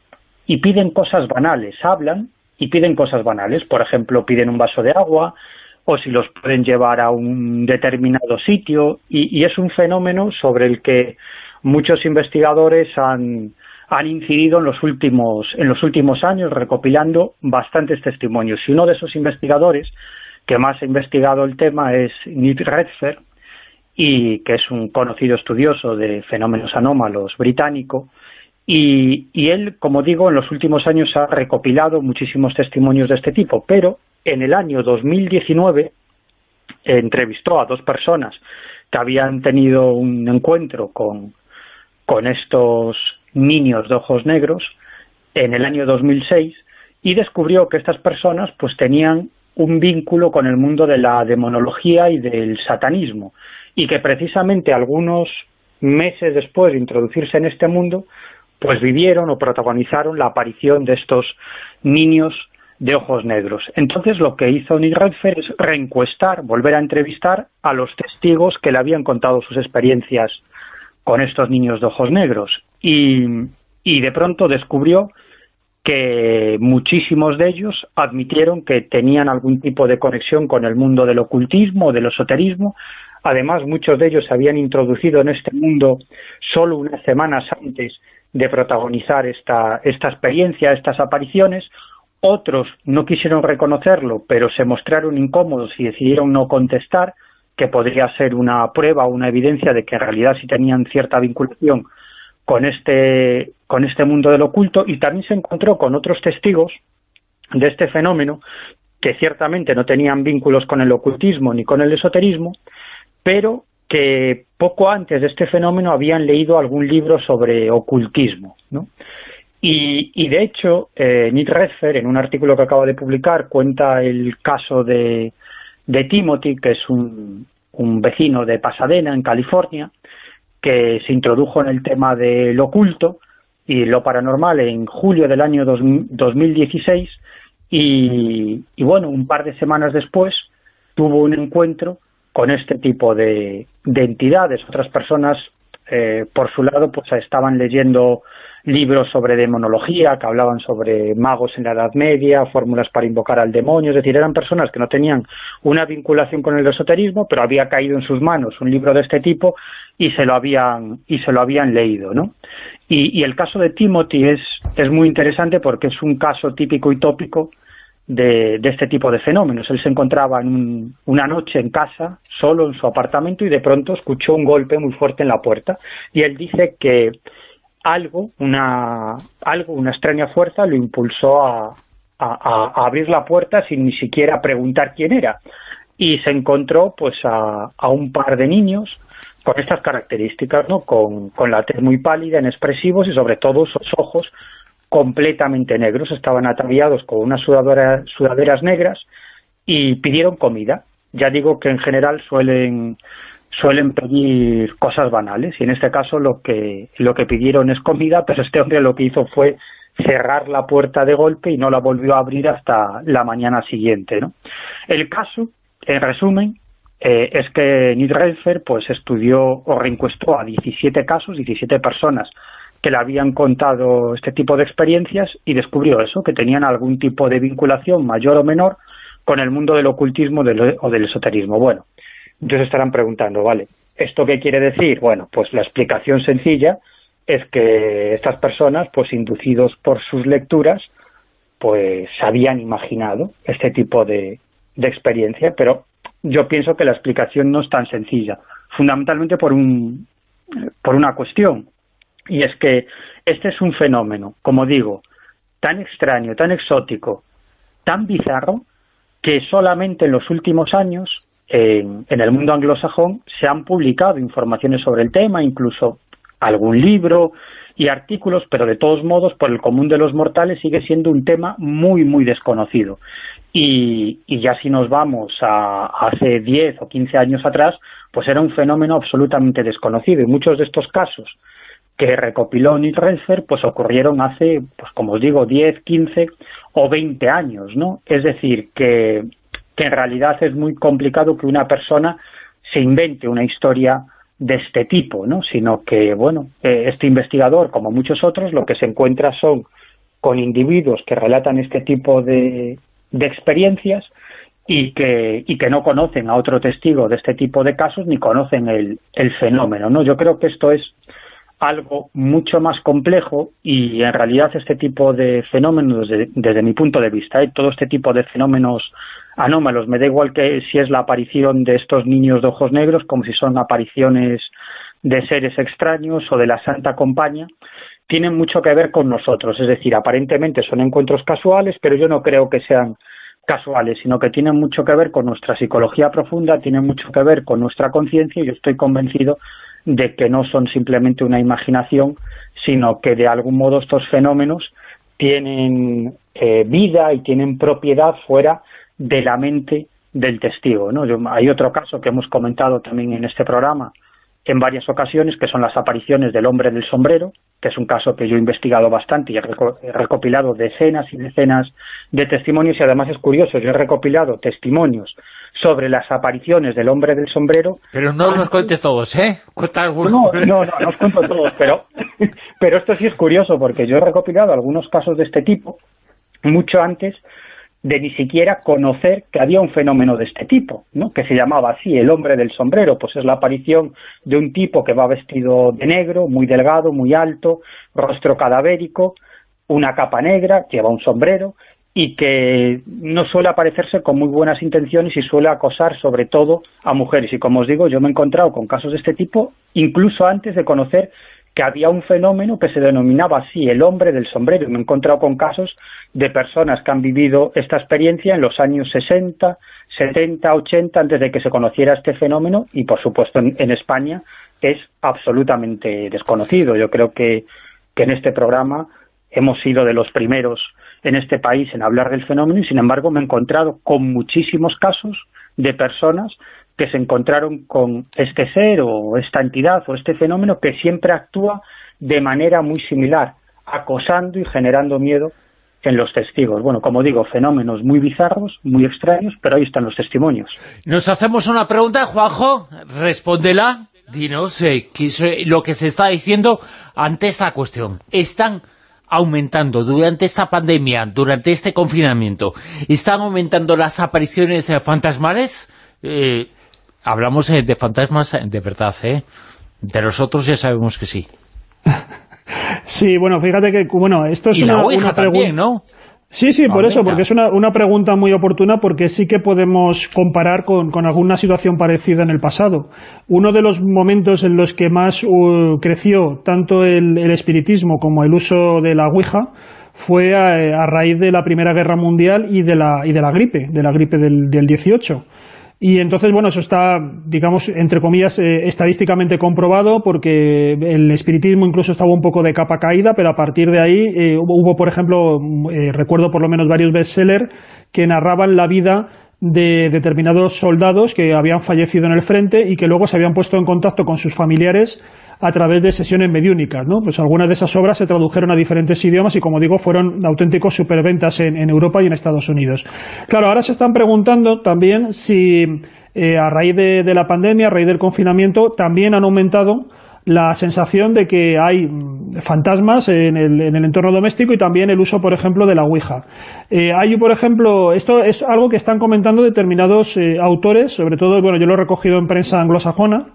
y piden cosas banales, hablan y piden cosas banales. Por ejemplo, piden un vaso de agua o si los pueden llevar a un determinado sitio y, y es un fenómeno sobre el que muchos investigadores han, han incidido en los últimos en los últimos años recopilando bastantes testimonios y uno de esos investigadores que más ha investigado el tema es Nick Redfer y que es un conocido estudioso de fenómenos anómalos británico y, y él, como digo, en los últimos años ha recopilado muchísimos testimonios de este tipo, pero en el año 2019 entrevistó a dos personas que habían tenido un encuentro con, con estos niños de ojos negros en el año 2006 y descubrió que estas personas pues tenían un vínculo con el mundo de la demonología y del satanismo y que precisamente algunos meses después de introducirse en este mundo pues vivieron o protagonizaron la aparición de estos niños de ojos negros. Entonces lo que hizo Nick Redfer es reencuestar, volver a entrevistar a los testigos que le habían contado sus experiencias con estos niños de ojos negros y, y de pronto descubrió que muchísimos de ellos admitieron que tenían algún tipo de conexión con el mundo del ocultismo del esoterismo. Además, muchos de ellos se habían introducido en este mundo solo unas semanas antes de protagonizar esta, esta experiencia, estas apariciones. Otros no quisieron reconocerlo, pero se mostraron incómodos y decidieron no contestar, que podría ser una prueba o una evidencia de que en realidad sí tenían cierta vinculación con este, con este mundo del oculto y también se encontró con otros testigos de este fenómeno que ciertamente no tenían vínculos con el ocultismo ni con el esoterismo, pero que poco antes de este fenómeno habían leído algún libro sobre ocultismo, ¿no? Y, de hecho, eh, Nick Redfer, en un artículo que acaba de publicar, cuenta el caso de, de Timothy, que es un, un vecino de Pasadena, en California, que se introdujo en el tema del oculto y lo paranormal en julio del año dos- 2016 y, y bueno, un par de semanas después tuvo un encuentro con este tipo de, de entidades. Otras personas, eh, por su lado, pues estaban leyendo libros sobre demonología, que hablaban sobre magos en la Edad Media, fórmulas para invocar al demonio, es decir, eran personas que no tenían una vinculación con el esoterismo, pero había caído en sus manos un libro de este tipo y se lo habían, y se lo habían leído, ¿no? Y, el caso de Timothy es, muy interesante porque es un caso típico y tópico de, de este tipo de fenómenos. Él se encontraba en un- una noche en casa, solo en su apartamento, y de pronto escuchó un golpe muy fuerte en la puerta. Y él dice que algo, una, algo, una extraña fuerza lo impulsó a, abrir la puerta sin ni siquiera preguntar quién era. Y se encontró pues a un par de niños con estas características, ¿no? Con, con la tez muy pálida, inexpresivos y sobre todo esos ojos completamente negros. Estaban ataviados con unas sudadera- sudaderas negras y pidieron comida. Ya digo que en general suelen suelen pedir cosas banales y en este caso lo que lo que pidieron es comida, pero este hombre lo que hizo fue cerrar la puerta de golpe y no la volvió a abrir hasta la mañana siguiente, ¿no? El caso, en resumen, eh, es que Nick Redfer pues estudió o reencuestó a 17 casos, 17 personas que le habían contado este tipo de experiencias y descubrió eso, que tenían algún tipo de vinculación mayor o menor con el mundo del ocultismo del- o del esoterismo. Bueno, entonces estarán preguntando, vale, ¿esto qué quiere decir? Bueno, pues la explicación sencilla es que estas personas, pues inducidos por sus lecturas, pues habían imaginado este tipo de, de experiencia, pero yo pienso que la explicación no es tan sencilla, fundamentalmente por un por una cuestión, y es que este es un fenómeno, como digo, tan extraño, tan exótico, tan bizarro, que solamente en los últimos años, en, en el mundo anglosajón, se han publicado informaciones sobre el tema, incluso algún libro y artículos, pero de todos modos, por el común de los mortales, sigue siendo un tema muy, muy desconocido. Y, y ya si nos vamos a, hace 10 o 15 años atrás, pues era un fenómeno absolutamente desconocido. Y muchos de estos casos que recopiló Nick Redfer, pues ocurrieron hace, pues como os digo, 10, 15 o 20 años, ¿no? Es decir, que, que en realidad es muy complicado que una persona se invente una historia de este tipo, ¿no? Sino que, bueno, eh, este investigador, como muchos otros, lo que se encuentra son con individuos que relatan este tipo de, de experiencias y que, y que no conocen a otro testigo de este tipo de casos ni conocen el, el fenómeno, ¿no? Yo creo que esto es algo mucho más complejo y en realidad este tipo de fenómenos, desde, mi punto de vista, ¿eh? todo este tipo de fenómenos anómalos, me da igual que si es la aparición de estos niños de ojos negros, como si son apariciones de seres extraños o de la Santa Compañía, tienen mucho que ver con nosotros, es decir, aparentemente son encuentros casuales, pero yo no creo que sean casuales, sino que tienen mucho que ver con nuestra psicología profunda, tienen mucho que ver con nuestra conciencia y yo estoy convencido de que no son simplemente una imaginación, sino que de algún modo estos fenómenos tienen eh, vida y tienen propiedad fuera de la mente del testigo. ¿no? Hay otro caso que hemos comentado también en este programa en varias ocasiones, que son las apariciones del hombre del sombrero, que es un caso que yo he investigado bastante y he, reco- he recopilado decenas y decenas de testimonios y además es curioso, yo he recopilado testimonios sobre las apariciones del hombre del sombrero Pero no nos cuentes todos, ¿eh? Cuenta alguno. no, no, no, no os cuento todos, pero, Pero esto sí es curioso, porque yo he recopilado algunos casos de este tipo mucho antes de ni siquiera conocer que había un fenómeno de este tipo, ¿no? que se llamaba así, el hombre del sombrero, pues es la aparición de un tipo que va vestido de negro, muy delgado, muy alto, rostro cadavérico, una capa negra, lleva un sombrero, y que no suele aparecerse con muy buenas intenciones y suele acosar sobre todo a mujeres. Y como os digo, yo me he encontrado con casos de este tipo incluso antes de conocer que había un fenómeno que se denominaba así, el hombre del sombrero. Me he encontrado con casos de personas que han vivido esta experiencia en los años 60, 70, 80, antes de que se conociera este fenómeno y, por supuesto, en, en España es absolutamente desconocido. Yo creo que, que en este programa hemos sido de los primeros en este país en hablar del fenómeno y, sin embargo, me he encontrado con muchísimos casos de personas que se encontraron con este ser o esta entidad o este fenómeno que siempre actúa de manera muy similar, acosando y generando miedo en los testigos. Bueno, como digo, fenómenos muy bizarros, muy extraños, pero ahí están los testimonios. Nos hacemos una pregunta, Juanjo, respóndela, dinos eh, qué es eh, lo que se está diciendo ante esta cuestión. Están aumentando durante esta pandemia, durante este confinamiento, están aumentando las apariciones eh, fantasmales. Eh, hablamos eh, de fantasmas eh, de verdad, ¿eh? De los otros ya sabemos que sí. Sí, bueno, fíjate que, bueno, esto es y una, la Ouija una también, pregunta... ¿no? Sí, sí, por eso, porque es una, una pregunta muy oportuna porque sí que podemos comparar con, con alguna situación parecida en el pasado. Uno de los momentos en los que más uh, creció tanto el, el espiritismo como el uso de la Ouija fue a, a raíz de la Primera Guerra Mundial y de la, y de la gripe, de la gripe del, del 18. Y entonces, bueno, eso está, digamos, entre comillas, eh, estadísticamente comprobado porque el espiritismo incluso estaba un poco de capa caída, pero a partir de ahí eh, hubo, por ejemplo, mm, eh, recuerdo por lo menos varios bestsellers que narraban la vida de determinados soldados que habían fallecido en el frente y que luego se habían puesto en contacto con sus familiares a través de sesiones mediúnicas, ¿no? Pues algunas de esas obras se tradujeron a diferentes idiomas y, como digo, fueron auténticos superventas en, en Europa y en Estados Unidos. Claro, ahora se están preguntando también si eh, a raíz de, la pandemia, a raíz del confinamiento, también han aumentado la sensación de que hay mm, fantasmas en el, en el entorno doméstico y también el uso, por ejemplo, de la Ouija. Eh, hay, por ejemplo, esto es algo que están comentando determinados eh, autores, sobre todo, bueno, yo lo he recogido en prensa anglosajona,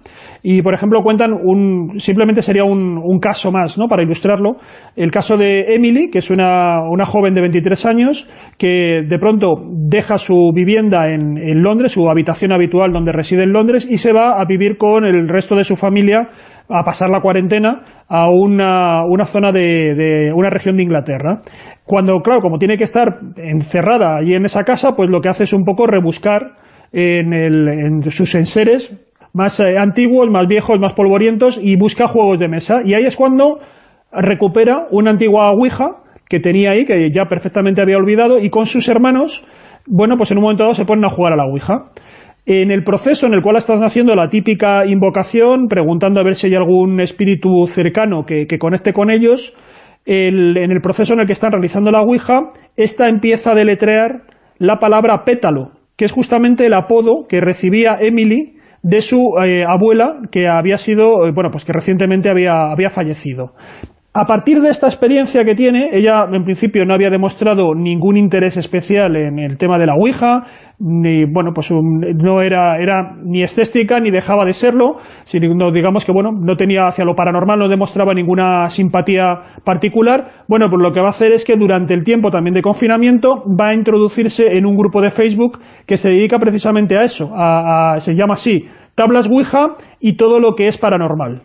y, por ejemplo, cuentan un, simplemente sería un, un caso más, ¿no?, para ilustrarlo, el caso de Emily, que es una, una joven de 23 años, que de pronto deja su vivienda en, en Londres, su habitación habitual donde reside en Londres, y se va a vivir con el resto de su familia a pasar la cuarentena a una, una zona de, de una región de Inglaterra. Cuando, claro, como tiene que estar encerrada allí en esa casa, pues lo que hace es un poco rebuscar en, el, en sus enseres más eh, antiguos, más viejos, más polvorientos y busca juegos de mesa. Y ahí es cuando recupera una antigua Ouija que tenía ahí, que ya perfectamente había olvidado, y con sus hermanos, bueno, pues en un momento dado se ponen a jugar a la Ouija. En el proceso en el cual están haciendo la típica invocación, preguntando a ver si hay algún espíritu cercano que, que conecte con ellos, el- en el proceso en el que están realizando la Ouija, esta empieza a deletrear la palabra pétalo, que es justamente el apodo que recibía Emily de su eh, abuela, que había sido, eh, bueno, pues que recientemente había, había fallecido. A partir de esta experiencia que tiene, ella en principio no había demostrado ningún interés especial en el tema de la Ouija, ni, bueno, pues um, no era, ni escéptica ni dejaba de serlo, sino digamos que, bueno, no tenía hacia lo paranormal, no demostraba ninguna simpatía particular. Bueno, pues lo que va a hacer es que durante el tiempo también de confinamiento va a introducirse en un grupo de Facebook que se dedica precisamente a eso, a- se llama así, Tablas Ouija y todo lo que es paranormal.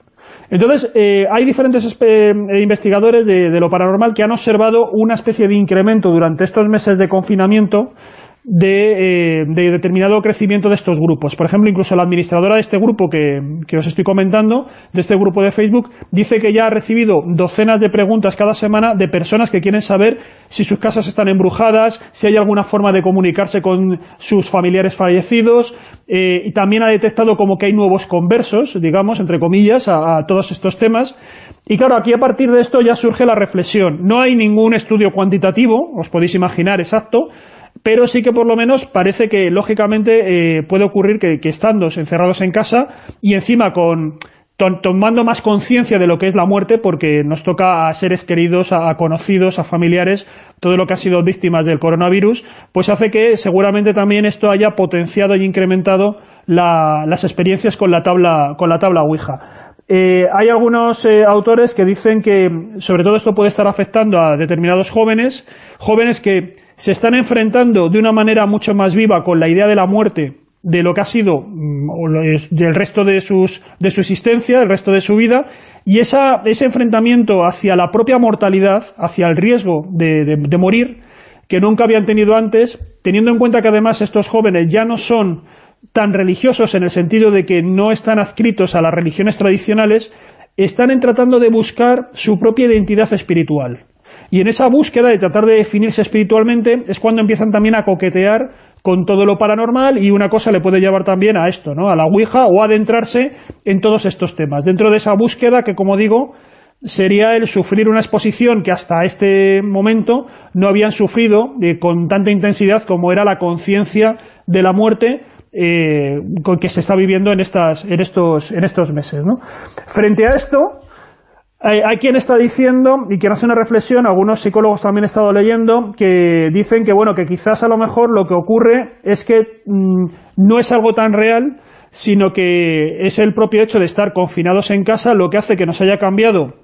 Entonces, eh, hay diferentes eh, investigadores de lo paranormal que han observado una especie de incremento durante estos meses de confinamiento de, eh, de determinado crecimiento de estos grupos. Por ejemplo, incluso la administradora de este grupo que, que os estoy comentando, de este grupo de Facebook, dice que ya ha recibido docenas de preguntas cada semana de personas que quieren saber si sus casas están embrujadas, si hay alguna forma de comunicarse con sus familiares fallecidos, eh, y también ha detectado como que hay nuevos conversos, digamos, entre comillas, a, a todos estos temas. Y claro, aquí a partir de esto ya surge la reflexión. No hay ningún estudio cuantitativo, os podéis imaginar exacto, pero sí que por lo menos parece que lógicamente eh, puede ocurrir que, estando encerrados en casa y encima con to- tomando más conciencia de lo que es la muerte, porque nos toca a seres queridos, a, a conocidos, a familiares, todo lo que ha sido víctimas del coronavirus, pues hace que seguramente también esto haya potenciado y incrementado la- las experiencias con la tabla, con la tabla Ouija. Eh, hay algunos eh, autores que dicen que sobre todo esto puede estar afectando a determinados jóvenes, jóvenes que se están enfrentando de una manera mucho más viva con la idea de la muerte de lo que ha sido mm, del resto de, sus, de su existencia, del resto de su vida, y ese enfrentamiento hacia la propia mortalidad, hacia el riesgo de, morir, que nunca habían tenido antes, teniendo en cuenta que además estos jóvenes ya no son tan religiosos en el sentido de que no están adscritos a las religiones tradicionales, están tratando de buscar su propia identidad espiritual. Y en esa búsqueda de tratar de definirse espiritualmente es cuando empiezan también a coquetear con todo lo paranormal y una cosa le puede llevar también a esto, ¿no? a la Ouija o adentrarse en todos estos temas. Dentro de esa búsqueda que, como digo, sería el sufrir una exposición que hasta este momento no habían sufrido eh, con tanta intensidad como era la conciencia de la muerte eh, con que se está viviendo en, estas, en, estos, en estos meses. ¿no? Frente a esto, hay, quien está diciendo, y quien hace una reflexión, algunos psicólogos también he estado leyendo, que dicen que bueno que quizás a lo mejor lo que ocurre es que mm, no es algo tan real, sino que es el propio hecho de estar confinados en casa lo que hace que nos haya cambiado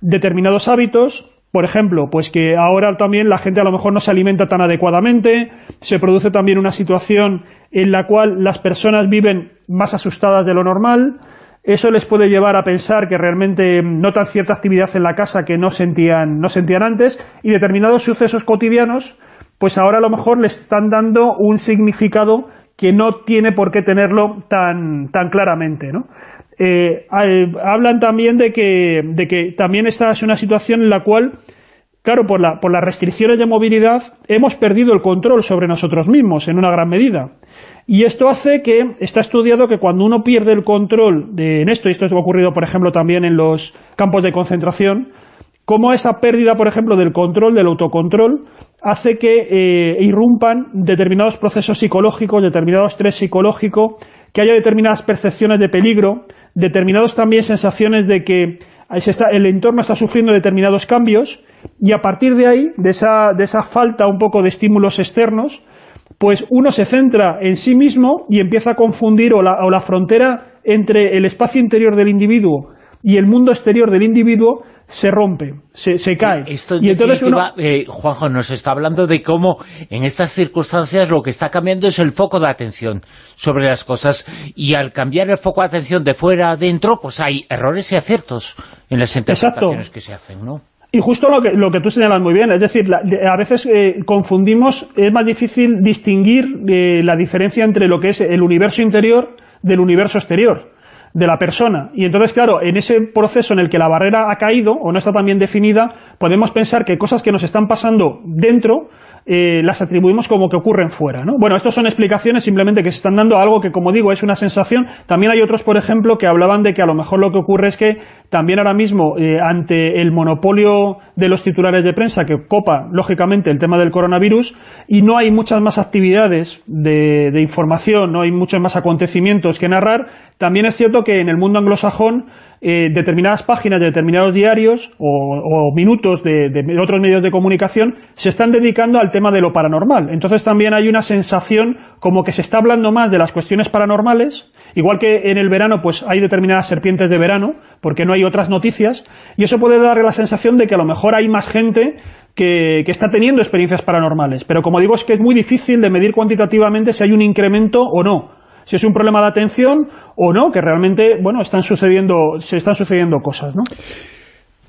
determinados hábitos, por ejemplo, pues que ahora también la gente a lo mejor no se alimenta tan adecuadamente, se produce también una situación en la cual las personas viven más asustadas de lo normal, eso les puede llevar a pensar que realmente notan cierta actividad en la casa que no sentían, no sentían antes y determinados sucesos cotidianos, pues ahora a lo mejor les están dando un significado que no tiene por qué tenerlo tan, tan claramente, ¿no? Eh, hablan también de que, de que también esta es una situación en la cual, claro, por, la, por las restricciones de movilidad, hemos perdido el control sobre nosotros mismos en una gran medida. Y esto hace que, está estudiado que cuando uno pierde el control de, en esto, y esto ha ocurrido, por ejemplo, también en los campos de concentración, cómo esa pérdida, por ejemplo, del control, del autocontrol, hace que eh, irrumpan determinados procesos psicológicos, determinado estrés psicológico, que haya determinadas percepciones de peligro, determinados también sensaciones de que el entorno está sufriendo determinados cambios, y a partir de ahí, de esa, de esa falta un poco de estímulos externos, pues uno se centra en sí mismo y empieza a confundir o la frontera entre el espacio interior del individuo y el mundo exterior del individuo se rompe, se, se cae. Esto en y entonces uno, eh, Juanjo, nos está hablando de cómo en estas circunstancias lo que está cambiando es el foco de atención sobre las cosas y al cambiar el foco de atención de fuera a adentro, pues hay errores y aciertos en las interpretaciones que se hacen, ¿no? Y justo lo que, lo que tú señalas muy bien, es decir, la- a veces eh, confundimos, es más difícil distinguir eh, la diferencia entre lo que es el universo interior del universo exterior de la persona. Y entonces, claro, en ese proceso en el que la barrera ha caído o no está tan bien definida, podemos pensar que cosas que nos están pasando dentro eh, las atribuimos como que ocurren fuera, ¿no? Bueno, estas son explicaciones simplemente que se están dando a algo que, como digo, es una sensación. También hay otros, por ejemplo, que hablaban de que a lo mejor lo que ocurre es que también ahora mismo, eh, ante el monopolio de los titulares de prensa que copa, lógicamente, el tema del coronavirus, y no hay muchas más actividades de, de información, no hay muchos más acontecimientos que narrar, también es cierto que en el mundo anglosajón eh, determinadas páginas de determinados diarios o, minutos de, de otros medios de comunicación se están dedicando al tema de lo paranormal. Entonces también hay una sensación como que se está hablando más de las cuestiones paranormales, igual que en el verano pues hay determinadas serpientes de verano, porque no hay otras noticias, y eso puede dar la sensación de que a lo mejor hay más gente que, que está teniendo experiencias paranormales. Pero como digo, es que es muy difícil de medir cuantitativamente si hay un incremento o no si es un problema de atención o no, que realmente, bueno, están sucediendo, se están sucediendo cosas, ¿no?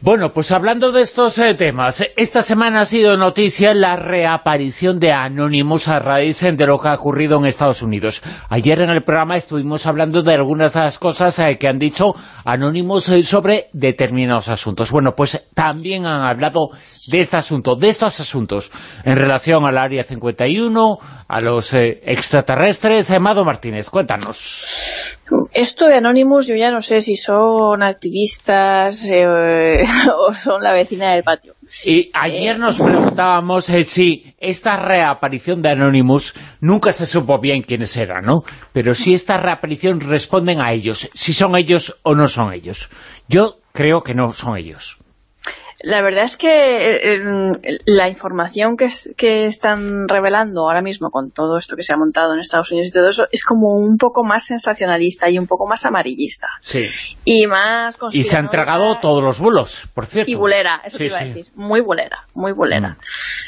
Bueno, pues hablando de estos eh, temas, esta semana ha sido noticia la reaparición de Anonymous a raíz de lo que ha ocurrido en Estados Unidos. Ayer en el programa estuvimos hablando de algunas de las cosas eh, que han dicho Anonymous eh, sobre determinados asuntos. Bueno, pues también han hablado de este asunto, de estos asuntos, en relación al Área 51, a los eh, extraterrestres. Amado Martínez, cuéntanos. Esto de Anonymous yo ya no sé si son activistas eh, o son la vecina del patio. Y ayer nos preguntábamos eh, si esta reaparición de Anonymous, nunca se supo bien quiénes eran, ¿no? Pero si esta reaparición responden a ellos, si son ellos o no son ellos. Yo creo que no son ellos. La verdad es que eh, eh, la información que, es- que están revelando ahora mismo con todo esto que se ha montado en Estados Unidos y todo eso es como un poco más sensacionalista y un poco más amarillista Sí. y más Y se han tragado todos los bulos, por cierto. y bulera, eso Sí, te iba sí. a decir, muy bulera, muy bulera. Mm.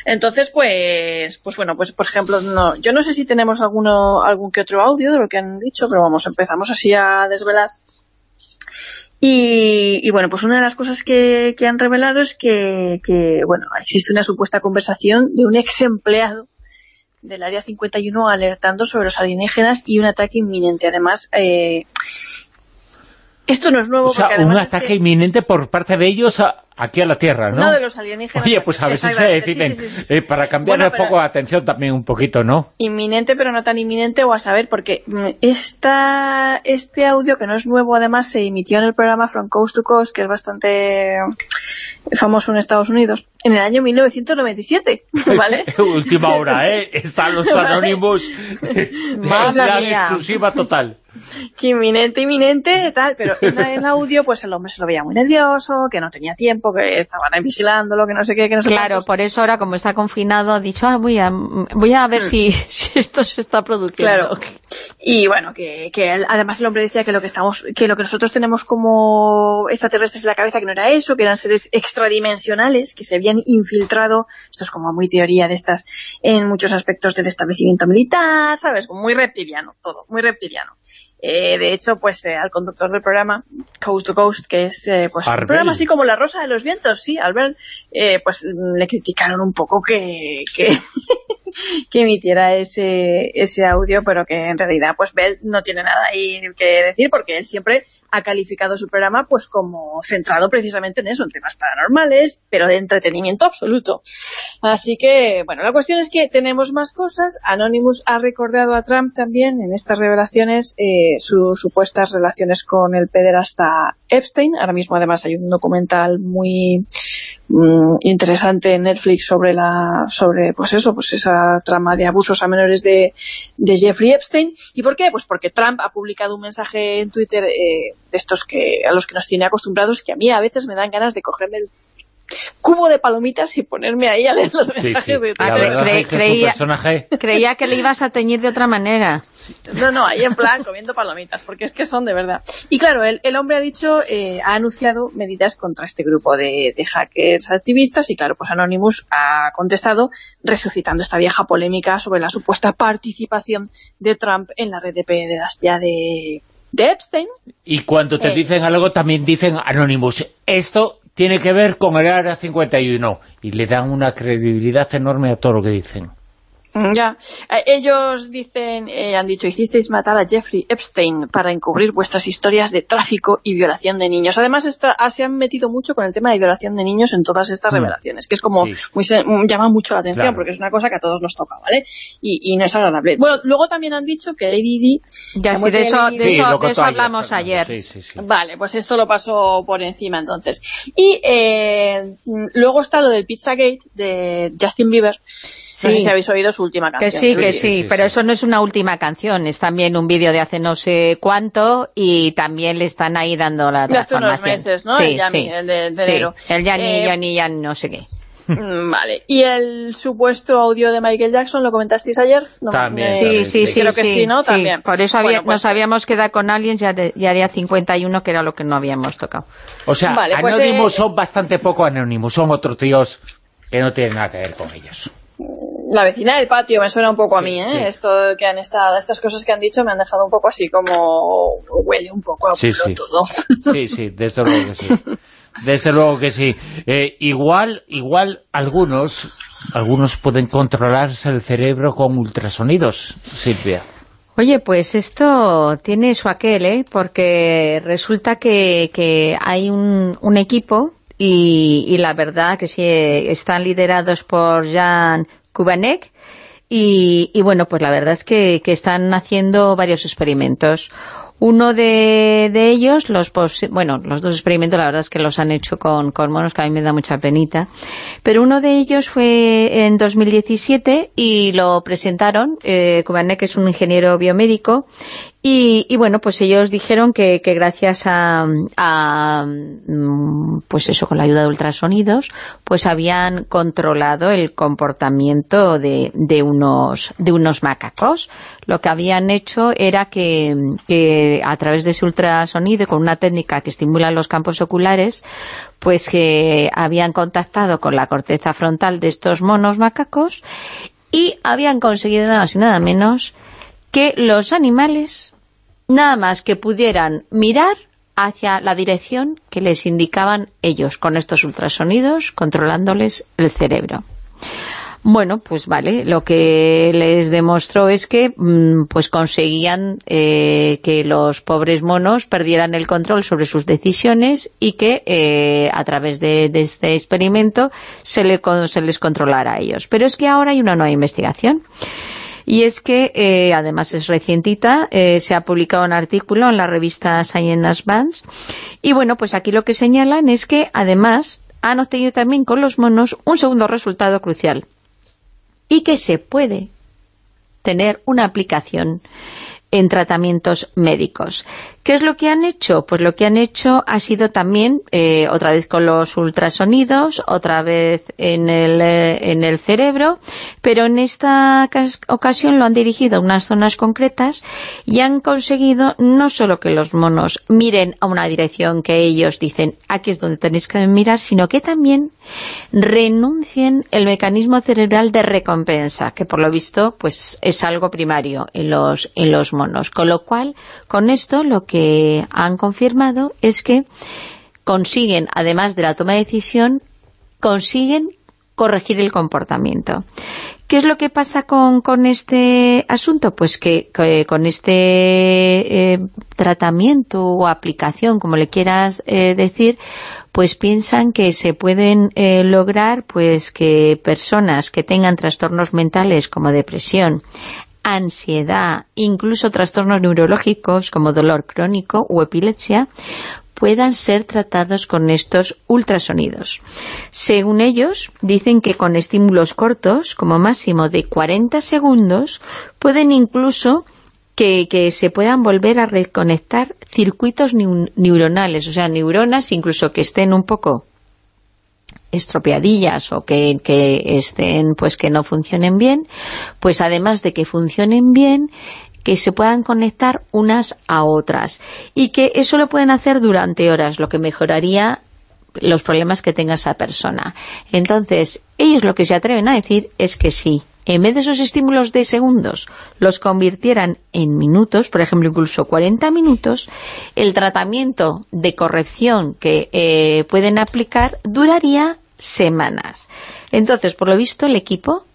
Entonces, pues, pues bueno, pues por ejemplo, no, yo no sé si tenemos alguno, algún que otro audio de lo que han dicho, pero vamos, empezamos así a desvelar. Y, y bueno, pues una de las cosas que, que han revelado es que, que, bueno, existe una supuesta conversación de un ex empleado del Área 51 alertando sobre los alienígenas y un ataque inminente. Además, eh, esto no es nuevo O sea, un ataque que- inminente por parte de ellos a- aquí a la Tierra, ¿no? No de los alienígenas. Oye, pues a si se deciden, sí, sí, sí, sí. eh, para cambiar Bueno, el foco de atención también un poquito, ¿no? Inminente, pero no tan inminente, o a saber, porque mm, esta, este audio, que no es nuevo, además, se emitió en el programa From Coast to Coast, que es bastante famoso en Estados Unidos, en el año 1997, ¿vale? Última hora, ¿eh? Están los Vale. anónimos. La mía. exclusiva total. que inminente, inminente, tal, pero en el audio, pues el hombre se lo veía muy nervioso, que no tenía tiempo, que estaban ahí vigilándolo, que no sé qué, que no sé Claro, cuántos. por eso ahora, como está confinado, ha dicho, ah, voy, a, voy a ver si, si esto se está produciendo. Claro. Y bueno, que, que él- además el hombre decía que lo que estamos, que lo que nosotros tenemos como extraterrestres en la cabeza, que no era eso, que eran seres extradimensionales, que se habían infiltrado, esto es como muy teoría de estas, en muchos aspectos del establecimiento militar, ¿sabes? Muy reptiliano, todo, muy reptiliano. Eh, de hecho, pues eh, al conductor del programa, Coast to Coast, que es eh, pues un programa así como La Rosa de los Vientos, sí, Albert, eh, pues le criticaron un poco que, que, que emitiera ese, ese audio, pero que en realidad pues Bell no tiene nada ahí que decir porque él siempre ha calificado su programa pues como centrado precisamente en eso, en temas paranormales, pero de entretenimiento absoluto. Así que, bueno, la cuestión es que tenemos más cosas. Anonymous ha recordado a Trump también en estas revelaciones eh, sus supuestas relaciones con el pederasta Epstein. Ahora mismo además hay un documental muy mm, interesante en Netflix sobre la sobre pues eso pues esa trama de abusos a menores de, de Jeffrey Epstein y por qué pues porque Trump ha publicado un mensaje en Twitter eh, de estos que a los que nos tiene acostumbrados que a mí a veces me dan ganas de cogerme el cubo de palomitas y ponerme ahí a leer los Sí, sí. mensajes de La Ah, cre- cre- creía- personaje... Creía que le ibas a teñir de otra manera. No, no, ahí en plan comiendo palomitas, porque es que son de verdad. Y claro, el, el hombre ha dicho, eh, ha anunciado medidas contra este grupo de, de hackers activistas y claro, pues Anonymous ha contestado resucitando esta vieja polémica sobre la supuesta participación de Trump en la red de pederastia de, de Epstein. Y cuando te Eh. dicen algo, también dicen Anonymous. Esto tiene que ver con el Área 51. Y le dan una credibilidad enorme a todo lo que dicen. Mm, Ya. Eh, ellos dicen, eh, han dicho, hicisteis matar a Jeffrey Epstein para encubrir vuestras historias de tráfico y violación de niños. Además, esta- ah, se han metido mucho con el tema de violación de niños en todas estas Mm. revelaciones, que es como, Sí. muy se- mm, llama mucho la atención, Claro. porque es una cosa que a todos nos toca, ¿vale? Y, y no es agradable. Bueno, luego también han dicho que Lady Di... Ya la sí, de eso, de Sí, eso, de eso hablamos ayer. Sí, sí, sí. Vale, pues esto lo paso por encima entonces. Y eh, luego está lo del Pizzagate de Justin Bieber. No sé Sí. si habéis oído su última Que canción. sí, que Sí, sí, sí, pero sí. eso no es una última canción, es también un vídeo de hace no sé cuánto y también le están ahí dando la De hace unos transformación. meses, ¿no? Sí, El Yami, sí. el de- de Sí, enero. el Yanni, Eh, Yanni, Yanni, no sé qué. Mm, Vale. ¿Y el supuesto audio de Michael Jackson lo comentasteis ayer? No, También, eh, Sí, también, sí, sí. sí, Creo que sí, ¿no? También. Por eso había- Bueno, pues, nos habíamos quedado con Aliens y Área 51, que era lo que no habíamos tocado. O sea, Vale, pues, Anonymous eh, son bastante poco Anonymous. Son otros tíos que no tienen nada que ver con ellos. La vecina del patio me suena un poco a mí, ¿eh? sí. Esto que han estado, estas cosas que han dicho me han dejado un poco así como huele un poco a Sí, culo sí. todo. Sí, sí, desde luego que sí. Desde luego que sí. Eh, igual, igual algunos, algunos pueden controlarse el cerebro con ultrasonidos, Silvia. Oye, pues esto tiene su aquel, ¿eh? Porque resulta que, que hay un, un equipo y, y la verdad que sí, están liderados por Jan Kubanek y, bueno, pues la verdad es que, están haciendo varios experimentos. Uno de, ellos, los bueno, los dos experimentos la verdad es que los han hecho con, con monos, que a mí me da mucha penita, pero uno de ellos fue en 2017 y lo presentaron, eh, Kubanek, que es un ingeniero biomédico, y, y bueno, pues ellos dijeron que, que gracias a, a, mm, pues eso, con la ayuda de ultrasonidos, pues habían controlado el comportamiento de, de unos, de unos macacos. Lo que habían hecho era que, que a través de ese ultrasonido, con una técnica que estimula los campos oculares, pues que habían contactado con la corteza frontal de estos monos macacos y habían conseguido nada más y nada menos que los animales nada más que pudieran mirar hacia la dirección que les indicaban ellos con estos ultrasonidos controlándoles el cerebro. Bueno, pues vale, lo que les demostró es que mm, pues conseguían eh, que los pobres monos perdieran el control sobre sus decisiones y que eh, a través de, este experimento se les controlara a ellos. Pero es que ahora hay una nueva investigación. Y es que, eh, además es recientita, eh, se ha publicado un artículo en la revista Science Advance. Y bueno, pues aquí lo que señalan es que, además, han obtenido también con los monos un segundo resultado crucial. Y que se puede tener una aplicación en tratamientos médicos. ¿Qué es lo que han hecho? Pues lo que han hecho ha sido también, eh, otra vez con los ultrasonidos, otra vez en el, eh, en el cerebro, pero en esta cas- ocasión lo han dirigido a unas zonas concretas y han conseguido no solo que los monos miren a una dirección que ellos dicen, aquí es donde tenéis que mirar, sino que también renuncien el mecanismo cerebral de recompensa, que por lo visto pues es algo primario en los, en los monos. Con lo cual, con esto lo que han confirmado es que consiguen, además de la toma de decisión, consiguen corregir el comportamiento. ¿Qué es lo que pasa con, con este asunto? Pues que, que con este eh, tratamiento o aplicación, como le quieras eh, decir, pues piensan que se pueden eh, lograr pues que personas que tengan trastornos mentales como depresión, ansiedad, incluso trastornos neurológicos como dolor crónico o epilepsia, puedan ser tratados con estos ultrasonidos. Según ellos, dicen que con estímulos cortos, como máximo de 40 segundos, pueden incluso que, se puedan volver a reconectar circuitos neu- neuronales, o sea, neuronas incluso que estén un poco estropeadillas o que, estén pues que no funcionen bien, pues además de que funcionen bien, que se puedan conectar unas a otras y que eso lo pueden hacer durante horas, lo que mejoraría los problemas que tenga esa persona. Entonces, ellos lo que se atreven a decir es que sí, en vez de esos estímulos de segundos, los convirtieran en minutos, por ejemplo, incluso 40 minutos, el tratamiento de corrección que eh, pueden aplicar duraría semanas. Entonces, por lo visto, el equipo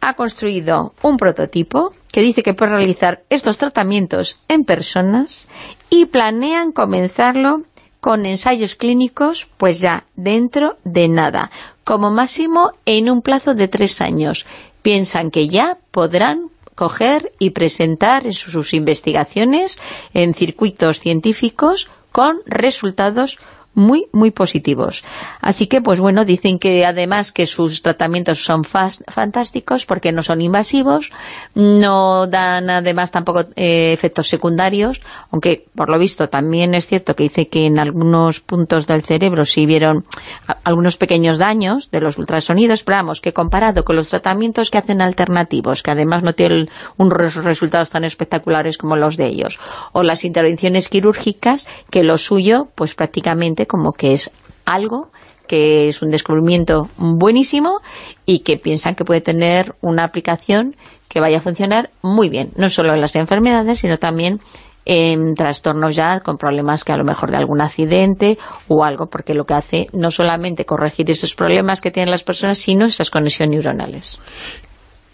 ha construido un prototipo que dice que puede realizar estos tratamientos en personas y planean comenzarlo con ensayos clínicos, pues ya dentro de nada, como máximo en un plazo de tres años. Piensan que ya podrán coger y presentar en sus, sus investigaciones en circuitos científicos con resultados muy, muy positivos. Así que, pues bueno, dicen que además que sus tratamientos son fantásticos porque no son invasivos, no dan además tampoco eh, efectos secundarios, aunque por lo visto también es cierto que dice que en algunos puntos del cerebro sí vieron algunos pequeños daños de los ultrasonidos, pero vamos, que comparado con los tratamientos que hacen alternativos, que además no tienen unos resultados tan espectaculares como los de ellos, o las intervenciones quirúrgicas, que lo suyo, pues prácticamente como que es algo que es un descubrimiento buenísimo y que piensan que puede tener una aplicación que vaya a funcionar muy bien, no solo en las enfermedades, sino también en trastornos ya con problemas que a lo mejor de algún accidente o algo, porque lo que hace no solamente corregir esos problemas que tienen las personas, sino esas conexiones neuronales.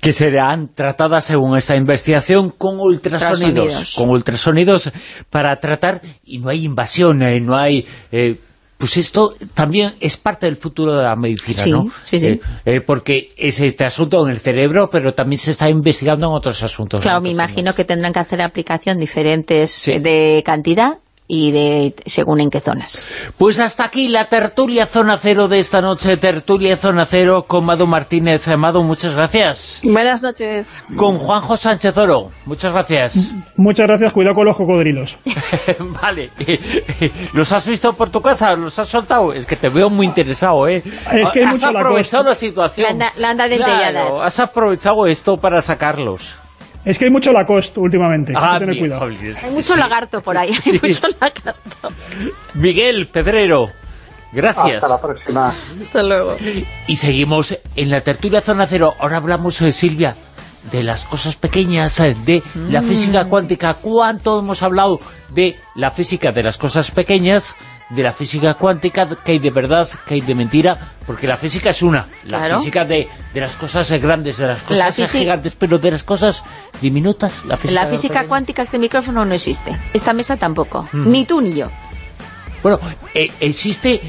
Que serán tratadas según esta investigación con ultrasonidos, Ultrasonidos. con ultrasonidos para tratar, y no hay invasión, eh, no hay eh, pues esto también es parte del futuro de la medicina, Sí, ¿no? sí, sí. Eh, eh, porque es este asunto en el cerebro, pero también se está investigando en otros asuntos. Claro, me imagino que tendrán que hacer aplicación diferentes eh, de cantidad y de según en qué zonas. Pues hasta aquí la tertulia Zona Cero de esta noche, tertulia Zona Cero con Mado Martínez. Mado, muchas gracias. Buenas noches. Con Juanjo Sánchez Oro, muchas gracias. Muchas gracias, cuidado con los cocodrilos. vale. ¿Los has visto por tu casa? ¿Los has soltado? Es que te veo muy interesado, ¿eh? Es que hay has mucho la aprovechado costa. la situación. La anda- la anda de Claro, has aprovechado esto para sacarlos. Es que hay mucho Lacoste últimamente, hay Ah, que tener bien, cuidado. joder. Hay mucho lagarto por ahí, hay mucho lagarto. Miguel Pedrero, gracias. Hasta la próxima. Hasta luego. Y seguimos en la tertulia Zona Cero. Ahora hablamos, eh, Silvia, de las cosas pequeñas, eh, de la Mm. física cuántica. ¿Cuánto hemos hablado de la física de las cosas pequeñas, de la física cuántica, que hay de verdad, que hay de mentira? Porque la física es una. La Claro. física de, de las cosas grandes, de las La cosas física- gigantes, pero de las cosas diminutas. La física, La física cuántica, este micrófono no existe. Esta mesa tampoco. Mm. Ni tú ni yo. Bueno, eh, existe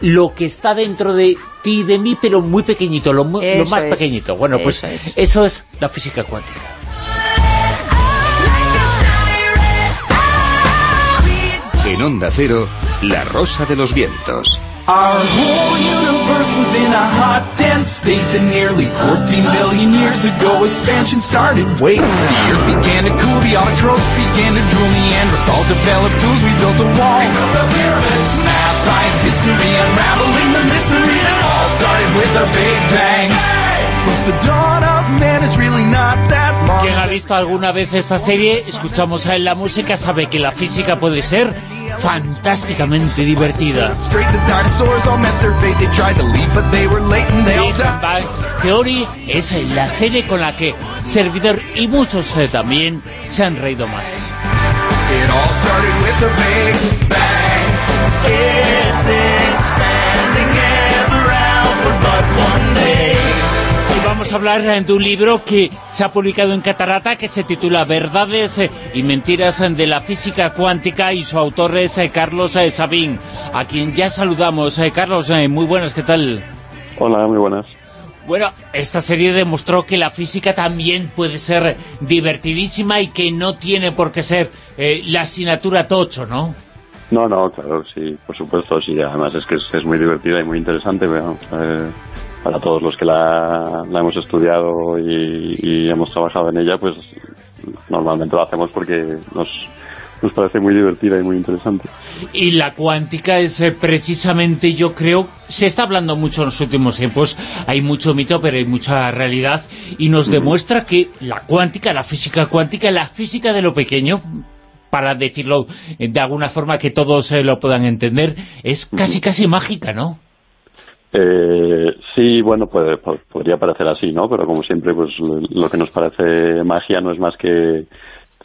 lo que está dentro de ti y de mí, pero muy pequeñito, lo, mu- lo más es. pequeñito. Bueno, pues Eso es. eso es la física cuántica. En Onda Cero, La Rosa de los Vientos. Our whole universe was in a hot, dense state that nearly 14 billion years ago expansion started. Wait, the earth began to cool, the autotrophs began to drool, Neanderthals developed tools, we built a wall. We built the pyramids. Math, science, history, unraveling the mystery that all started with a big bang. Since the dawn of man is really not that. Quien ha visto alguna vez esta serie, escuchamos a él la música, sabe que la física puede ser fantásticamente divertida. Big. Bang Theory es la serie con la que Servidor y muchos eh, también se han reído más. It all vamos a hablar eh, de un libro que se ha publicado en Catarata que se titula Verdades eh, y Mentiras eh, de la Física Cuántica y su autor es Carlos Sabín, a quien ya saludamos. Carlos, muy buenas, ¿qué tal? Hola, muy buenas. Bueno, esta serie demostró que la física también puede ser divertidísima y que no tiene por qué ser eh, la asignatura tocho, ¿no? No, no, claro, sí, por supuesto, sí. Además es que es, es muy divertida y muy interesante, pero, eh, para todos los que la, la hemos estudiado y, y hemos trabajado en ella, pues normalmente lo hacemos porque nos, nos parece muy divertida y muy interesante. Y la cuántica es eh, precisamente, yo creo, se está hablando mucho en los últimos tiempos, hay mucho mito, pero hay mucha realidad, y nos demuestra que la cuántica, la física cuántica, la física de lo pequeño, para decirlo eh, de alguna forma que todos eh, lo puedan entender, es casi casi mágica, ¿no? Eh, sí, bueno, puede- po- podría parecer así, ¿no? Pero como siempre, pues lo, que nos parece magia no es más que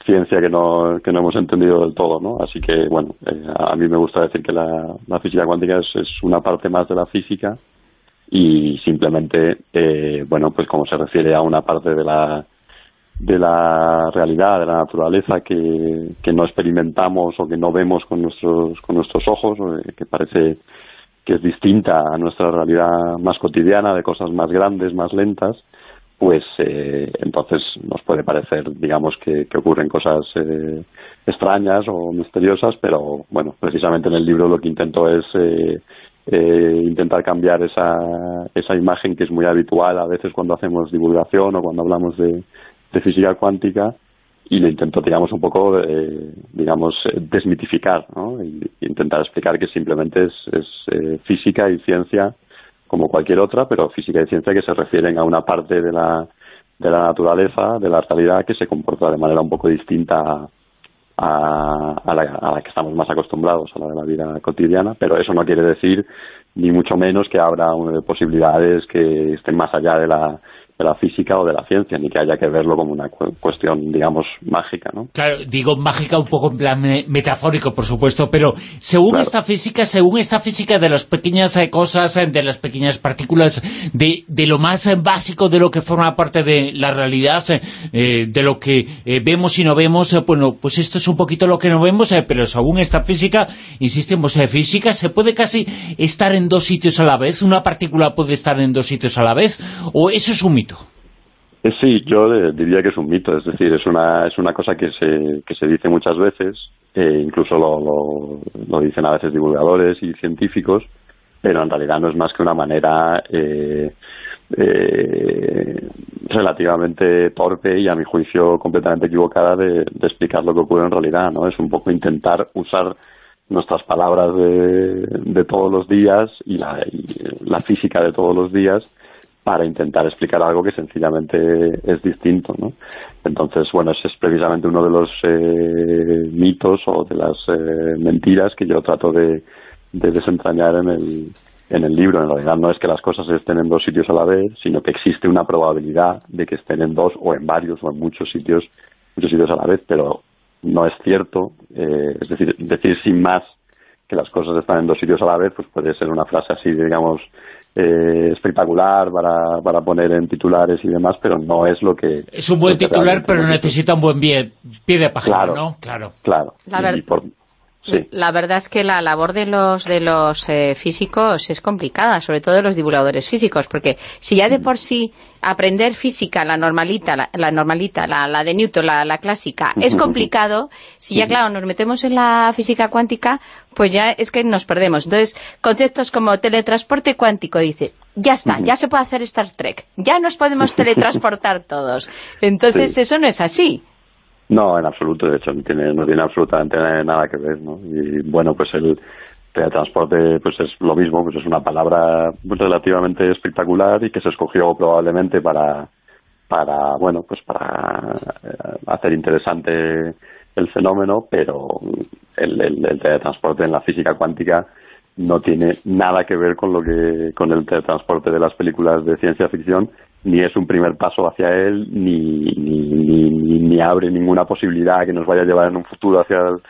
ciencia que no, que no hemos entendido del todo, ¿no? Así que, bueno, eh, a mí me gusta decir que la, la física cuántica es, es una parte más de la física y simplemente, eh, bueno, pues como se refiere a una parte de la de la realidad, de la naturaleza que, que no experimentamos o que no vemos con nuestros con nuestros ojos, o, eh, que parece que es distinta a nuestra realidad más cotidiana, de cosas más grandes, más lentas, pues eh, entonces nos puede parecer, digamos, que, ocurren cosas eh, extrañas o misteriosas, pero bueno, precisamente en el libro lo que intento es eh, eh, intentar cambiar esa, esa imagen que es muy habitual a veces cuando hacemos divulgación o cuando hablamos de física cuántica y lo intento, digamos, un poco, eh, digamos, eh, desmitificar, ¿no? Y, intentar explicar que simplemente es, es eh, física y ciencia como cualquier otra, pero física y ciencia que se refieren a una parte de la, de la naturaleza, de la realidad, que se comporta de manera un poco distinta a, a, la, a la que estamos más acostumbrados, a la de la vida cotidiana, pero eso no quiere decir ni mucho menos que habrá posibilidades que estén más allá de la de la física o de la ciencia, ni que haya que verlo como una cu- cuestión, digamos, mágica, ¿no? Claro, digo mágica un poco en plan me- metafórico, por supuesto, pero según Claro. esta física, según esta física de las pequeñas eh, cosas, eh, de las pequeñas partículas, de, de lo más eh, básico de lo que forma parte de la realidad, eh, de lo que eh, vemos y no vemos, eh, bueno, pues esto es un poquito lo que no vemos, pero según esta física, insistimos, física, se puede casi estar en dos sitios a la vez, una partícula puede estar en dos sitios a la vez, o eso es un mito. Eh, Sí, yo diría que es un mito, es decir, es una, es una cosa que se, que se dice muchas veces, eh, incluso lo, lo, dicen a veces divulgadores y científicos, pero en realidad no es más que una manera eh, eh, relativamente torpe y a mi juicio completamente equivocada de, explicar lo que ocurre en realidad, ¿no? Es un poco intentar usar nuestras palabras de, de todos los días y la física de todos los días para intentar explicar algo que sencillamente es distinto, ¿no? Entonces, bueno, ese es precisamente uno de los eh, mitos o de las eh, mentiras que yo trato de, de desentrañar en el, en el libro. En realidad no es que las cosas estén en dos sitios a la vez, sino que existe una probabilidad de que estén en dos o en varios o en muchos sitios, muchos sitios a la vez, pero no es cierto. eh, es decir, decir sin más que las cosas están en dos sitios a la vez, pues puede ser una frase así, digamos, eh, espectacular para, para poner en titulares y demás, pero no es lo que... Es un buen titular, pero necesita un buen pie, pie de página, Claro. ¿no? Claro. Claro. La Y por- sí. La verdad es que la labor de los de los eh, físicos es complicada, sobre todo de los divulgadores físicos, porque si ya de por sí aprender física, la normalita, la, la normalita, la, la de Newton, la, la clásica, es complicado, si ya claro nos metemos en la física cuántica, pues ya es que nos perdemos. Entonces, conceptos como teletransporte cuántico, dice, ya está, ya se puede hacer Star Trek, ya nos podemos teletransportar todos. Entonces, Sí. eso no es así. No, en absoluto, de hecho, no tiene, no tiene absolutamente nada que ver, ¿no? Y bueno, pues el teletransporte pues es lo mismo, pues es una palabra relativamente espectacular y que se escogió probablemente para, para bueno, pues para eh, hacer interesante el fenómeno, pero el, el, el teletransporte en la física cuántica no tiene nada que ver con lo que con el teletransporte de las películas de ciencia ficción ni es un primer paso hacia él ni ni, ni, abre ninguna posibilidad que nos vaya a llevar en un futuro hacia el-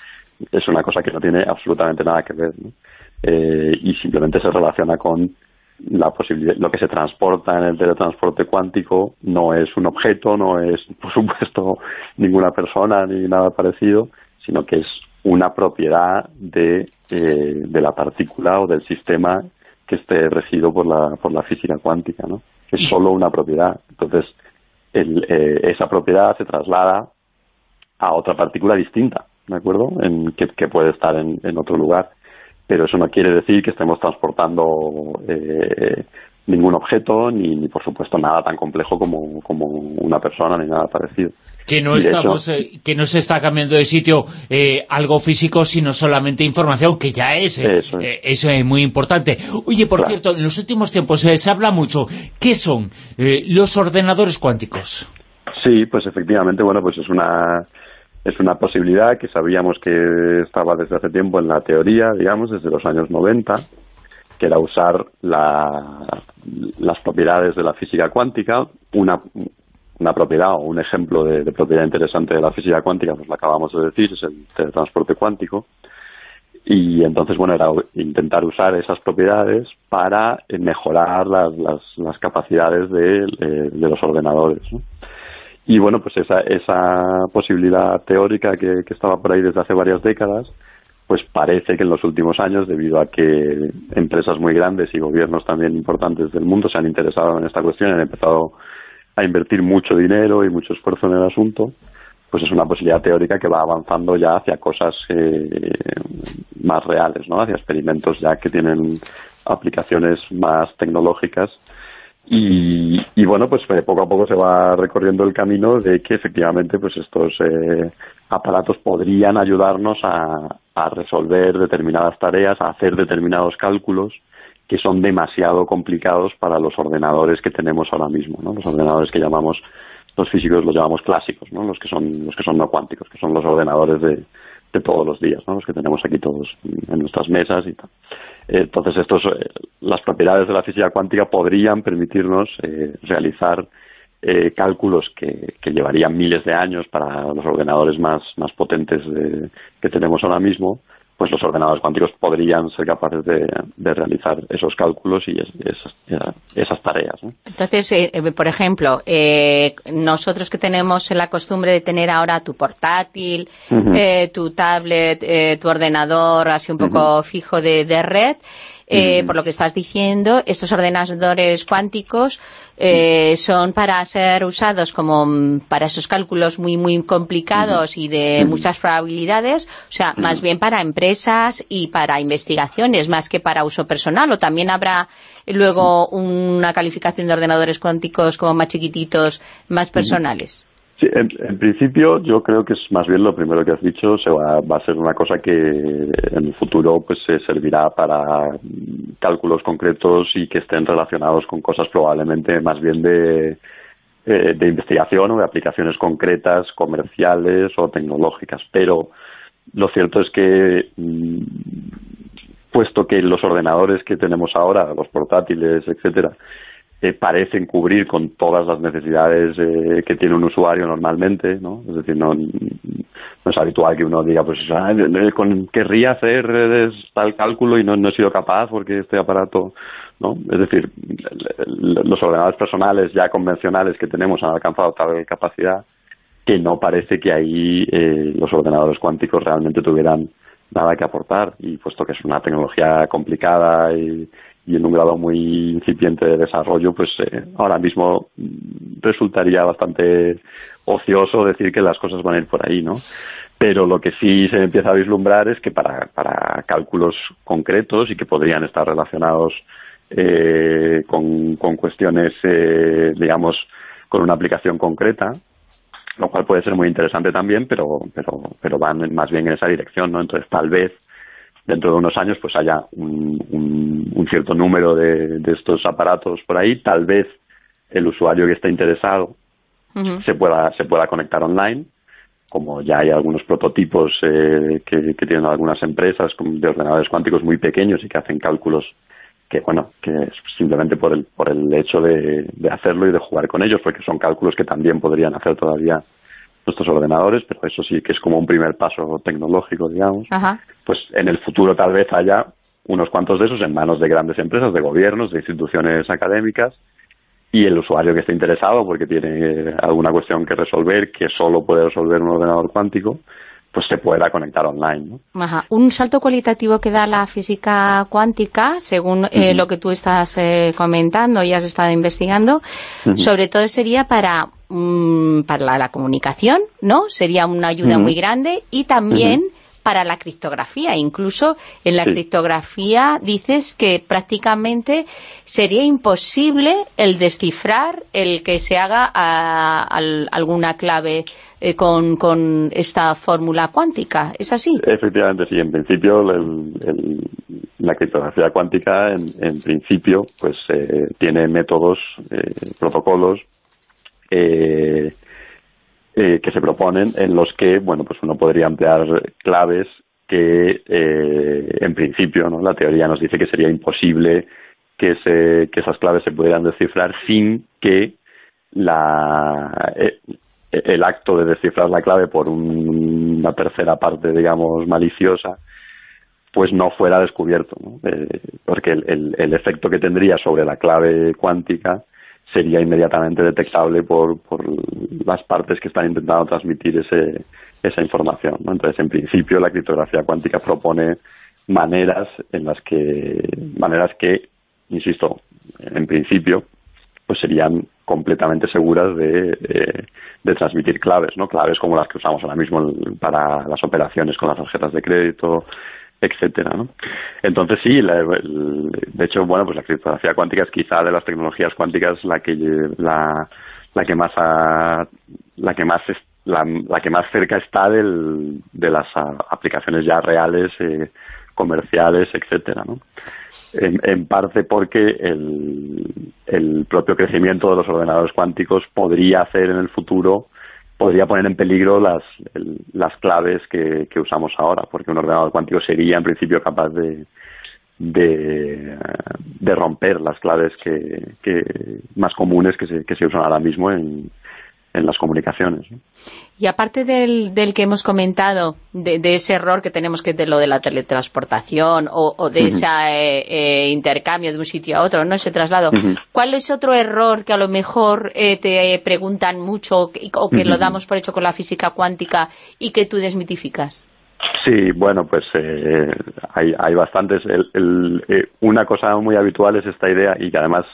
es una cosa que no tiene absolutamente nada que ver. Eh, y simplemente se relaciona con la posibilidad lo que se transporta en el teletransporte cuántico no es un objeto no es por supuesto ninguna persona ni nada parecido sino que es una propiedad de, eh, de la partícula o del sistema que esté regido por la, por la física cuántica, ¿no? Es solo una propiedad. Entonces, el, eh, esa propiedad se traslada a otra partícula distinta, ¿de acuerdo? En, que, que puede estar en, en otro lugar. Pero eso no quiere decir que estemos transportando eh, ningún objeto, ni, ni por supuesto nada tan complejo como, como una persona, ni nada parecido. Que no estamos, hecho- eh, que no se está cambiando de sitio eh, algo físico, sino solamente información, que ya es, eh, Eso es. eh, eso es muy importante. Oye, por Claro. cierto, en los últimos tiempos se habla mucho. ¿Qué son los ordenadores cuánticos? Sí, pues efectivamente, bueno, pues es una es una posibilidad que sabíamos que estaba desde hace tiempo en la teoría, digamos, desde los años 90, que era usar la- las propiedades de la física cuántica, una, una propiedad o un ejemplo de, propiedad interesante de la física cuántica, pues lo acabamos de decir, es el teletransporte cuántico, y entonces, bueno, era intentar usar esas propiedades para mejorar las, las, capacidades de, eh, de los ordenadores. Y bueno, pues esa, esa posibilidad teórica que, que estaba por ahí desde hace varias décadas, pues parece que en los últimos años, debido a que empresas muy grandes y gobiernos también importantes del mundo se han interesado en esta cuestión, han empezado a invertir mucho dinero y mucho esfuerzo en el asunto, pues es una posibilidad teórica que va avanzando ya hacia cosas eh, más reales, ¿no? Hacia experimentos ya que tienen aplicaciones más tecnológicas y, y bueno, pues eh, poco a poco se va recorriendo el camino de que efectivamente pues estos eh, aparatos podrían ayudarnos a, resolver determinadas tareas, a hacer determinados cálculos que son demasiado complicados para los ordenadores que tenemos ahora mismo, ¿no? Los ordenadores que llamamos, los físicos los llamamos clásicos, ¿no? Los que son, los que son no cuánticos, que son los ordenadores de, de todos los días, ¿no? Los que tenemos aquí todos en nuestras mesas y tal. Entonces, estos, eh, las propiedades de la física cuántica podrían permitirnos eh, realizar eh, cálculos que, que llevarían miles de años para los ordenadores más, más potentes de- que tenemos ahora mismo, pues los ordenadores cuánticos podrían ser capaces de, de realizar esos cálculos y es- esas, esas tareas. ¿no? Entonces, eh, eh, por ejemplo, eh, nosotros que tenemos la costumbre de tener ahora tu portátil, Ujú. eh, tu tablet, eh, tu ordenador así un poco fijo de, de red, eh, por lo que estás diciendo, estos ordenadores cuánticos eh, son para ser usados como mm, para esos cálculos muy muy complicados y de muchas probabilidades, o sea, más bien para empresas y para investigaciones, más que para uso personal, o también habrá luego una calificación de ordenadores cuánticos como más chiquititos, más personales. Sí, en, principio yo creo que es más bien lo primero que has dicho, se va, va a ser una cosa que en el futuro pues se servirá para mm, cálculos concretos y que estén relacionados con cosas probablemente más bien de, eh, de investigación o de aplicaciones concretas, comerciales o tecnológicas. Pero lo cierto es que mm, puesto que los ordenadores que tenemos ahora, los portátiles, etcétera, eh, parecen cubrir con todas las necesidades eh, que tiene un usuario normalmente, ¿no? Es decir, no, no es habitual que uno diga, pues, ah, con, querría hacer eh, tal cálculo y no, no he sido capaz porque este aparato, ¿no? Es decir, los ordenadores personales ya convencionales que tenemos han alcanzado tal capacidad que no parece que ahí eh, los ordenadores cuánticos realmente tuvieran nada que aportar y puesto que es una tecnología complicada y, y en un grado muy incipiente de desarrollo, pues eh, ahora mismo resultaría bastante ocioso decir que las cosas van a ir por ahí, ¿no? Pero lo que sí se empieza a vislumbrar es que para, para cálculos concretos y que podrían estar relacionados eh, con, con cuestiones, eh, digamos, con una aplicación concreta, lo cual puede ser muy interesante también, pero, pero, pero van más bien en esa dirección, ¿no? Entonces, tal vez dentro de unos años pues haya un, un- un cierto número de, de estos aparatos por ahí, tal vez el usuario que esté interesado se pueda se pueda conectar online como ya hay algunos prototipos eh, que, que tienen algunas empresas de ordenadores cuánticos muy pequeños y que hacen cálculos que bueno que simplemente por el por el hecho de, de hacerlo y de jugar con ellos porque son cálculos que también podrían hacer todavía nuestros ordenadores pero eso sí que es como un primer paso tecnológico digamos Ajá. pues en el futuro tal vez haya unos cuantos de esos en manos de grandes empresas, de gobiernos, de instituciones académicas y el usuario que esté interesado porque tiene alguna cuestión que resolver que solo puede resolver un ordenador cuántico, pues se pueda conectar online. ¿no? Ajá. Un salto cualitativo que da la física cuántica, según eh, lo que tú estás eh, comentando y has estado investigando, sobre todo sería para, mm, para la, la comunicación, ¿no? Sería una ayuda muy grande y también para la criptografía. Incluso en la Sí. criptografía dices que prácticamente sería imposible el descifrar el que se haga a- alguna clave eh, con, con esta fórmula cuántica. ¿Es así? Efectivamente, sí. En principio, el- el- la criptografía cuántica, en, en principio, pues eh, tiene métodos, eh, protocolos eh, eh, que se proponen en los que, bueno, pues uno podría emplear claves que, eh, en principio, ¿no? La teoría nos dice que sería imposible que, se, que esas claves se pudieran descifrar sin que la, eh, el acto de descifrar la clave por un- una tercera parte, digamos, maliciosa, pues no fuera descubierto. Eh, porque el, el- el efecto que tendría sobre la clave cuántica sería inmediatamente detectable por, por las partes que están intentando transmitir ese, esa información. Entonces, en principio, la criptografía cuántica propone maneras en las que, maneras que, insisto, en principio, pues serían completamente seguras de, de- de transmitir claves, ¿no? Claves como las que usamos ahora mismo para las operaciones con las tarjetas de crédito, etcétera, ¿no? Entonces sí, la- de hecho, bueno, pues la criptografía cuántica es quizá de las tecnologías cuánticas la que la, la que más la que más es- la, la que más cerca está del, de las aplicaciones ya reales eh, comerciales, etcétera, ¿no? En, en parte porque el, el propio crecimiento de los ordenadores cuánticos podría hacer en el futuro, podría poner en peligro las, el- las claves que, usamos ahora, porque un ordenador cuántico sería en principio capaz de, de, de romper las claves que, que más comunes que se, que se usan ahora mismo en, en las comunicaciones. ¿no? Y aparte del, del que hemos comentado, de, de ese error que tenemos que de lo de la teletransportación o, o de ese eh, eh, intercambio de un sitio a otro, no ese traslado. ¿cuál es otro error que a lo mejor eh, te preguntan mucho o que- o que lo damos por hecho con la física cuántica y que tú desmitificas? Sí, bueno, pues hay, hay bastantes. El, el, una cosa muy habitual es esta idea y que además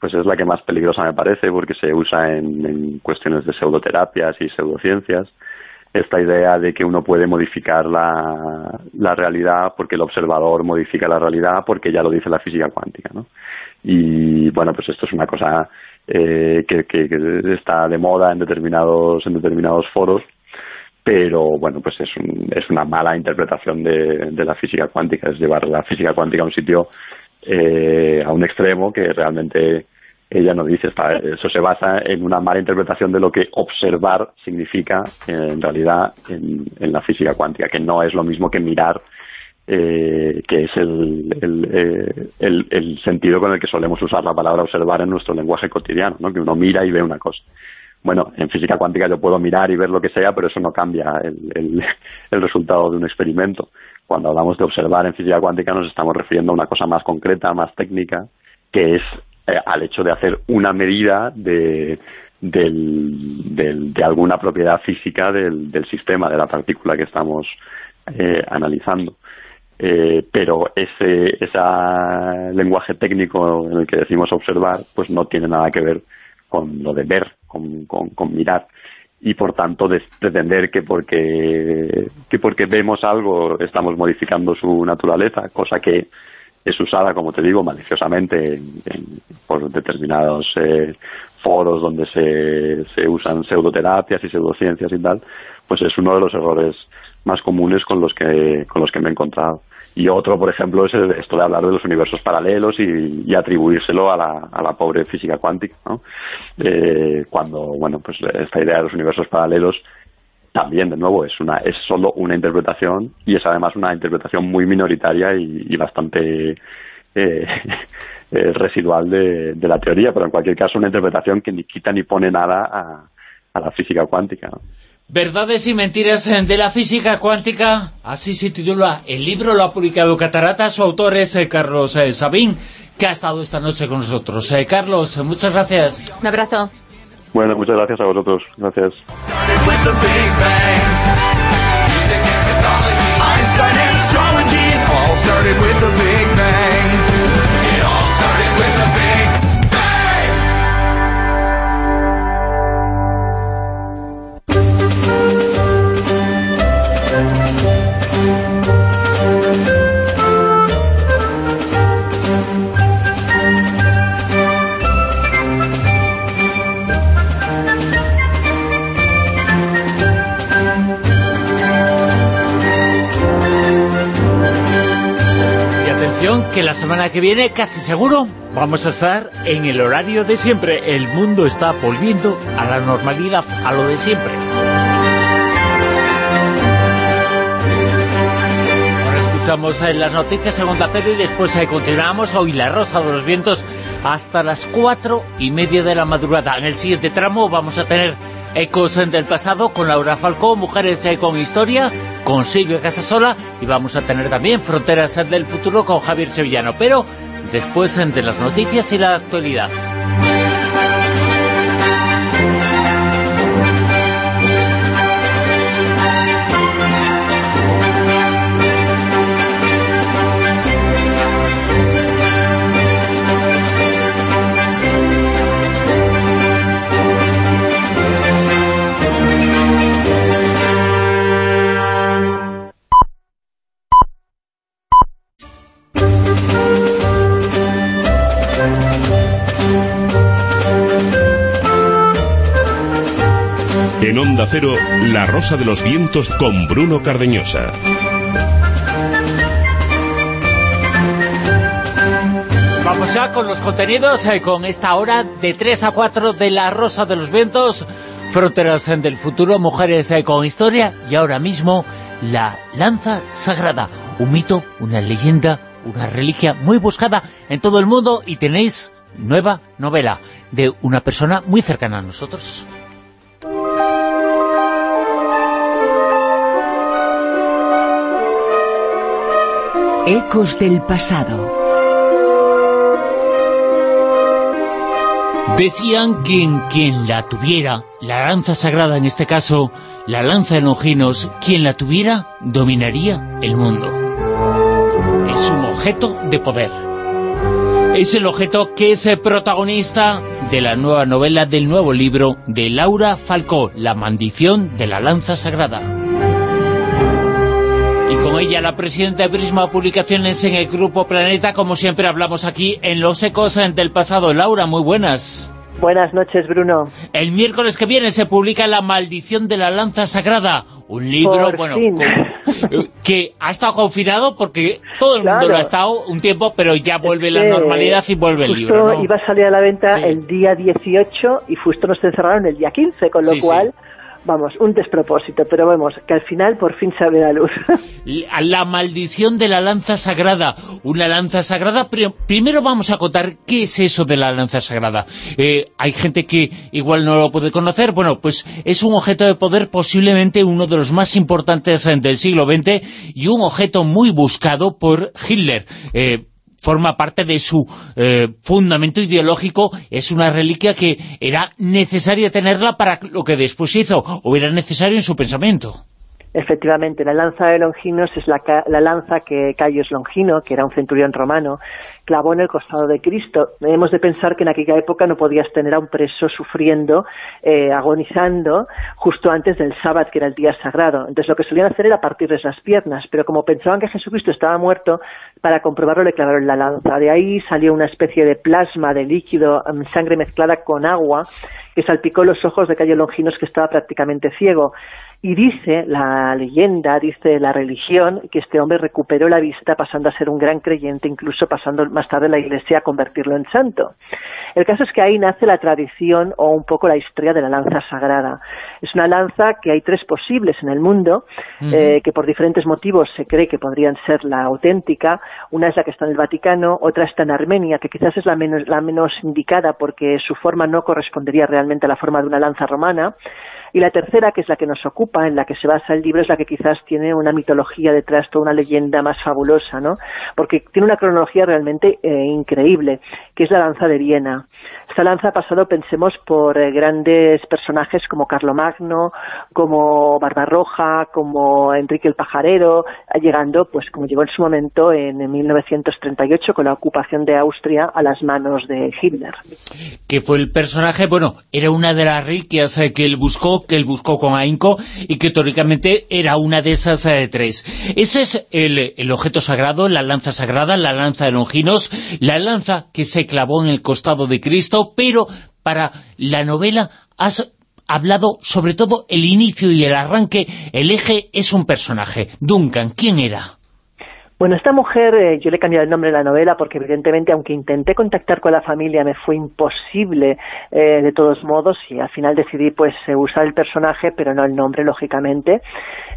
pues es la que más peligrosa me parece porque se usa en, cuestiones de pseudoterapias y pseudociencias. Esta idea de que uno puede modificar la, la realidad porque el observador modifica la realidad porque ya lo dice la física cuántica, ¿no? Y bueno, pues esto es una cosa eh, que, que- que está de moda en determinados en determinados foros pero bueno, pues es, un- es una mala interpretación de, de la física cuántica, es llevar la física cuántica a un sitio, eh, a un extremo que realmente ella no dice, está- eso se basa en una mala interpretación de lo que observar significa eh, en realidad en, la física cuántica, que no es lo mismo que mirar, eh, que es el, el, eh, el- el sentido con el que solemos usar la palabra observar en nuestro lenguaje cotidiano, ¿no? que uno mira y ve una cosa. Bueno, en física cuántica yo puedo mirar y ver lo que sea, pero eso no cambia el- el resultado de un experimento. Cuando hablamos de observar en física cuántica nos estamos refiriendo a una cosa más concreta, más técnica, que es eh, al hecho de hacer una medida de, del- de alguna propiedad física del, del sistema, de la partícula que estamos eh, analizando. Eh, pero ese, ese lenguaje técnico en el que decimos observar, pues no tiene nada que ver con lo de ver, con, con, con mirar. Y por tanto, de pretender que porque, que porque vemos algo estamos modificando su naturaleza, cosa que es usada, como te digo, maliciosamente en- en- por determinados eh, foros donde se, se usan pseudoterapias y pseudociencias y tal, pues es uno de los errores más comunes con los que con los que me he encontrado. Y otro, por ejemplo, es esto de hablar de los universos paralelos y, y atribuírselo a la, pobre física cuántica. Eh, cuando, bueno, pues esta idea de los universos paralelos también, de nuevo, es una es solo una interpretación y es además una interpretación muy minoritaria y, bastante eh, eh, residual de, de la teoría, pero en cualquier caso una interpretación que ni quita ni pone nada a, a la física cuántica. ¿no? Verdades y mentiras eh, de la física cuántica, así se titula el libro, lo ha publicado Catarata, su autor es eh, Carlos eh, Sabín, que ha estado esta noche con nosotros. Carlos, muchas gracias. Un abrazo. Bueno, muchas gracias a vosotros. Gracias. started with the Big que la semana que viene, casi seguro, vamos a estar en el horario de siempre. El mundo está volviendo a la normalidad, a lo de siempre. Escuchamos eh, las noticias Onda Cero y después eh, continuamos hoy La Rosa de los Vientos hasta las cuatro y media de la madrugada. En el siguiente tramo vamos a tener Ecos del pasado con Laura Falcó, Mujeres eh, con Historia, con Silvia Casasola y vamos a tener también Fronteras del futuro con Javier Sevillano. Pero después de las noticias y la actualidad. Cero, La Rosa de los Vientos con Bruno Cardeñosa. Vamos ya con los contenidos, eh, con esta hora de 3 a 4 de La Rosa de los Vientos, Fronteras en del Futuro, Mujeres eh, con Historia y ahora mismo La Lanza Sagrada. un mito, una leyenda, una reliquia muy buscada en todo el mundo y tenéis nueva novela de una persona muy cercana a nosotros. Ecos del pasado. Decían que en quien la tuviera, la lanza sagrada en este caso, la lanza de Longinos, quien la tuviera, dominaría el mundo. Es un objeto de poder. Es el objeto que es el protagonista de la nueva novela del nuevo libro de Laura Falcó, La maldición de la lanza sagrada. Con ella la presidenta de Prisma Publicaciones en el Grupo Planeta, como siempre hablamos aquí en Los Ecos del Pasado. Laura, muy buenas. Buenas noches, Bruno. El miércoles que viene se publica La maldición de la lanza sagrada, un libro, Por bueno, con- que ha estado confinado porque todo el mundo Claro. lo ha estado un tiempo, pero ya vuelve la que normalidad y vuelve el libro, ¿no? iba a salir a la venta el día 18 y justo nos encerraron el día 15, con lo Sí, sí. Vamos, un despropósito, pero vemos que al final por fin se la luz. La la maldición de la lanza sagrada. Una lanza sagrada. Pri- primero vamos a contar qué es eso de la lanza sagrada. Eh, hay gente que igual no lo puede conocer. Bueno, pues es un objeto de poder posiblemente uno de los más importantes del siglo XX y un objeto muy buscado por Hitler. Eh, forma parte de su eh, fundamento ideológico, es una reliquia que era necesaria tenerla para lo que después hizo, o era necesario en su pensamiento. Efectivamente, la lanza de Longinos es la, la lanza que Caius Longino, que era un centurión romano, clavó en el costado de Cristo. Hemos de pensar que en aquella época no podías tener a un preso sufriendo, eh, agonizando, justo antes del sábado, que era el día sagrado. Entonces lo que solían hacer era partirles las piernas, pero como pensaban que Jesucristo estaba muerto, para comprobarlo le clavaron la lanza. De ahí salió una especie de plasma, de líquido, em, sangre mezclada con agua, que salpicó los ojos de Cayo Longinos, que estaba prácticamente ciego. Y dice la leyenda, dice la religión, que este hombre recuperó la vista pasando a ser un gran creyente, incluso pasando más tarde la iglesia a convertirlo en santo. El caso es que ahí nace la tradición o un poco la historia de la lanza sagrada. Es una lanza que hay tres posibles en el mundo, eh, que por diferentes motivos se cree que podrían ser la auténtica. Una es la que está en el Vaticano, otra está en Armenia, que quizás es la menos, la menos indicada porque su forma no correspondería realmente a la forma de una lanza romana. Y la tercera, que es la que nos ocupa, en la que se basa el libro, es la que quizás tiene una mitología detrás, toda una leyenda más fabulosa, ¿no? Porque tiene una cronología realmente eh, increíble, que es la lanza de Viena. Esta lanza ha pasado, pensemos, por eh, grandes personajes como Carlomagno, como Barbarroja, como Enrique el Pajarero, llegando, pues como llegó en su momento en 1938 con la ocupación de Austria a las manos de Hitler. que fue el personaje, bueno, era una de las reliquias eh, que él buscó, que él buscó con ahínco, y que teóricamente era una de esas eh, tres. Ese es el, el objeto sagrado, la lanza sagrada, la lanza de Longinos, la lanza que se clavó en el costado de Cristo, pero para la novela has hablado sobre todo el inicio y el arranque, el eje es un personaje. Duncan, ¿quién era? Bueno, esta mujer, eh, yo le he cambiado el nombre de la novela porque evidentemente, aunque intenté contactar con la familia, me fue imposible eh, de todos modos y al final decidí pues eh, usar el personaje, pero no el nombre, lógicamente.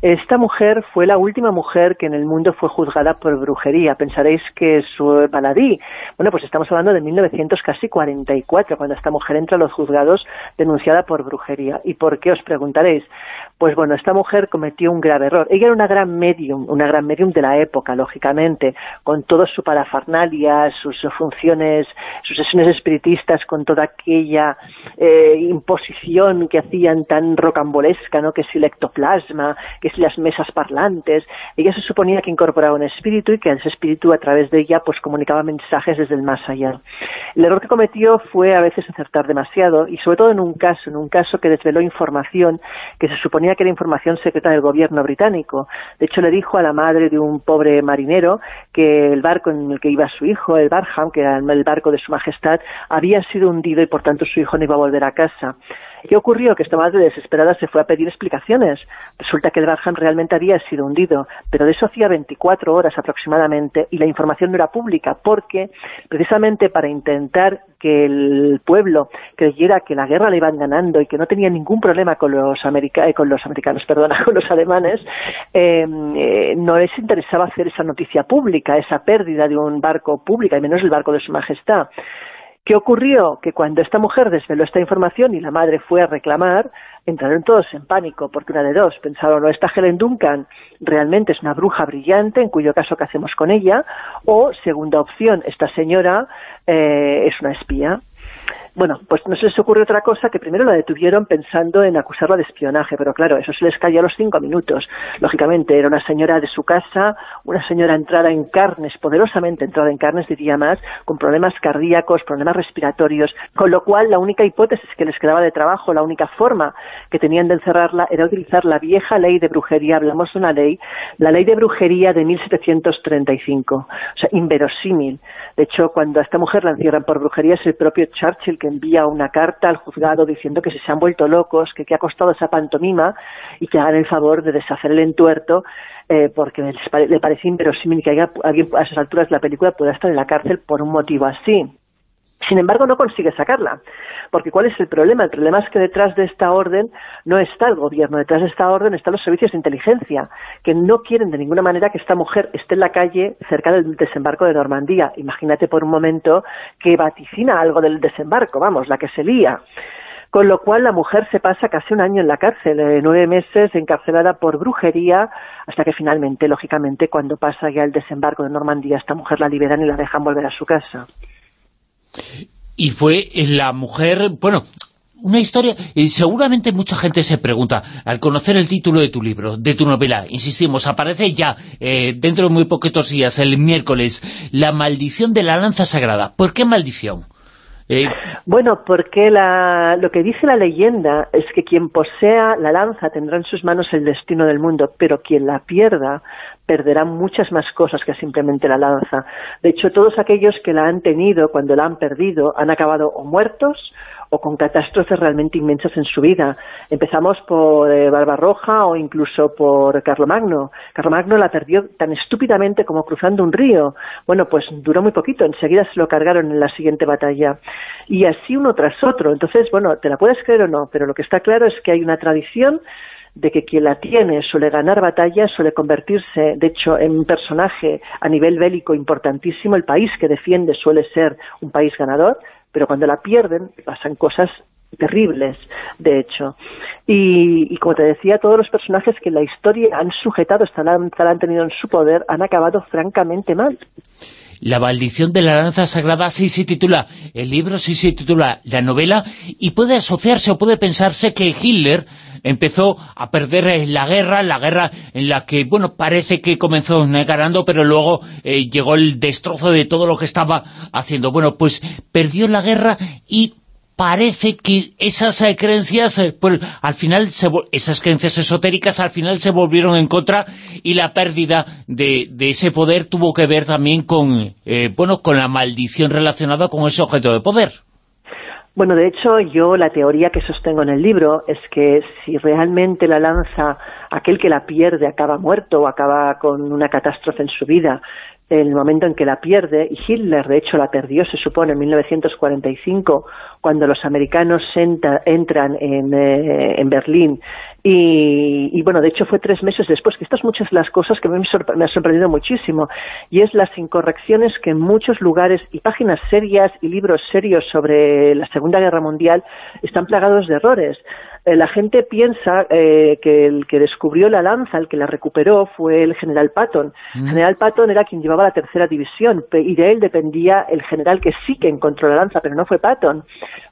Esta mujer fue la última mujer que en el mundo fue juzgada por brujería. Pensaréis que es su baladí. Bueno, pues estamos hablando de 1944, cuando esta mujer entra a los juzgados denunciada por brujería. ¿Y por qué os preguntaréis? Pues bueno, esta mujer cometió un grave error. Ella era una gran medium, una gran medium de la época, lógicamente, con toda su parafernalia, sus funciones, sus sesiones espiritistas, con toda aquella eh, imposición que hacían tan rocambolesca, ¿no? Que si el ectoplasma, que si las mesas parlantes. Ella se suponía que incorporaba un espíritu y que ese espíritu a través de ella pues comunicaba mensajes desde el más allá. El error que cometió fue a veces acertar demasiado y sobre todo en un caso, en un caso que desveló información que se suponía que era información secreta del gobierno británico. De hecho, le dijo a la madre de un pobre marinero que el barco en el que iba su hijo, el Barham, que era el barco de su majestad, había sido hundido y por tanto su hijo no iba a volver a casa. ¿Qué ocurrió? Que esta madre desesperada se fue a pedir explicaciones. Resulta que el Barham realmente había sido hundido, pero de eso hacía 24 horas aproximadamente y la información no era pública porque precisamente para intentar que el pueblo creyera que la guerra la iban ganando y que no tenía ningún problema con los, america eh, con los americanos, perdona, con los alemanes, eh, eh, no les interesaba hacer esa noticia pública, esa pérdida de un barco pública, y menos el barco de su majestad. ¿Qué ocurrió? Que cuando esta mujer desveló esta información y la madre fue a reclamar, entraron todos en pánico, porque una de dos, pensaron, o esta Helen Duncan realmente es una bruja brillante, en cuyo caso, ¿qué hacemos con ella? O, segunda opción, esta señora eh, es una espía. Bueno, pues no se les ocurrió otra cosa que primero la detuvieron pensando en acusarla de espionaje, pero claro, eso se les cayó a los cinco minutos. Lógicamente, era una señora de su casa, una señora entrada en carnes, poderosamente entrada en carnes, diría más, con problemas cardíacos, problemas respiratorios, con lo cual la única hipótesis que les quedaba de trabajo, la única forma que tenían de encerrarla era utilizar la vieja ley de brujería, hablamos de una ley, la ley de brujería de 1735, o sea, inverosímil. De hecho, cuando a esta mujer la encierran por brujería es el propio Churchill que envía una carta al juzgado diciendo que si se han vuelto locos, que qué ha costado esa pantomima y que hagan el favor de deshacer el entuerto eh, porque le parece inverosímil que alguien a esas alturas de la película pueda estar en la cárcel por un motivo así. Sin embargo, no consigue sacarla. Porque ¿cuál es el problema? El problema es que detrás de esta orden no está el gobierno, detrás de esta orden están los servicios de inteligencia, que no quieren de ninguna manera que esta mujer esté en la calle cerca del desembarco de Normandía. Imagínate por un momento que vaticina algo del desembarco, vamos, la que se lía. Con lo cual la mujer se pasa casi un año en la cárcel, eh, nueve meses encarcelada por brujería, hasta que finalmente, lógicamente, cuando pasa ya el desembarco de Normandía, esta mujer la liberan y la dejan volver a su casa. Y fue la mujer, bueno, una historia, y seguramente mucha gente se pregunta, al conocer el título de tu libro, de tu novela, insistimos, aparece ya, eh, dentro de muy poquitos días, el miércoles, La maldición de la lanza sagrada. ¿Por qué maldición? Eh, Bueno, porque la- lo que dice la leyenda es que quien posea la lanza tendrá en sus manos el destino del mundo, pero quien la pierda perderá muchas más cosas que simplemente la lanza. De hecho, todos aquellos que la han tenido cuando la han perdido han acabado o muertos o con catástrofes realmente inmensas en su vida. Empezamos por eh, Barbarroja o incluso por Carlomagno. Carlomagno la perdió tan estúpidamente como cruzando un río. Bueno, pues duró muy poquito, enseguida se lo cargaron en la siguiente batalla. Y así uno tras otro. Entonces, bueno, te la puedes creer o no, pero lo que está claro es que hay una tradición de que quien la tiene suele ganar batallas, suele convertirse, de hecho, en un personaje a nivel bélico importantísimo. El país que defiende suele ser un país ganador, pero cuando la pierden pasan cosas terribles, de hecho. Y, como te decía, todos los personajes que la historia han sujetado esta lanza, la han tenido en su poder, han acabado francamente mal. La maldición de la lanza sagrada sí se titula, el libro sí se titula la novela, y puede asociarse o puede pensarse que Hitler empezó a perder la guerra, la guerra en la que, bueno, parece que comenzó ganando, pero luego eh, llegó el destrozo de todo lo que estaba haciendo. Bueno, pues perdió la guerra y parece que esas eh, creencias, eh, pues, al final, esas creencias esotéricas al final se volvieron en contra y la pérdida de, de ese poder tuvo que ver también con, eh, bueno, con la maldición relacionada con ese objeto de poder. Bueno, de hecho, yo la teoría que sostengo en el libro es que si realmente la lanza, aquel que la pierde acaba muerto o acaba con una catástrofe en su vida, en el momento en que la pierde, y Hitler de hecho la perdió, se supone, en 1945, cuando los americanos entra- entran en, eh, en Berlín, y, y, bueno, de hecho fue tres meses después, que estas muchas las cosas que me, han me ha sorprendido muchísimo, y es las incorrecciones que en muchos lugares, y páginas serias y libros serios sobre la Segunda Guerra Mundial, están plagados de errores. Eh, la gente piensa eh, que el que descubrió la lanza, el que la recuperó, fue el general Patton. El general Patton era quien llevaba la tercera división y de él dependía el general que sí que encontró la lanza, pero no fue Patton.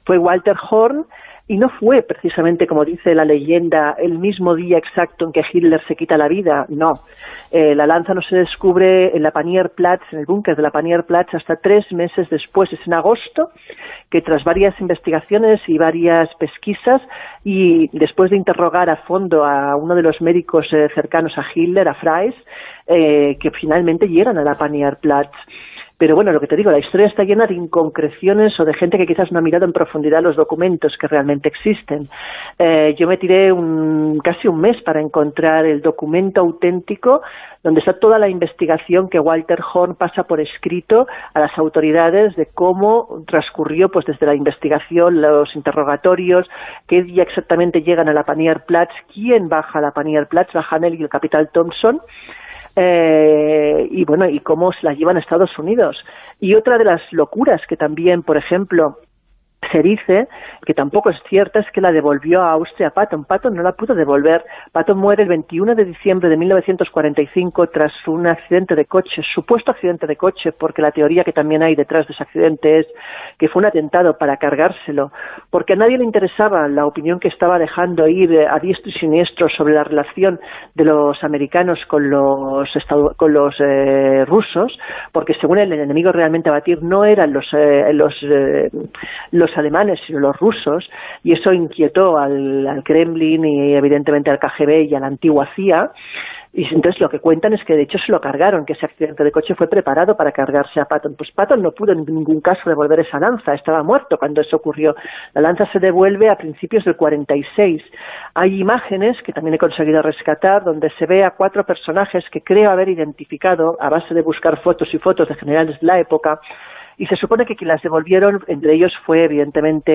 Fue Walter Horn y no fue precisamente, como dice la leyenda, el mismo día exacto en que Hitler se quita la vida, no. Eh, la lanza no se descubre en la Panierplatz, en el búnker de la Panierplatz, hasta tres meses después, es en agosto, que tras varias investigaciones y varias pesquisas, y después de interrogar a fondo a uno de los médicos eh, cercanos a Hitler, a Fries, eh, que finalmente llegan a la Panierplatz. Pero bueno, lo que te digo, la historia está llena de inconcreciones o de gente que quizás no ha mirado en profundidad los documentos que realmente existen. Eh, yo me tiré un, casi un mes para encontrar el documento auténtico donde está toda la investigación que Walter Horn pasa por escrito a las autoridades de cómo transcurrió pues desde la investigación, los interrogatorios, qué día exactamente llegan a la Panier Platz, quién baja a la Panier Platz, bajan él y el capitán Thompson, eh, y bueno, y cómo se la llevan a Estados Unidos. Y otra de las locuras que también, por ejemplo, se dice, que tampoco es cierta, es que la devolvió a Austria Patton. Patton no la pudo devolver. Patton muere el 21 de diciembre de 1945 tras un accidente de coche, supuesto accidente de coche, porque la teoría que también hay detrás de ese accidente es que fue un atentado para cargárselo, porque a nadie le interesaba la opinión que estaba dejando ir a diestro y siniestro sobre la relación de los americanos con los, con los eh, rusos, porque según el enemigo realmente a batir no eran los, eh, los, eh, los alemanes, sino los rusos, y eso inquietó al, al Kremlin y evidentemente al KGB y a la antigua CIA, y entonces lo que cuentan es que de hecho se lo cargaron, que ese accidente de coche fue preparado para cargarse a Patton. Pues Patton no pudo en ningún caso devolver esa lanza, estaba muerto cuando eso ocurrió. La lanza se devuelve a principios del 46. Hay imágenes que también he conseguido rescatar donde se ve a cuatro personajes que creo haber identificado a base de buscar fotos y fotos de generales de la época y se supone que quien las devolvieron, entre ellos fue evidentemente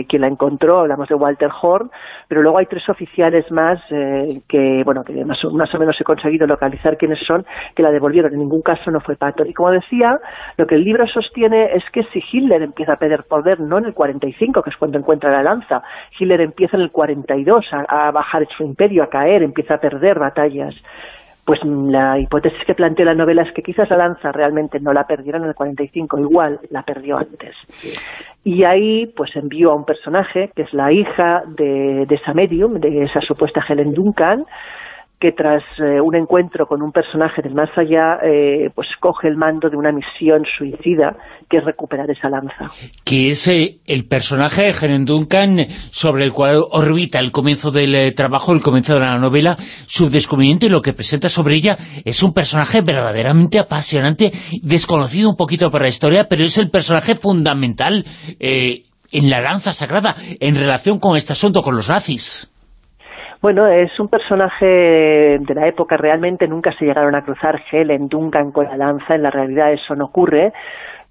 eh, quien la encontró, hablamos de Walter Horn, pero luego hay tres oficiales más eh, que, bueno, que más o, más o menos he conseguido localizar quiénes son, que la devolvieron, en ningún caso no fue Patton. Y como decía, lo que el libro sostiene es que si Hitler empieza a perder poder, no en el 45, que es cuando encuentra la lanza, Hitler empieza en el 42 a, a bajar su imperio, a caer, empieza a perder batallas pues la hipótesis que plantea la novela es que quizás la lanza realmente no la perdieron en el 45, igual la perdió antes. Y ahí pues envió a un personaje que es la hija de, de esa medium, de esa supuesta Helen Duncan, que tras eh, un encuentro con un personaje del más allá, eh, pues coge el mando de una misión suicida, que es recuperar esa lanza. que es eh, el personaje de Helen Duncan sobre el cual orbita el comienzo del trabajo, el comienzo de la novela, su descubrimiento y lo que presenta sobre ella es un personaje verdaderamente apasionante, desconocido un poquito por la historia, pero es el personaje fundamental en la lanza sagrada en relación con este asunto, con los nazis. Bueno, es un personaje de la época, realmente nunca se llegaron a cruzar Helen Duncan con la lanza, en la realidad eso no ocurre,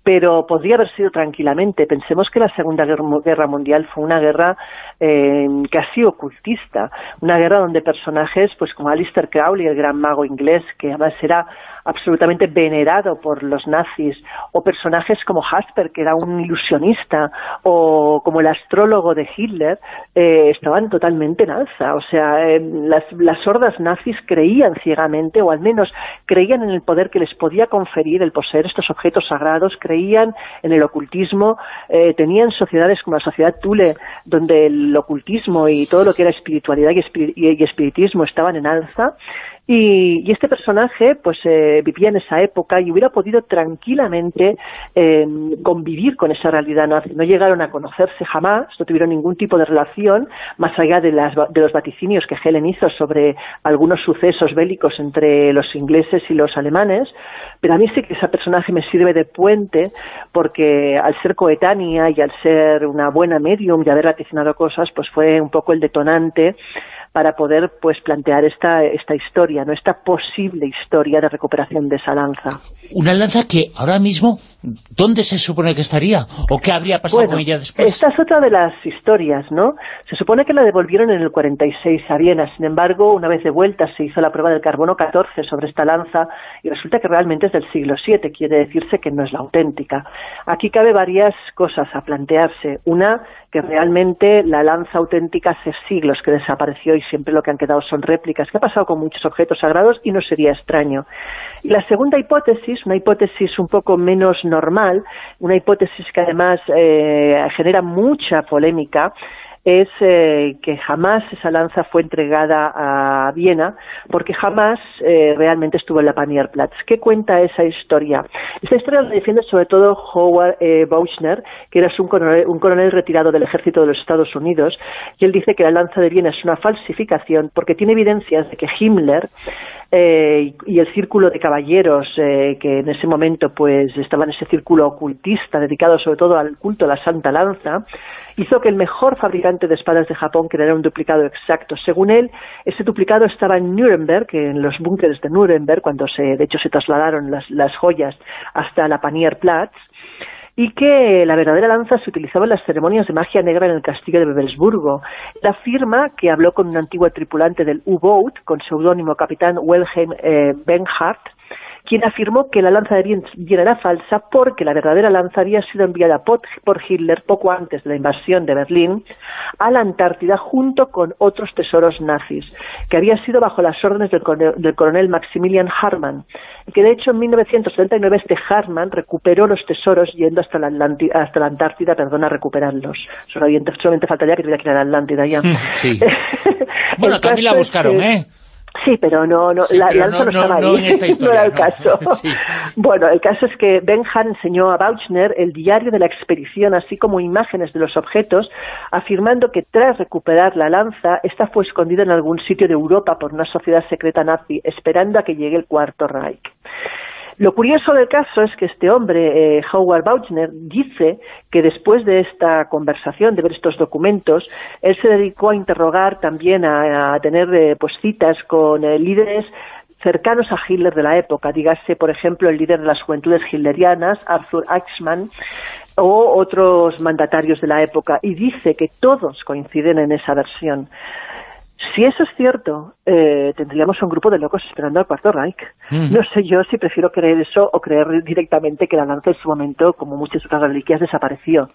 pero podría haber sido tranquilamente. Pensemos que la Segunda Guerra Mundial fue una guerra eh, casi ocultista, una guerra donde personajes pues como Alistair Crowley, el gran mago inglés, que además era absolutamente venerado por los nazis, o personajes como Hasper, que era un ilusionista, o como el astrólogo de Hitler, eh, estaban totalmente en alza. O sea, eh, las, las hordas nazis creían ciegamente, o al menos creían en el poder que les podía conferir el poseer estos objetos sagrados, creían en el ocultismo, eh, tenían sociedades como la sociedad Thule, donde el ocultismo y todo lo que era espiritualidad y, y- y espiritismo estaban en alza, y, y este personaje pues eh, vivía en esa época y hubiera podido tranquilamente eh, convivir con esa realidad nazi. No llegaron a conocerse jamás, no tuvieron ningún tipo de relación, más allá de, las, de los vaticinios que Helen hizo sobre algunos sucesos bélicos entre los ingleses y los alemanes, pero a mí sí que ese personaje me sirve de puente porque al ser coetánea y al ser una buena medium y haber vaticinado cosas, pues fue un poco el detonante para poder pues plantear esta, esta historia, no esta posible historia de recuperación de esa lanza. Una lanza que ahora mismo, ¿dónde se supone que estaría? ¿O qué habría pasado Bueno, con ella después? Esta es otra de las historias, ¿no? Se supone que la devolvieron en el 46 a Viena, sin embargo, una vez de vuelta se hizo la prueba del carbono 14 sobre esta lanza y resulta que realmente es del siglo VII, quiere decirse que no es la auténtica. Aquí cabe varias cosas a plantearse. Una, que realmente la lanza auténtica hace siglos que desapareció y siempre lo que han quedado son réplicas, que ha pasado con muchos objetos sagrados y no sería extraño. Y la segunda hipótesis, una hipótesis un poco menos normal, una hipótesis que además eh, genera mucha polémica, es eh, que jamás esa lanza fue entregada a Viena, porque jamás eh, realmente estuvo en la Panierplatz. ¿Qué cuenta esa historia? Esta historia la defiende sobre todo Howard eh, que era un coronel, un coronel retirado del ejército de los Estados Unidos, y él dice que la lanza de Viena es una falsificación porque tiene evidencias de que Himmler eh, y, el círculo de caballeros eh, que en ese momento pues estaba en ese círculo ocultista dedicado sobre todo al culto a la Santa Lanza, hizo que el mejor fabricante de espadas de Japón creara un duplicado exacto. Según él, ese duplicado estaba en Nuremberg, en los búnkeres de Nuremberg, cuando se, de hecho se trasladaron las, las joyas hasta la Panierplatz, y que la verdadera lanza se utilizaba en las ceremonias de magia negra en el castillo de Bebelsburgo. La firma, que habló con un antiguo tripulante del U-Boat, con seudónimo capitán Wilhelm eh, Benhardt, quien afirmó que la lanza de Viena era falsa porque la verdadera lanza había sido enviada por, por Hitler poco antes de la invasión de Berlín a la Antártida junto con otros tesoros nazis, que había sido bajo las órdenes del, coronel- del coronel Maximilian Hartmann, y que de hecho en 1939 este Hartmann recuperó los tesoros yendo hasta la, Atlanti- hasta la Antártida perdón, a recuperarlos. Solamente, solamente faltaría que tuviera que ir a la Atlántida ya. Sí. Bueno, también la buscaron, ¿eh? Sí, pero no, no, Sí, la, pero la lanza no- no, no- estaba ahí. esta historia, no era el caso. Sí. Bueno, el caso es que Benham enseñó a Bauchner el diario de la expedición, así como imágenes de los objetos, afirmando que tras recuperar la lanza, esta fue escondida en algún sitio de Europa por una sociedad secreta nazi, esperando a que llegue el Cuarto Reich. Lo curioso del caso es que este hombre, eh, Howard Bauchner, dice que después de esta conversación, de ver estos documentos, él se dedicó a interrogar también, a, tener eh, pues citas con eh, líderes cercanos a Hitler de la época, dígase, por ejemplo, el líder de las juventudes hitlerianas, Arthur Eichmann, o otros mandatarios de la época, y dice que todos coinciden en esa versión. Si eso es cierto, eh, tendríamos un grupo de locos esperando al Cuarto Reich. Mm. No sé yo si prefiero creer eso o creer directamente que la lanza en su momento, como muchas otras reliquias, desapareció.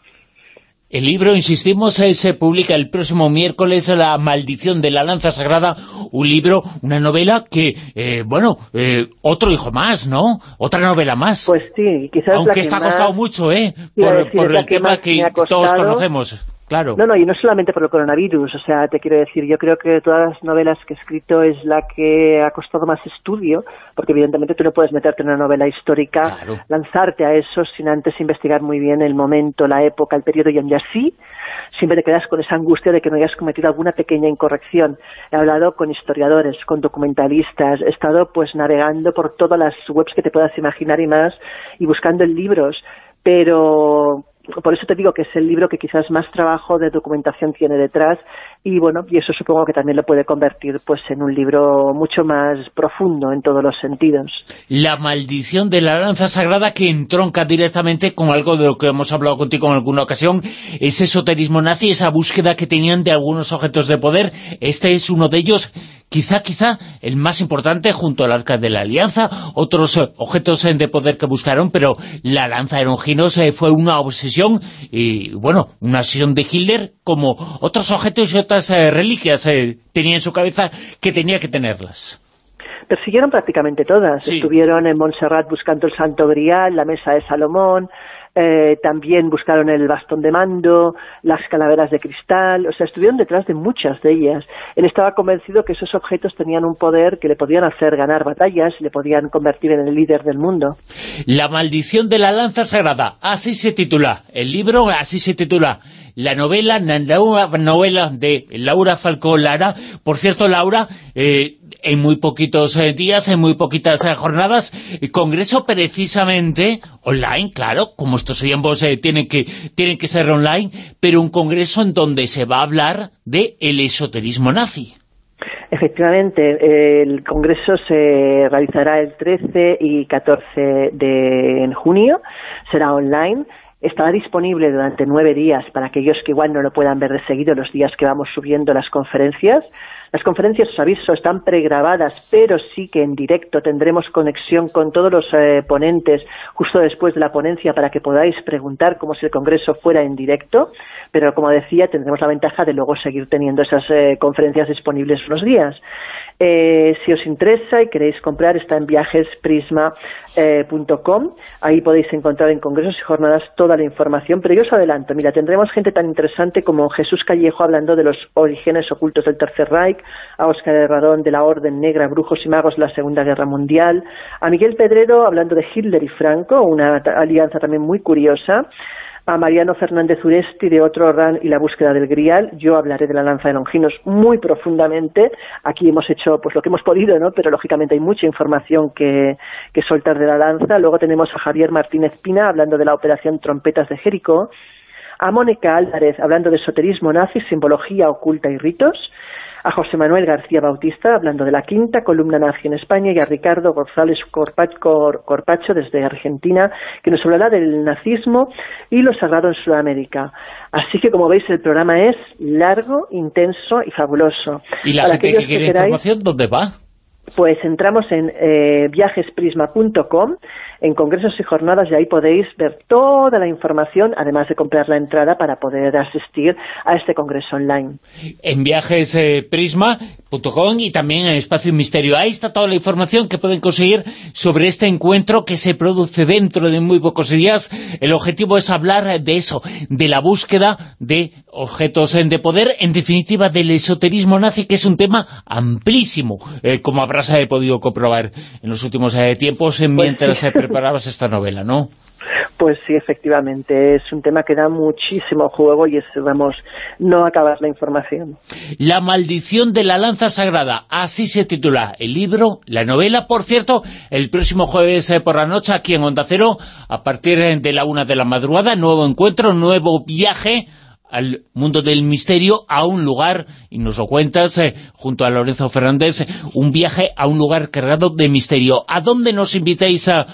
El libro, insistimos, eh, se publica el próximo miércoles, La maldición de la lanza sagrada, un libro, una novela que, eh, bueno, eh, otro hijo más, ¿no? Otra novela más. Pues sí, quizás la Aunque que está más- costado mucho, ¿eh? Por, decir, por es la el que tema que todos conocemos, claro. No, no, y no solamente por el coronavirus, o sea, te quiero decir, yo creo que de todas las novelas que he escrito es la que ha costado más estudio, porque evidentemente tú no puedes meterte en una novela histórica, lanzarte a eso sin antes investigar muy bien el momento, la época, el periodo, y aún así siempre te quedas con esa angustia de que no hayas cometido alguna pequeña incorrección. He hablado con historiadores, con documentalistas, he estado pues navegando por todas las webs que te puedas imaginar y más, y buscando en libros, pero por eso te digo que es el libro que quizás más trabajo de documentación tiene detrás y bueno, y eso supongo que también lo puede convertir pues en un libro mucho más profundo en todos los sentidos. La maldición de la lanza sagrada que entronca directamente con algo de lo que hemos hablado contigo en alguna ocasión, ese esoterismo nazi, esa búsqueda que tenían de algunos objetos de poder. Este es uno de ellos, quizá, quizá, el más importante junto al Arca de la Alianza, otros eh, objetos eh, de poder que buscaron, pero la lanza de Longinos eh, fue una obsesión, y bueno, una obsesión de Hitler, como otros objetos y otras reliquias tenía en su cabeza que tenía que tenerlas. Persiguieron prácticamente todas. Estuvieron en Montserrat buscando el Santo Grial, la Mesa de Salomón, eh, también buscaron el bastón de mando, las calaveras de cristal, o sea, estuvieron detrás de muchas de ellas. Él estaba convencido que esos objetos tenían un poder que le podían hacer ganar batallas le podían convertir en el líder del mundo. La maldición de la lanza sagrada, así se titula. El libro, así se titula. La novela, la novela de Laura Falcó Lara. Por cierto, Laura, eh, en muy poquitos eh, días, en muy poquitas eh, jornadas, eh, congreso precisamente online, claro, como estos tiempos eh, tienen, que, tienen que ser online, pero un congreso en donde se va a hablar de el esoterismo nazi. Efectivamente, el congreso se realizará el 13 y 14 de junio, será online, estará disponible durante nueve días para aquellos que igual no lo puedan ver de seguido los días que vamos subiendo las conferencias. Las conferencias, os aviso, están pregrabadas, pero sí que en directo tendremos conexión con todos los eh, ponentes justo después de la ponencia para que podáis preguntar como si el Congreso fuera en directo, pero como decía, tendremos la ventaja de luego seguir teniendo esas eh, conferencias disponibles unos días. Eh, si os interesa y queréis comprar, está en viajesprisma.com. Ahí podéis encontrar en congresos y jornadas toda la información. Pero yo os adelanto, mira, tendremos gente tan interesante como Jesús Callejo hablando de los orígenes ocultos del Tercer Reich, a Óscar Herradón de la Orden Negra, Brujos y Magos de la Segunda Guerra Mundial, a Miguel Pedrero hablando de Hitler y Franco, una alianza también muy curiosa, a Mariano Fernández Uresti de Otro Ran y la búsqueda del Grial. Yo hablaré de la lanza de Longinos muy profundamente. Aquí hemos hecho pues lo que hemos podido, ¿no? Pero lógicamente hay mucha información que, que soltar de la lanza. Luego tenemos a Javier Martínez Pina hablando de la operación Trompetas de Jericó. A Mónica Álvarez hablando de esoterismo nazi, simbología oculta y ritos. A José Manuel García Bautista hablando de la quinta columna nazi en España y a Ricardo González Corpa- Cor- Corpacho desde Argentina que nos hablará del nazismo y lo sagrado en Sudamérica. Así que como veis el programa es largo, intenso y fabuloso. Y la Para gente que quiere queráis, información, ¿dónde va? pues entramos en eh, viajesprisma.com, en congresos y jornadas, y ahí podéis ver toda la información, además de comprar la entrada para poder asistir a este congreso online. en viajesprisma.com y también en Espacio Misterio. Ahí está toda la información que pueden conseguir sobre este encuentro que se produce dentro de muy pocos días. El objetivo es hablar de eso, de la búsqueda de objetos de poder, en definitiva del esoterismo nazi, que es un tema amplísimo, eh, como habrás eh, podido comprobar en los últimos eh, tiempos eh, mientras sí. eh, preparabas esta novela, ¿no? Pues sí, efectivamente, es un tema que da muchísimo juego y es, vamos, no acabar la información. La maldición de la lanza sagrada, así se titula el libro, la novela, por cierto, el próximo jueves eh, por la noche aquí en Onda Cero, a partir eh, de la una de la madrugada, nuevo encuentro, nuevo viaje al mundo del misterio, a un lugar, y nos lo cuentas, eh, junto a Lorenzo Fernández, un viaje a un lugar cargado de misterio. ¿A dónde nos invitáis a, a-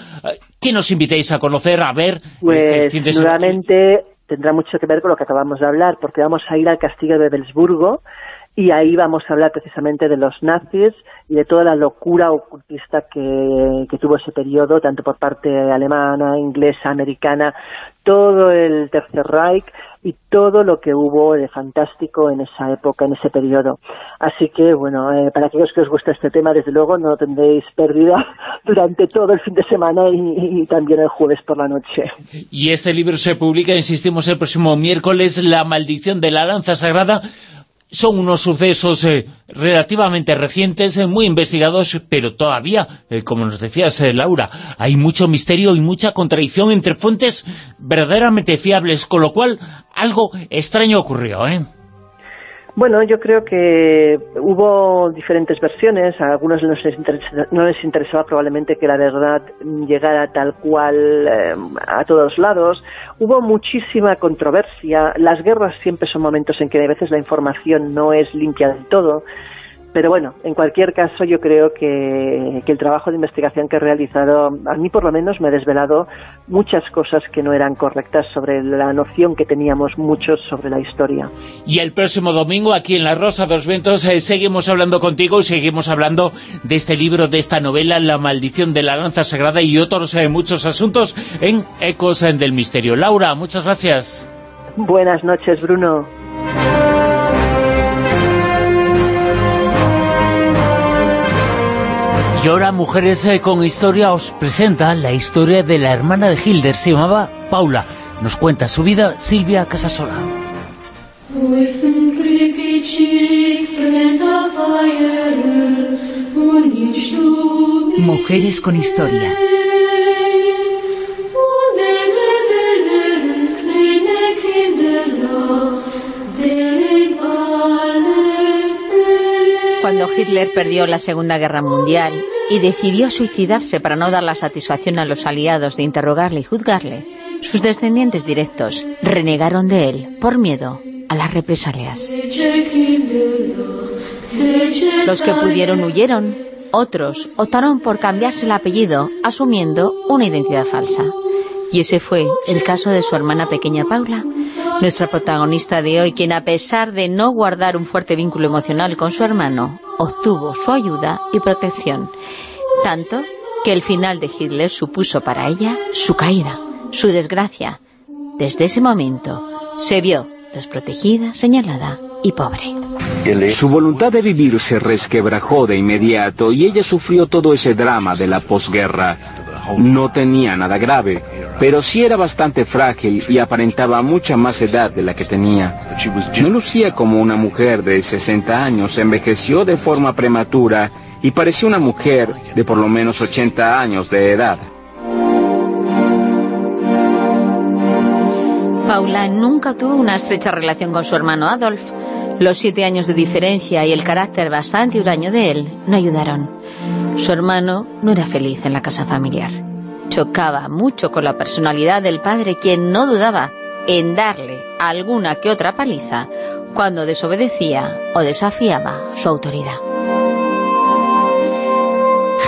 qué nos invitáis a conocer, a ver? Pues este fin de semana? nuevamente tendrá mucho que ver con lo que acabamos de hablar, porque vamos a ir al castillo de Bebelsburgo y ahí vamos a hablar precisamente de los nazis y de toda la locura ocultista que, que tuvo ese periodo, tanto por parte alemana, inglesa, americana, todo el Tercer Reich y todo lo que hubo de fantástico en esa época, en ese periodo. Así que, bueno, eh, para aquellos que os gusta este tema, desde luego no tendréis pérdida durante todo el fin de semana y- y también el jueves por la noche. Y este libro se publica, insistimos, el próximo miércoles, La maldición de la lanza sagrada. Son unos sucesos eh, relativamente recientes, eh, muy investigados, pero todavía, eh, como nos decías, Laura, hay mucho misterio y mucha contradicción entre fuentes verdaderamente fiables, con lo cual algo extraño ocurrió, ¿eh? Bueno, yo creo que hubo diferentes versiones, a algunos no les, interesa- no les interesaba probablemente que la verdad llegara tal cual eh, a todos lados. Hubo muchísima controversia, las guerras siempre son momentos en que a veces la información no es limpia del todo, pero bueno, en cualquier caso yo creo que, que el trabajo de investigación que he realizado, a mí por lo menos me ha desvelado muchas cosas que no eran correctas sobre la noción que teníamos muchos sobre la historia. Y el próximo domingo, aquí en La Rosa de los Vientos, eh, seguimos hablando contigo y seguimos hablando de este libro, de esta novela, La maldición de la lanza sagrada y otros eh, muchos asuntos en Ecos del Misterio. Laura, muchas gracias. Buenas noches, Bruno. Y ahora Mujeres eh, con Historia os presenta la historia de la hermana de Hilder, se llamaba Paula. Nos cuenta su vida Silvia Casasola. Mujeres con historia. Cuando Hitler perdió la Segunda Guerra Mundial y decidió suicidarse para no dar la satisfacción a los aliados de interrogarle y juzgarle, sus descendientes directos renegaron de él por miedo a las represalias. Los que pudieron huyeron, otros optaron por cambiarse el apellido asumiendo una identidad falsa. Y ese fue el caso de su hermana pequeña Paula, nuestra protagonista de hoy, quien a pesar de no guardar un fuerte vínculo emocional con su hermano, obtuvo su ayuda y protección. Tanto que el final de Hitler supuso para ella su caída, su desgracia. Desde ese momento se vio desprotegida, señalada y pobre. Su voluntad de vivir se resquebrajó de inmediato y ella sufrió todo ese drama de la posguerra. No tenía nada grave, pero sí era bastante frágil y aparentaba mucha más edad de la que tenía. No lucía como una mujer de 60 años, envejeció de forma prematura y parecía una mujer de por lo menos 80 años de edad. Paula nunca tuvo una estrecha relación con su hermano Adolf. Los siete años de diferencia y el carácter bastante huraño de él no ayudaron. Su hermano no era feliz en la casa familiar. Chocaba mucho con la personalidad del padre, quien no dudaba en darle alguna que otra paliza cuando desobedecía o desafiaba su autoridad.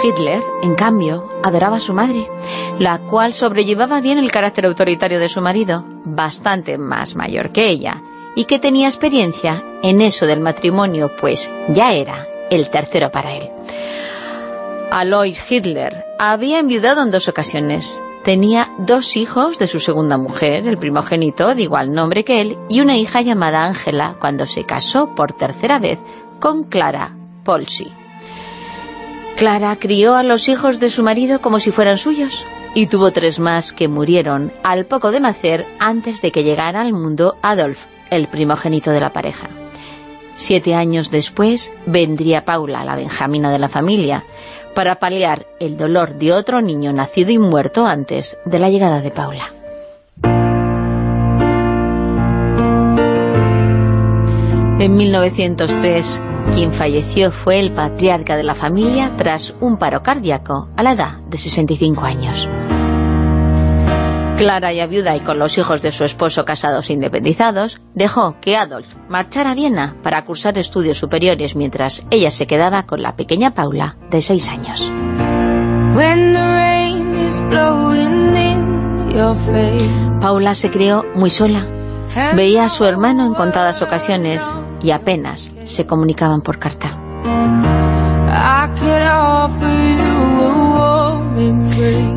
Hitler, en cambio, adoraba a su madre, la cual sobrellevaba bien el carácter autoritario de su marido, bastante más mayor que ella, y que tenía experiencia en eso del matrimonio, pues ya era el tercero para él. Alois Hitler había enviudado en dos ocasiones. Tenía dos hijos de su segunda mujer, el primogénito de igual nombre que él, y una hija llamada Ángela, cuando se casó por tercera vez con Clara Polsi. Clara crió a los hijos de su marido como si fueran suyos y tuvo tres más que murieron al poco de nacer antes de que llegara al mundo Adolf, el primogénito de la pareja. Siete años después vendría Paula, la benjamina de la familia, para paliar el dolor de otro niño nacido y muerto antes de la llegada de Paula. En 1903, quien falleció fue el patriarca de la familia tras un paro cardíaco a la edad de 65 años. Clara ya viuda y con los hijos de su esposo casados e independizados, dejó que Adolf marchara a Viena para cursar estudios superiores mientras ella se quedaba con la pequeña Paula de seis años. Paula se crió muy sola. Veía a su hermano en contadas ocasiones y apenas se comunicaban por carta.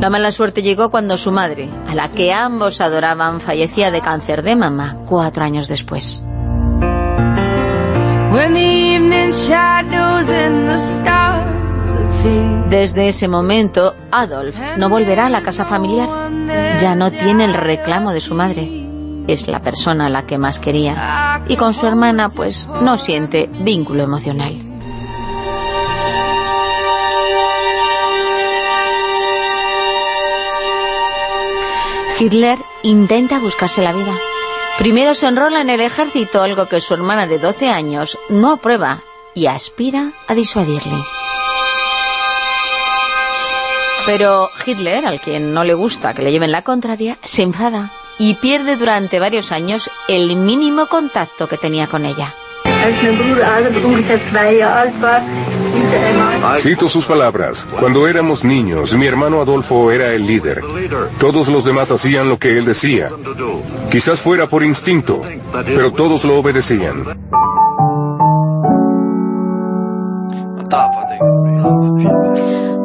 La mala suerte llegó cuando su madre, a la que ambos adoraban, fallecía de cáncer de mama cuatro años después. Desde ese momento, Adolf no volverá a la casa familiar. Ya no tiene el reclamo de su madre. Es la persona a la que más quería. Y con su hermana, pues, no siente vínculo emocional. Hitler intenta buscarse la vida. Primero se enrola en el ejército, algo que su hermana de 12 años no aprueba y aspira a disuadirle. Pero Hitler, al quien no le gusta que le lleven la contraria, se enfada y pierde durante varios años el mínimo contacto que tenía con ella. Cito sus palabras. Cuando éramos niños, mi hermano Adolfo era el líder. Todos los demás hacían lo que él decía. Quizás fuera por instinto, pero todos lo obedecían.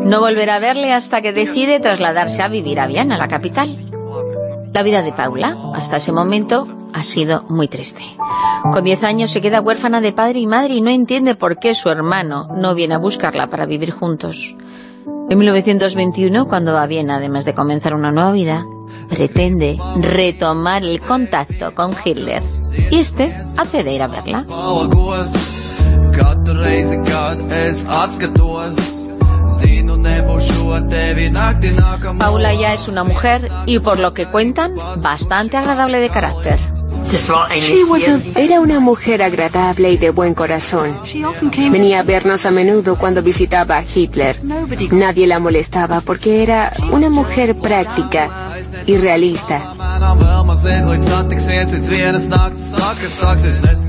No volverá a verle hasta que decide trasladarse a vivir a Viena, la capital. La vida de Paula, hasta ese momento, ha sido muy triste. Con 10 años se queda huérfana de padre y madre y no entiende por qué su hermano no viene a buscarla para vivir juntos. En 1921, cuando va a Viena, además de comenzar una nueva vida, pretende retomar el contacto con Hitler. Y este accede a ir a verla. Paula ya es una mujer y por lo que cuentan, bastante agradable de carácter. Era una mujer agradable y de buen corazón. Venía a vernos a menudo cuando visitaba a Hitler. Nadie la molestaba porque era una mujer práctica y realista.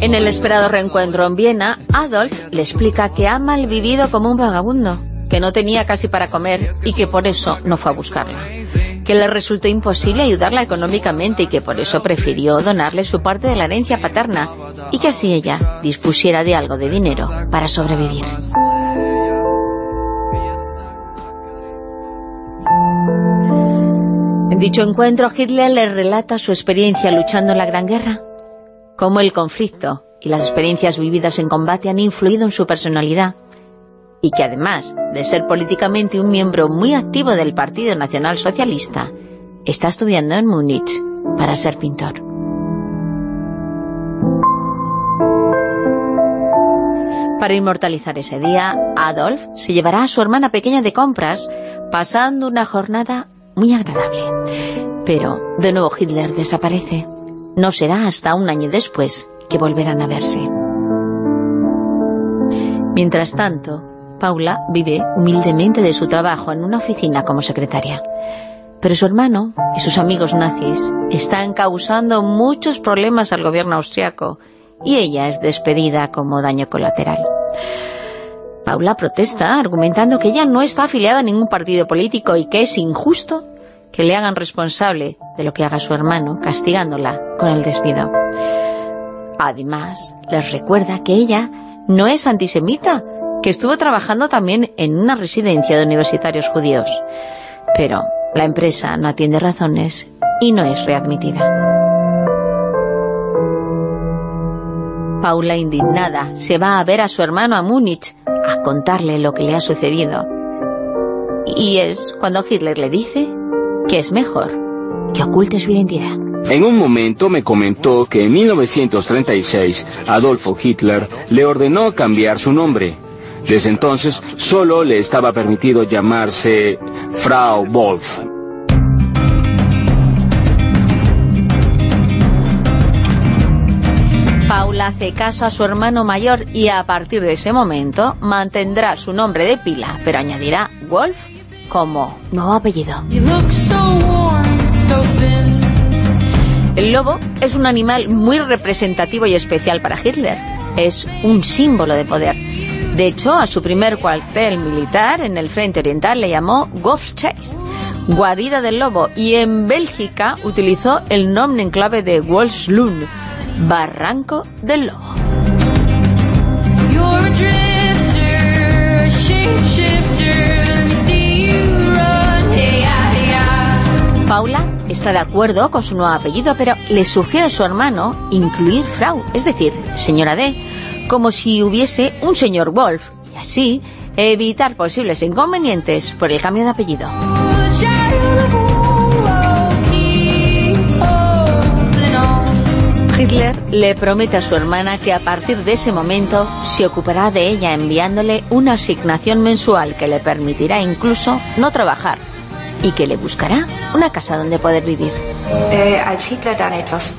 En el esperado reencuentro en Viena, Adolf le explica que ha malvivido como un vagabundo que no tenía casi para comer y que por eso no fue a buscarla. que le resultó imposible ayudarla económicamente y que por eso prefirió donarle su parte de la herencia paterna y que así ella dispusiera de algo de dinero para sobrevivir. En dicho encuentro, Hitler le relata su experiencia luchando en la Gran Guerra, cómo el conflicto y las experiencias vividas en combate han influido en su personalidad, y que además de ser políticamente un miembro muy activo del Partido Nacional Socialista, está estudiando en Múnich para ser pintor. Para inmortalizar ese día, Adolf se llevará a su hermana pequeña de compras, pasando una jornada muy agradable. Pero, de nuevo Hitler desaparece. No será hasta un año después que volverán a verse. Mientras tanto, Paula vive humildemente de su trabajo en una oficina como secretaria. Pero su hermano y sus amigos nazis están causando muchos problemas al gobierno austriaco y ella es despedida como daño colateral. Paula protesta argumentando que ella no está afiliada a ningún partido político y que es injusto que le hagan responsable de lo que haga su hermano, castigándola con el despido. Además, les recuerda que ella no es antisemita, que estuvo trabajando también en una residencia de universitarios judíos. Pero la empresa no atiende razones y no es readmitida. Paula, indignada, se va a ver a su hermano a Múnich a contarle lo que le ha sucedido. Y es cuando Hitler le dice que es mejor que oculte su identidad. En un momento me comentó que en 1936 Adolfo Hitler le ordenó cambiar su nombre. Desde entonces solo le estaba permitido llamarse Frau Wolf. Paula hace caso a su hermano mayor y a partir de ese momento mantendrá su nombre de pila, pero añadirá Wolf como nuevo apellido. El lobo es un animal muy representativo y especial para Hitler. Es un símbolo de poder. De hecho, a su primer cuartel militar en el frente oriental le llamó Chase, guarida del lobo, y en Bélgica utilizó el nombre en clave de Wolfslund, barranco del lobo. Paula está de acuerdo con su nuevo apellido, pero le sugiere a su hermano incluir Frau, es decir, señora D, como si hubiese un señor Wolf, y así evitar posibles inconvenientes por el cambio de apellido. Hitler le promete a su hermana que a partir de ese momento se ocupará de ella enviándole una asignación mensual que le permitirá incluso no trabajar y que le buscará una casa donde poder vivir.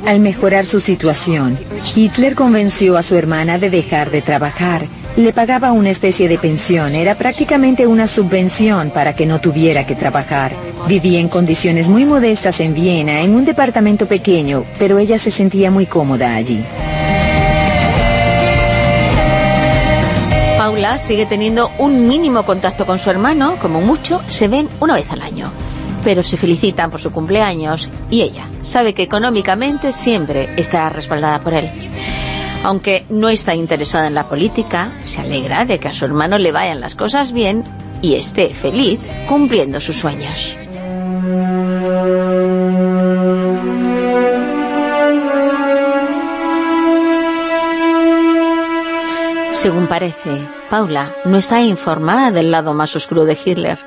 Al mejorar su situación, Hitler convenció a su hermana de dejar de trabajar. Le pagaba una especie de pensión, era prácticamente una subvención para que no tuviera que trabajar. Vivía en condiciones muy modestas en Viena, en un departamento pequeño, pero ella se sentía muy cómoda allí. Sigue teniendo un mínimo contacto con su hermano, como mucho, se ven una vez al año. Pero se felicitan por su cumpleaños y ella sabe que económicamente siempre estará respaldada por él. Aunque no está interesada en la política, se alegra de que a su hermano le vayan las cosas bien y esté feliz cumpliendo sus sueños. Según parece, Paula no está informada del lado más oscuro de Hitler,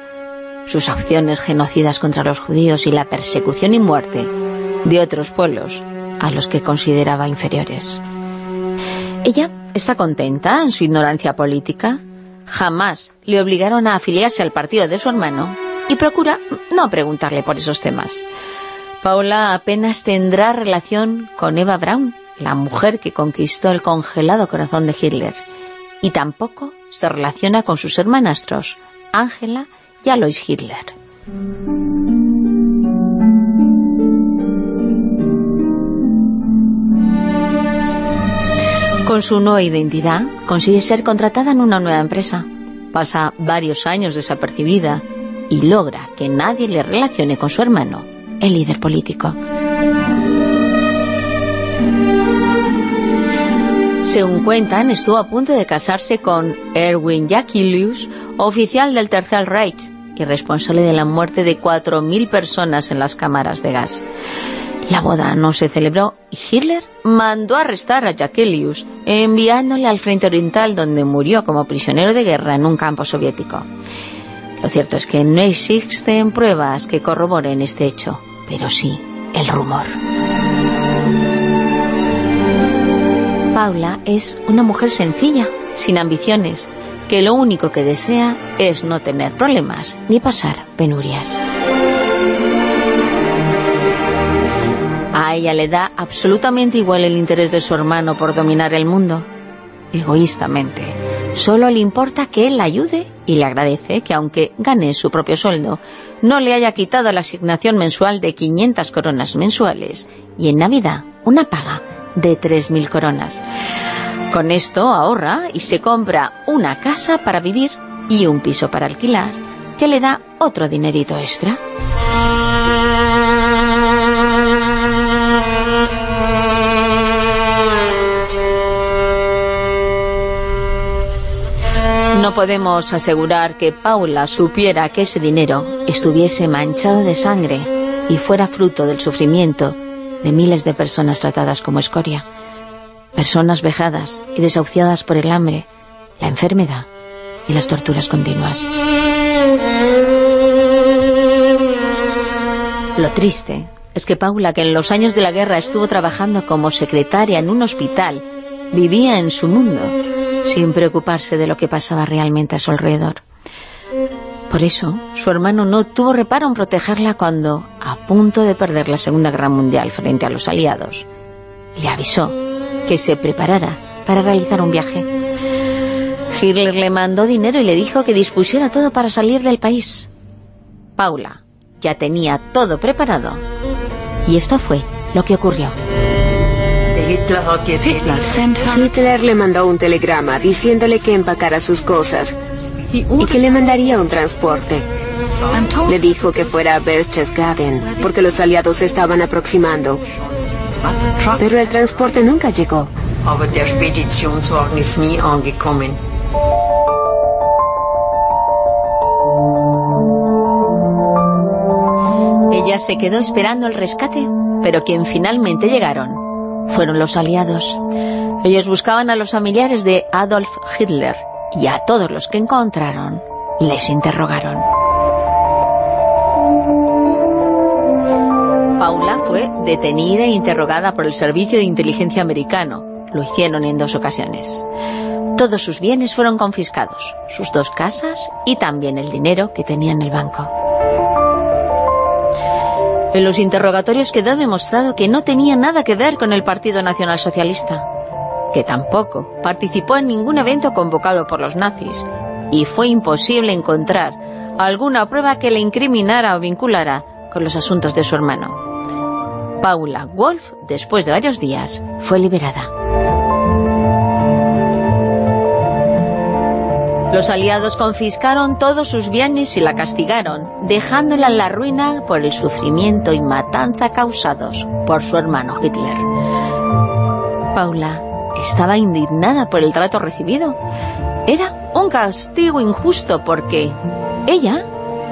sus acciones genocidas contra los judíos y la persecución y muerte de otros pueblos a los que consideraba inferiores. Ella está contenta en su ignorancia política, jamás le obligaron a afiliarse al partido de su hermano y procura no preguntarle por esos temas. Paula apenas tendrá relación con Eva Braun, la mujer que conquistó el congelado corazón de Hitler, y tampoco se relaciona con sus hermanastros, Ángela y Alois Hitler. Con su nueva identidad, consigue ser contratada en una nueva empresa. Pasa varios años desapercibida y logra que nadie le relacione con su hermano, el líder político. Según cuentan, estuvo a punto de casarse con Erwin Jacquelius, oficial del Tercer Reich y responsable de la muerte de 4.000 personas en las cámaras de gas. La boda no se celebró y Hitler mandó arrestar a Jacquelius, enviándole al frente oriental donde murió como prisionero de guerra en un campo soviético. Lo cierto es que no existen pruebas que corroboren este hecho, pero sí el rumor. Paula es una mujer sencilla, sin ambiciones, que lo único que desea es no tener problemas ni pasar penurias. A ella le da absolutamente igual el interés de su hermano por dominar el mundo, egoístamente. Solo le importa que él la ayude y le agradece que aunque gane su propio sueldo, no le haya quitado la asignación mensual de 500 coronas mensuales y en Navidad una paga de 3.000 coronas. Con esto ahorra y se compra una casa para vivir y un piso para alquilar, que le da otro dinerito extra. No podemos asegurar que Paula supiera que ese dinero estuviese manchado de sangre y fuera fruto del sufrimiento de miles de personas tratadas como escoria. Personas vejadas y desahuciadas por el hambre, la enfermedad y las torturas continuas. Lo triste es que Paula, que en los años de la guerra estuvo trabajando como secretaria en un hospital, vivía en su mundo, sin preocuparse de lo que pasaba realmente a su alrededor. Por eso, su hermano no tuvo reparo en protegerla cuando, a punto de perder la Segunda Guerra Mundial frente a los aliados, le avisó que se preparara para realizar un viaje. Hitler le mandó dinero y le dijo que dispusiera todo para salir del país. Paula ya tenía todo preparado. Y esto fue lo que ocurrió. Hitler le mandó un telegrama diciéndole que empacara sus cosas y que le mandaría un transporte. Le dijo que fuera a Berchtesgaden porque los aliados se estaban aproximando. Pero el transporte nunca llegó. Ella se quedó esperando el rescate, pero quien finalmente llegaron fueron los aliados. Ellos buscaban a los familiares de Adolf Hitler y a todos los que encontraron les interrogaron. Paula fue detenida e interrogada por el Servicio de Inteligencia americano. Lo hicieron en dos ocasiones. Todos sus bienes fueron confiscados, sus dos casas y también el dinero que tenía en el banco. En los interrogatorios quedó demostrado que no tenía nada que ver con el Partido Nacional Socialista, que tampoco participó en ningún evento convocado por los nazis, y fue imposible encontrar alguna prueba que le incriminara o vinculara con los asuntos de su hermano. Paula Wolf, después de varios días, fue liberada. Los aliados confiscaron todos sus bienes y la castigaron, dejándola en la ruina por el sufrimiento y matanza causados por su hermano Hitler. Paula estaba indignada por el trato recibido. Era un castigo injusto porque ella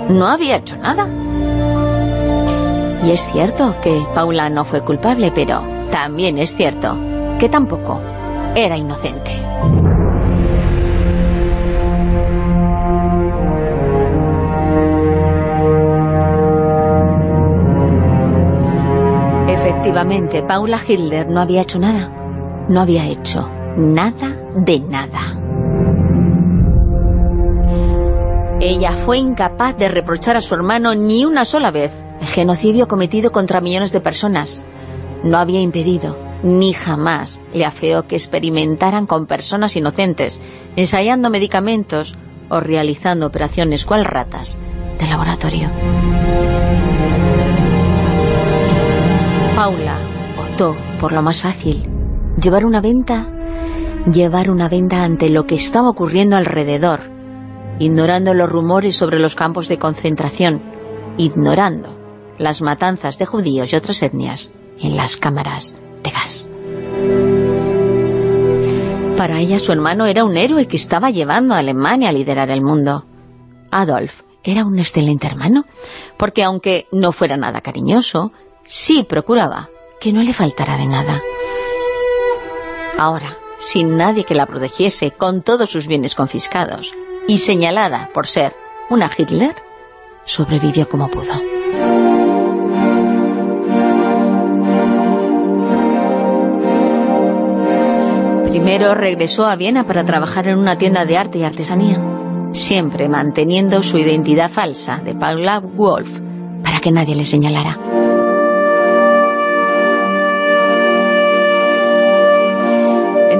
no había hecho nada. Y es cierto que Paula no fue culpable, pero también es cierto que tampoco era inocente. Efectivamente, Paula Hitler no había hecho nada. No había hecho nada de nada. Ella fue incapaz de reprochar a su hermano ni una sola vez el genocidio cometido contra millones de personas. No había impedido, ni jamás le afeó que experimentaran con personas inocentes, ensayando medicamentos o realizando operaciones cual ratas de laboratorio. Paula optó por lo más fácil, llevar una venta, llevar una venda ante lo que estaba ocurriendo alrededor, ignorando los rumores sobre los campos de concentración, ignorando las matanzas de judíos y otras etnias en las cámaras de gas. Para ella su hermano era un héroe que estaba llevando a Alemania a liderar el mundo. Adolf era un excelente hermano, porque aunque no fuera nada cariñoso, sí procuraba que no le faltara de nada. Ahora, sin nadie que la protegiese, con todos sus bienes confiscados, y señalada por ser una Hitler, sobrevivió como pudo. Primero regresó a Viena para trabajar en una tienda de arte y artesanía, siempre manteniendo su identidad falsa de Paula Wolf, para que nadie le señalara.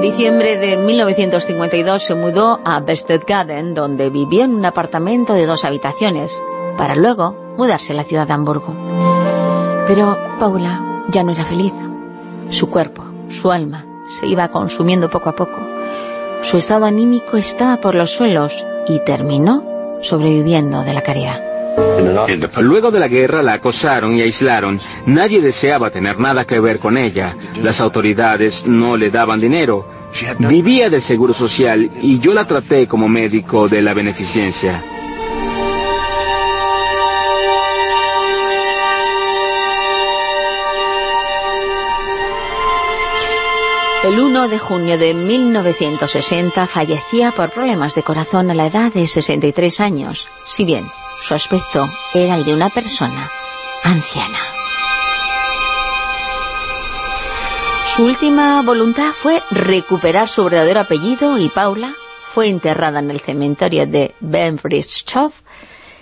Diciembre de 1952 se mudó a Berchtesgaden, donde vivió en un apartamento de dos habitaciones, para luego mudarse a la ciudad de Hamburgo. Pero Paula ya no era feliz. Su cuerpo, su alma, se iba consumiendo poco a poco. Su estado anímico estaba por los suelos y terminó sobreviviendo de la caridad. Luego de la guerra la acosaron y aislaron. Nadie deseaba tener nada que ver con ella. Las autoridades no le daban dinero. Vivía del seguro social y yo la traté como médico de la beneficencia. El 1 de junio de 1960 fallecía por problemas de corazón a la edad de 63 años, si bien su aspecto era el de una persona anciana. Su última voluntad fue recuperar su verdadero apellido y Paula fue enterrada en el cementerio de Benfriedhof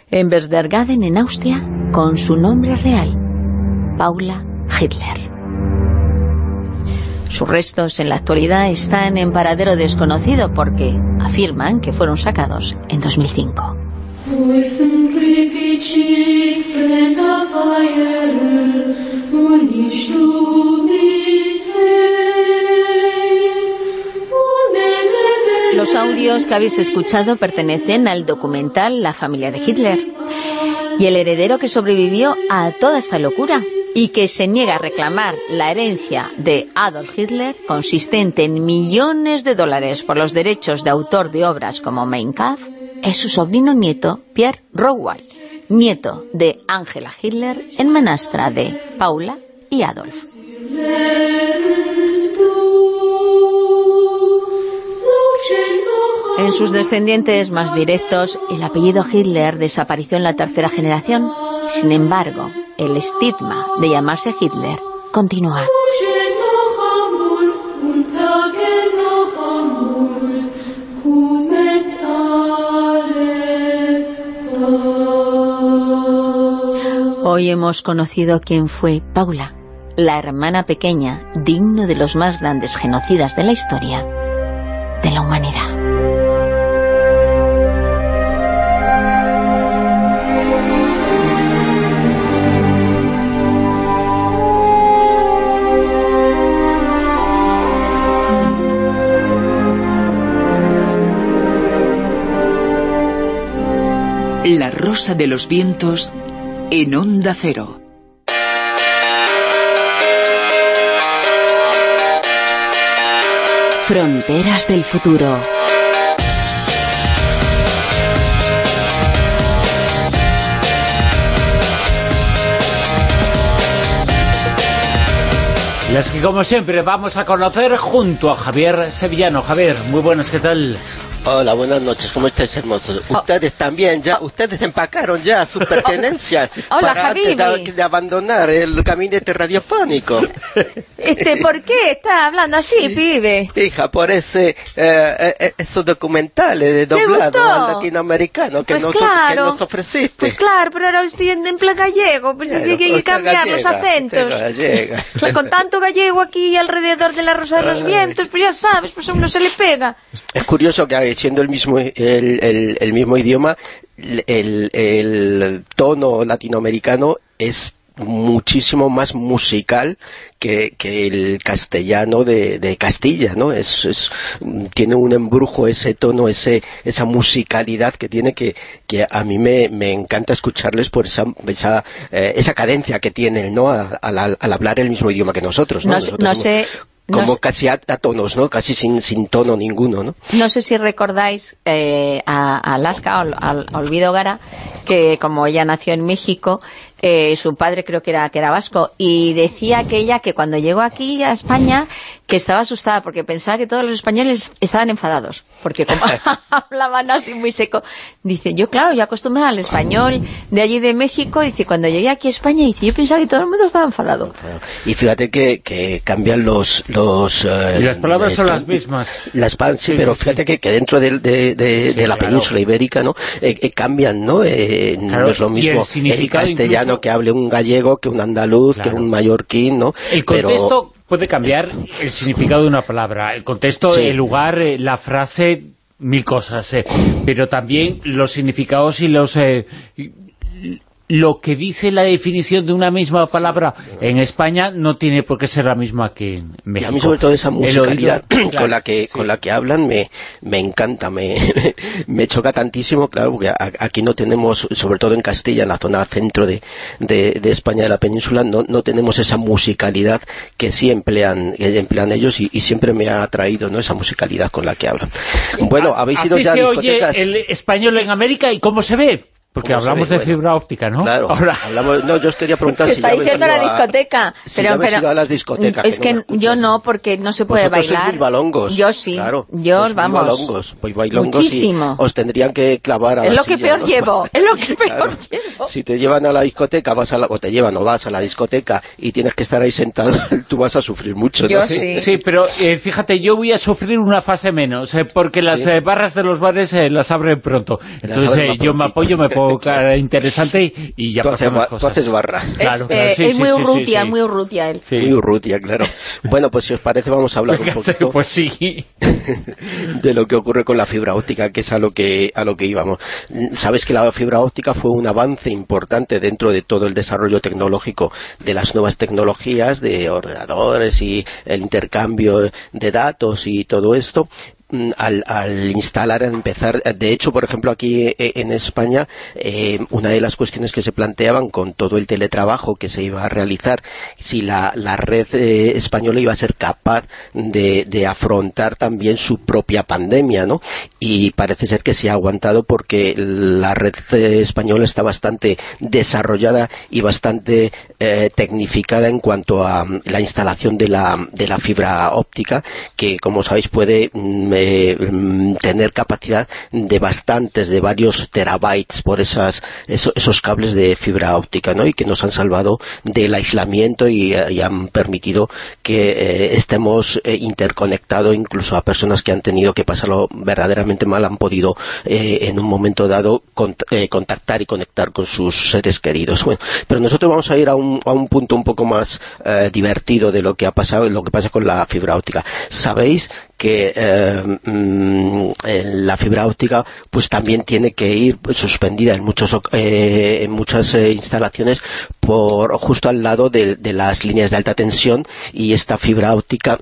en Berchtesgaden, en Austria, con su nombre real, Paula Hitler. Sus restos en la actualidad están en paradero desconocido porque afirman que fueron sacados en 2005. Los audios que habéis escuchado pertenecen al documental La familia de Hitler y el heredero que sobrevivió a toda esta locura y que se niega a reclamar la herencia de Adolf Hitler consistente en millones de dólares por los derechos de autor de obras como Mein Kampf es su sobrino nieto Pierre Rowald, nieto de Angela Hitler, hermanastra de Paula y Adolf. En sus descendientes más directos, el apellido Hitler desapareció en la tercera generación. Sin embargo, el estigma de llamarse Hitler continúa. Hoy hemos conocido quién fue Paula, la hermana pequeña, digno de los más grandes genocidas de la historia de la humanidad. La rosa de los vientos en onda cero. Fronteras del futuro. Las que como siempre vamos a conocer junto a Javier Sevillano. Javier, muy buenas, ¿qué tal? Hola, buenas noches, ¿cómo estáis hermosos? Ustedes también, ya, ustedes empacaron ya sus pertenencias Hola, para antes de, de abandonar el gabinete radiofónico. Este, ¿por qué está hablando así, pibe? Hija, por ese, eh, eh, esos documentales de doblado latinoamericano que, Pues nos, claro. que nos ofreciste. Pues claro, pero ahora estoy en, en plan gallego, pues Claro, hay que cambiar los gallega, acentos. gallega. Pues con tanto gallego aquí alrededor de la Rosa de los. Vientos, pues ya sabes, pues a uno se le pega. Es curioso que eh, siendo el mismo el, el- el mismo idioma, el, el tono latinoamericano es muchísimo más musical que, que el castellano de, de Castilla, ¿no? Es, es, tiene un embrujo, ese tono, ese, esa musicalidad que tiene que, que a mí me, me encanta escucharles por esa, esa, eh, esa cadencia que tienen, ¿no? Al, al- al hablar el mismo idioma que nosotros, ¿no? No, sé- Nosotros no como- sé... Como casi a, a tonos, ¿no? Casi sin, sin tono ninguno, ¿no? No sé si recordáis eh, a, a Alaska, a, Ol- a Olvido Gara, que como ella nació en México, eh, su padre creo que era, que era vasco, y decía que ella que cuando llegó aquí a España, que estaba asustada porque pensaba que todos los españoles estaban enfadados, porque como hablaban así muy seco. Dice, yo claro, yo acostumbrada al español de allí de México, dice, cuando llegué aquí a España, dice, yo pensaba que todo el mundo estaba enfadado. Y fíjate que, que cambian los... los eh, Y las palabras eh, son las mismas. Las sí, Sí, pero sí. fíjate que, que dentro de, de, Sí, de la claro. península ibérica, ¿no? Eh, eh, cambian, ¿no? Eh, Claro, no es lo el mismo el, castellano que hable un gallego, que un andaluz, que un mallorquín, ¿no? El Pero- contexto puede cambiar el significado de una palabra. El contexto, Sí. el lugar, eh, la frase, mil cosas. eh. Pero también los significados y los... eh, lo que dice la definición de una misma palabra en España no tiene por qué ser la misma que en Y México. a mí sobre todo esa musicalidad oído, con la que con la que hablan me, me encanta, me, me choca tantísimo, claro, porque a- aquí no tenemos, sobre todo en Castilla, en la zona centro de, de, de España, de la península, no, no tenemos esa musicalidad que sí emplean, que emplean ellos y, y siempre me ha atraído ¿no? esa musicalidad con la que hablan. Bueno, habéis ido Así ya a se oye discotecas. el español en América y cómo se ve. Porque ¿Cómo se hablamos de Bueno, fibra óptica, ¿no? Claro, Ahora, hablamos, no, yo os quería preguntar Se si está diciendo la a- discoteca. si pero, pero- ido a las discotecas, Es que que no me yo no, porque no se puede Vosotros sois bailar. bilbalongos. Yo sí. Claro, yo, sois vamos. bilbalongos, pues bailongos y Muchísimo. os tendrían que clavar a Es la lo que silla, peor ¿no? llevo. Es lo que peor Claro. llevo. Si te llevan a la discoteca, vas a la, o te llevan o vas a la discoteca y tienes que estar ahí sentado, tú vas a sufrir mucho, ¿no? Sí, pero eh, fíjate, yo voy a sufrir una fase menos, eh, porque las Sí. eh, barras de los bares eh, las abren pronto. Entonces yo me apoyo, me pongo interesante y, y ya pasan las ba- tú cosas. haces barra. Claro, claro, sí, es sí, muy urrutia, sí. muy urrutia él. Muy urrutia, claro. Bueno, pues si os parece vamos a hablar un poquito Pues sí. de lo que ocurre con la fibra óptica, que es a lo que a lo que íbamos. Sabes que la fibra óptica fue un avance importante dentro de todo el desarrollo tecnológico de las nuevas tecnologías, de ordenadores y el intercambio de datos y todo esto al, al instalar, al empezar, de hecho, por ejemplo, aquí eh, en España, eh, una de las cuestiones que se planteaban con todo el teletrabajo que se iba a realizar, si la, red eh, española iba a ser capaz de, afrontar también su propia pandemia, ¿no? Y parece ser que se ha aguantado porque la red eh, española está bastante desarrollada y bastante eh, tecnificada en cuanto a mm, la instalación de la, de la fibra óptica, que como sabéis puede mm, eh, mm, tener capacidad de bastantes, de varios terabytes por esas, eso- esos cables de fibra óptica, ¿no? Y que nos han salvado del aislamiento y, eh, han permitido que eh, estemos eh, interconectados incluso a personas que han tenido que pasarlo verdaderamente mal, han podido en un momento dado cont- contactar y conectar con sus seres queridos. Bueno, pero nosotros vamos a ir a un, a un punto un poco más divertido de lo que ha pasado, lo que pasa con la fibra óptica. Sabéis que eh, mm, eh, la fibra óptica pues también tiene que ir suspendida en muchos eh, en muchas instalaciones por justo al lado de, las líneas de alta tensión y esta fibra óptica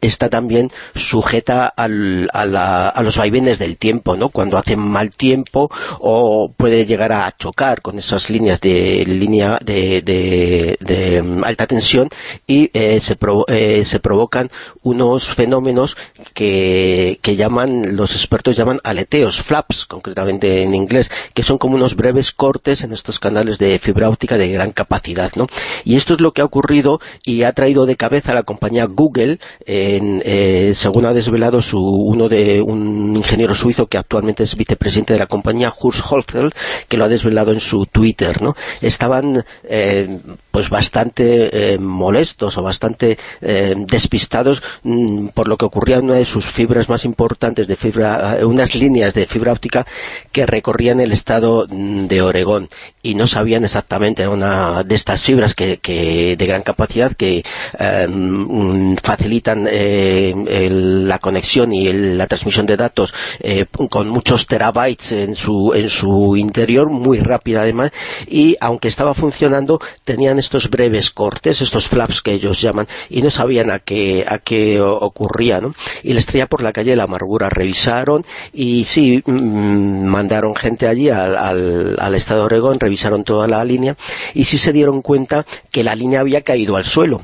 está también sujeta al- a, la- a los vaivenes del tiempo, ¿no? Cuando hace mal tiempo o puede llegar a chocar con esas líneas de línea de, de- de, mm, alta tensión y eh, se, provo- eh, se provocan unos fenómenos que, que llaman, los expertos llaman aleteos, flaps, concretamente en inglés, que son como unos breves cortes en estos canales de fibra óptica de gran capacidad, ¿no? Y esto es lo que ha ocurrido y ha traído de cabeza a la compañía Google, eh, según ha desvelado su, uno de un ingeniero suizo que actualmente es vicepresidente de la compañía, Horst Holzel, que lo ha desvelado en su Twitter, ¿no? Estaban eh, pues bastante eh, molestos o bastante despistados mm, por lo que ocurría en una de sus fibras más importantes de fibra, unas líneas de fibra óptica que recorrían el estado mm, de Oregón y no sabían exactamente una de estas fibras que, de gran capacidad que mm, facilitan eh, el- la conexión y el- la transmisión de datos eh, con muchos terabytes en su, en su interior, muy rápida además, y aunque estaba funcionando, tenían estos breves cortes, estos flaps que ellos llaman, y no sabían a qué, a qué ocurría, ¿no? Y la estrella por la calle de la amargura revisaron, y sí, mm, mandaron gente allí al, al, al estado de Oregón, revisaron toda la línea, y sí se dieron cuenta que la línea había caído al suelo.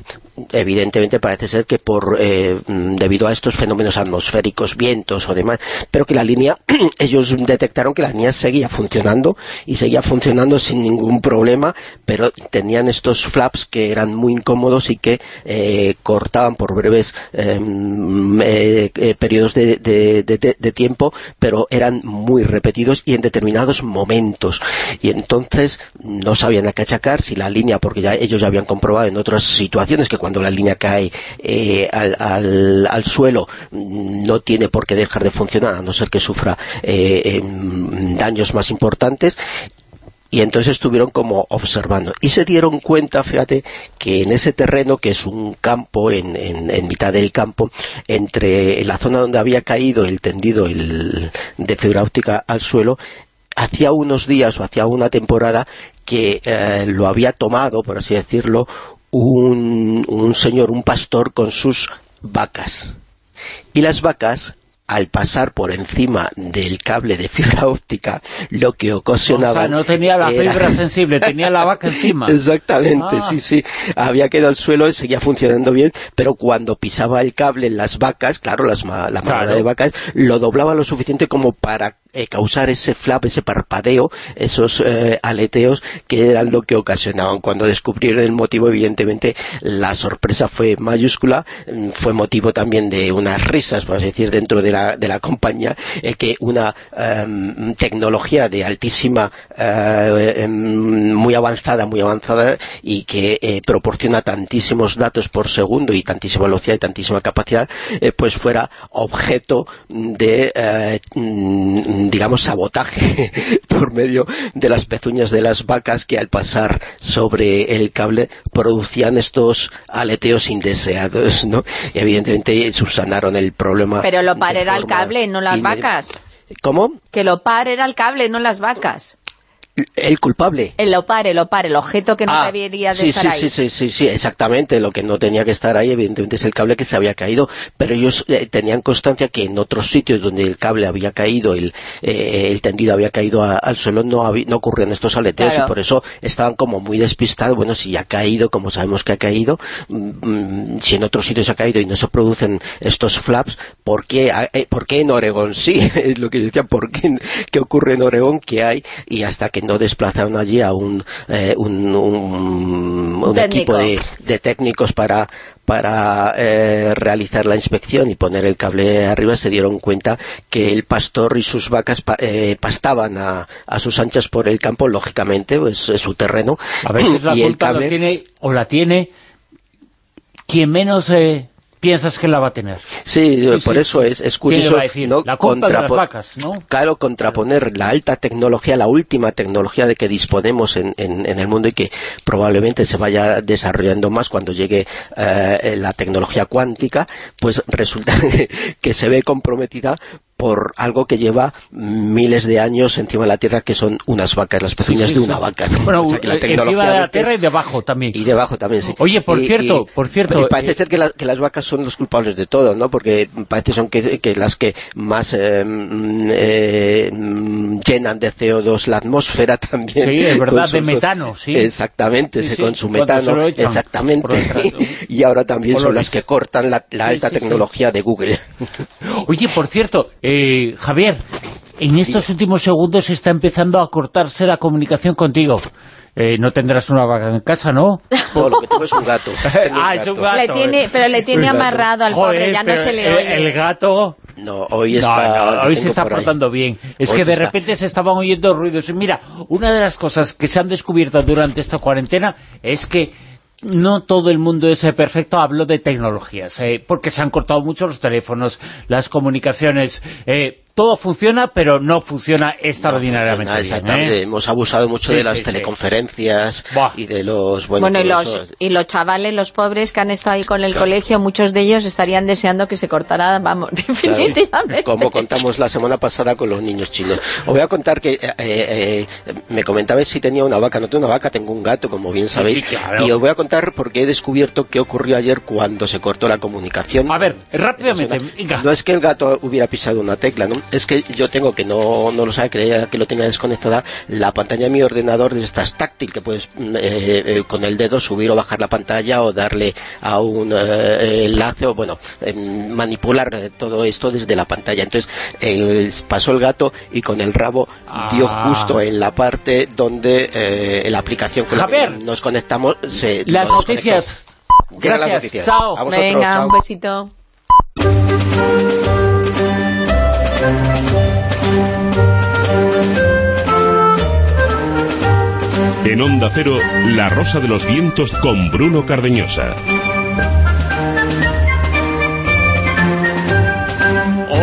Evidentemente parece ser que por eh, mm, debido a estos fenómenos atmosféricos, vientos o demás, pero que la línea, ellos detectaron que la línea seguía funcionando y seguía funcionando sin ningún problema, pero tenían estos flaps que eran muy incómodos y que eh, cortaban por breves mm, eh, eh, periodos de- de tiempo, pero eran muy repetidos y en determinados momentos. Y entonces no sabían a qué achacar si la línea, porque ya ellos ya habían comprobado en otras situaciones que cuando la línea cae eh, al, al- al suelo no tiene por qué dejar de funcionar, a no ser que sufra eh, em, daños más importantes. Y entonces estuvieron como observando. Y se dieron cuenta, fíjate, que en ese terreno, que es un campo, en, en- en mitad del campo, entre la zona donde había caído el tendido de fibra óptica al suelo, hacía unos días o hacía una temporada que eh, lo había tomado, por así decirlo, un, un señor, un pastor con sus vacas. Y las vacas, al pasar por encima del cable de fibra óptica, lo que O ocasionaba... sea, no tenía la era- fibra sensible, tenía la vaca encima. Exactamente, Ah. sí, sí. Había quedado al suelo y seguía funcionando bien, pero cuando pisaba el cable, las vacas, claro, las ma- la manada Claro. de vacas, lo doblaba lo suficiente como para eh, causar ese flap, ese parpadeo, esos eh, aleteos que eran lo que ocasionaban. Cuando descubrieron el motivo, evidentemente, la sorpresa fue mayúscula, mm, fue motivo también de unas risas, por así decir, dentro de la, de la compañía, el que una em, tecnología de altísima, eh, em, muy avanzada, muy avanzada, y que eh, proporciona tantísimos datos por segundo y tantísima velocidad y tantísima capacidad, eh, pues fuera objeto de, eh, mm, digamos, sabotaje por medio de las pezuñas de las vacas que al pasar sobre el cable producían estos aleteos indeseados, ¿no? Y evidentemente subsanaron el problema. Pero lo par era el cable, no las vacas. ¿Cómo? Que lo par era el cable, no las vacas. El culpable. El opar, el opar, el objeto que no Ah, debería de sí, estar sí, ahí. sí, sí, sí, sí, exactamente. Lo que no tenía que estar ahí, evidentemente, es el cable que se había caído. Pero ellos eh, tenían constancia que en otros sitios donde el cable había caído, el, eh, el tendido había caído a- al suelo, no, no ocurrían estos aleteos Claro. y por eso estaban como muy despistados. Bueno, si ha caído, como sabemos que ha caído, mm, mm, si en otros sitios ha caído y no se producen estos flaps, ¿por qué, eh, ¿por qué en Oregón sí? es lo que yo decía, ¿por qué, qué ocurre en Oregón? ¿Qué hay? Y hasta que no desplazaron allí a un, eh, un, un- un Técnico. equipo de, de técnicos para para eh, realizar la inspección y poner el cable arriba se dieron cuenta que el pastor y sus vacas pa- eh, pastaban a, a sus anchas por el campo, lógicamente, pues es su terreno. A veces la y el culpa lo cable tiene, o la tiene, quien menos eh, piensas que la va a tener. Sí, Sí, por sí. eso es, es ¿Quién le curioso va a decir? ¿no? La culpa de las Contrapo- vacas, ¿no? Claro, contraponer la alta tecnología, la última tecnología de que disponemos en, en- en el mundo y que probablemente se vaya desarrollando más cuando llegue eh, la tecnología cuántica, pues resulta que se ve comprometida por algo que lleva miles de años encima de la Tierra, que son unas vacas, las pezuñas sí, de sí. una vaca. ¿no? Bueno, O sea, que la eh, encima de la tierra y debajo también. y debajo también, sí. Oye, por Y- cierto, y- por cierto, y parece eh, ser que, la- que las vacas son los culpables de todo, ¿no? Porque parece son que, que las que más eh, mm, eh, mm, llenan de CO2 la atmósfera también. Sí, es verdad, de metano, sí. Exactamente, se sí, con su cuando se metano, echan exactamente. y ahora también son las que cortan la, la alta tecnología de Google. Oye, por cierto, eh, Javier, en estos últimos segundos está empezando a cortarse la comunicación contigo. Eh, no tendrás una vaca en casa, ¿no? No, lo que tengo es un gato. Tengo ah, es un gato. Le tiene, pero le tiene amarrado al Joder, pobre, ya no se le el- oye. El gato... No, hoy está... no, lo hoy se está ahí. portando bien. Es Hoy que de está. repente se estaban oyendo ruidos. Mira, una de las cosas que se han descubierto durante esta cuarentena es que no todo el mundo es eh, perfecto, hablo de tecnologías, eh, porque se han cortado mucho los teléfonos, las comunicaciones, eh, todo funciona, pero no funciona extraordinariamente bien, exactamente. ¿eh? Hemos abusado mucho Sí, de las sí, sí. teleconferencias y de los... Bueno, Bueno, y, los, y los chavales, los pobres que han estado ahí con el Claro. colegio, muchos de ellos estarían deseando que se cortara, vamos, definitivamente. Como contamos la semana pasada con los niños chinos. Os voy a contar que eh, eh, me comentabais si tenía una vaca. No tengo una vaca, tengo un gato, como bien sabéis. Sí, claro. Y os voy a contar porque he descubierto qué ocurrió ayer cuando se cortó la comunicación. A ver, rápidamente, venga. No es que el gato hubiera pisado una tecla, ¿no? Es que yo tengo, que no, no lo sabe, creía que lo tenía desconectada, la pantalla de mi ordenador de estas táctil, que puedes mm, eh, eh, con el dedo subir o bajar la pantalla o darle a un eh, enlace o, bueno, eh, manipular eh, todo esto desde la pantalla. Entonces, el- pasó el gato y con el rabo dio Ah. justo en la parte donde eh, la aplicación con la que nos conectamos se Las nos noticias. las Gracias. noticias. Chao. A vosotros, Venga, chao. un besito. En Onda Cero, La Rosa de los Vientos con Bruno Cardeñosa.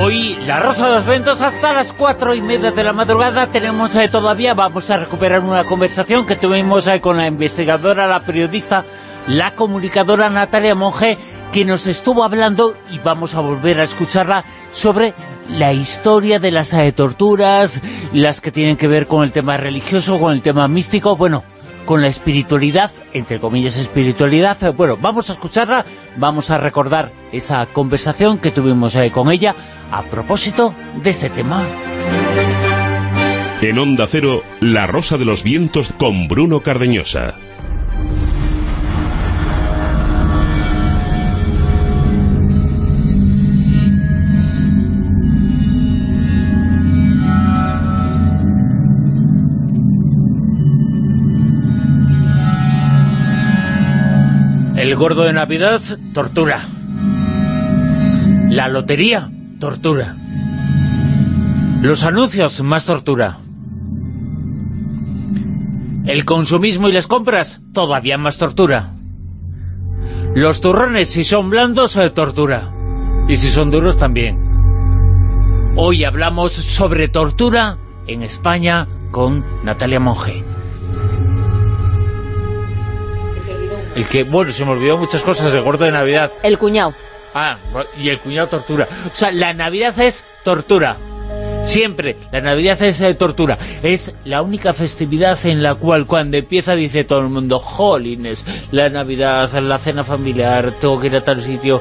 Hoy, la Rosa de los Ventos, hasta las cuatro y media de la madrugada, tenemos eh, todavía, vamos a recuperar una conversación que tuvimos eh, con la investigadora, la periodista, la comunicadora Natalia Monge, que nos estuvo hablando, y vamos a volver a escucharla, sobre la historia de las eh, torturas, las que tienen que ver con el tema religioso, con el tema místico, bueno, con la espiritualidad, entre comillas espiritualidad. Eh, Bueno, vamos a escucharla, vamos a recordar esa conversación que tuvimos eh, con ella a propósito de este tema. En Onda Cero, La Rosa de los Vientos con Bruno Cardeñosa. El gordo de Navidad, tortura. La lotería, tortura. Los anuncios, más tortura. El consumismo y las compras, todavía más tortura. Los turrones, si son blandos, eh, tortura. Y si son duros, también. Hoy hablamos sobre tortura en España con Natalia Monge. El que, bueno, se me olvidó muchas cosas, el gordo de Navidad. El cuñado. Ah, y el cuñado tortura. O sea, la Navidad es tortura. Siempre, la Navidad es eh, tortura. Es la única festividad en la cual cuando empieza dice todo el mundo, jolines, la Navidad, la cena familiar, tengo que ir a tal sitio.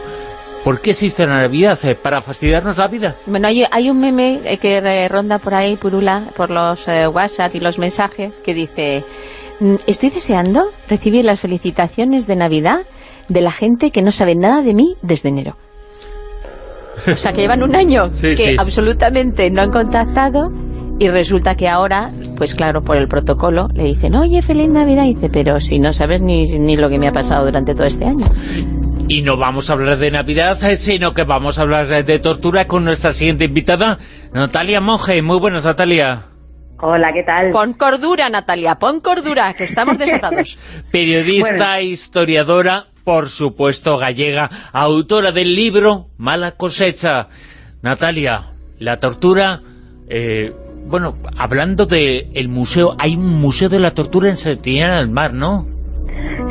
¿Por qué existe la Navidad? Eh, ¿Para fastidiarnos la vida? Bueno, hay, hay un meme eh, que ronda por ahí, purula, por los eh, WhatsApp y los mensajes, que dice, "Mm, estoy deseando recibir las felicitaciones de Navidad de la gente que no sabe nada de mí desde enero. O sea, que llevan un año Sí, que sí, sí. absolutamente no han contactado y resulta que ahora, pues claro, por el protocolo, le dicen, oye, feliz Navidad, y dice, pero si no sabes ni, ni lo que me ha pasado durante todo este año. Y no vamos a hablar de Navidad, eh, sino que vamos a hablar de tortura con nuestra siguiente invitada, Natalia Monge. Muy buenas, Natalia. Hola, ¿qué tal? Pon cordura, Natalia, pon cordura, que estamos desatados. Periodista, historiadora, por supuesto gallega, autora del libro Mala cosecha. Natalia, la tortura... eh, bueno, hablando de el museo, hay un museo de la tortura en Santillana del Mar, ¿no?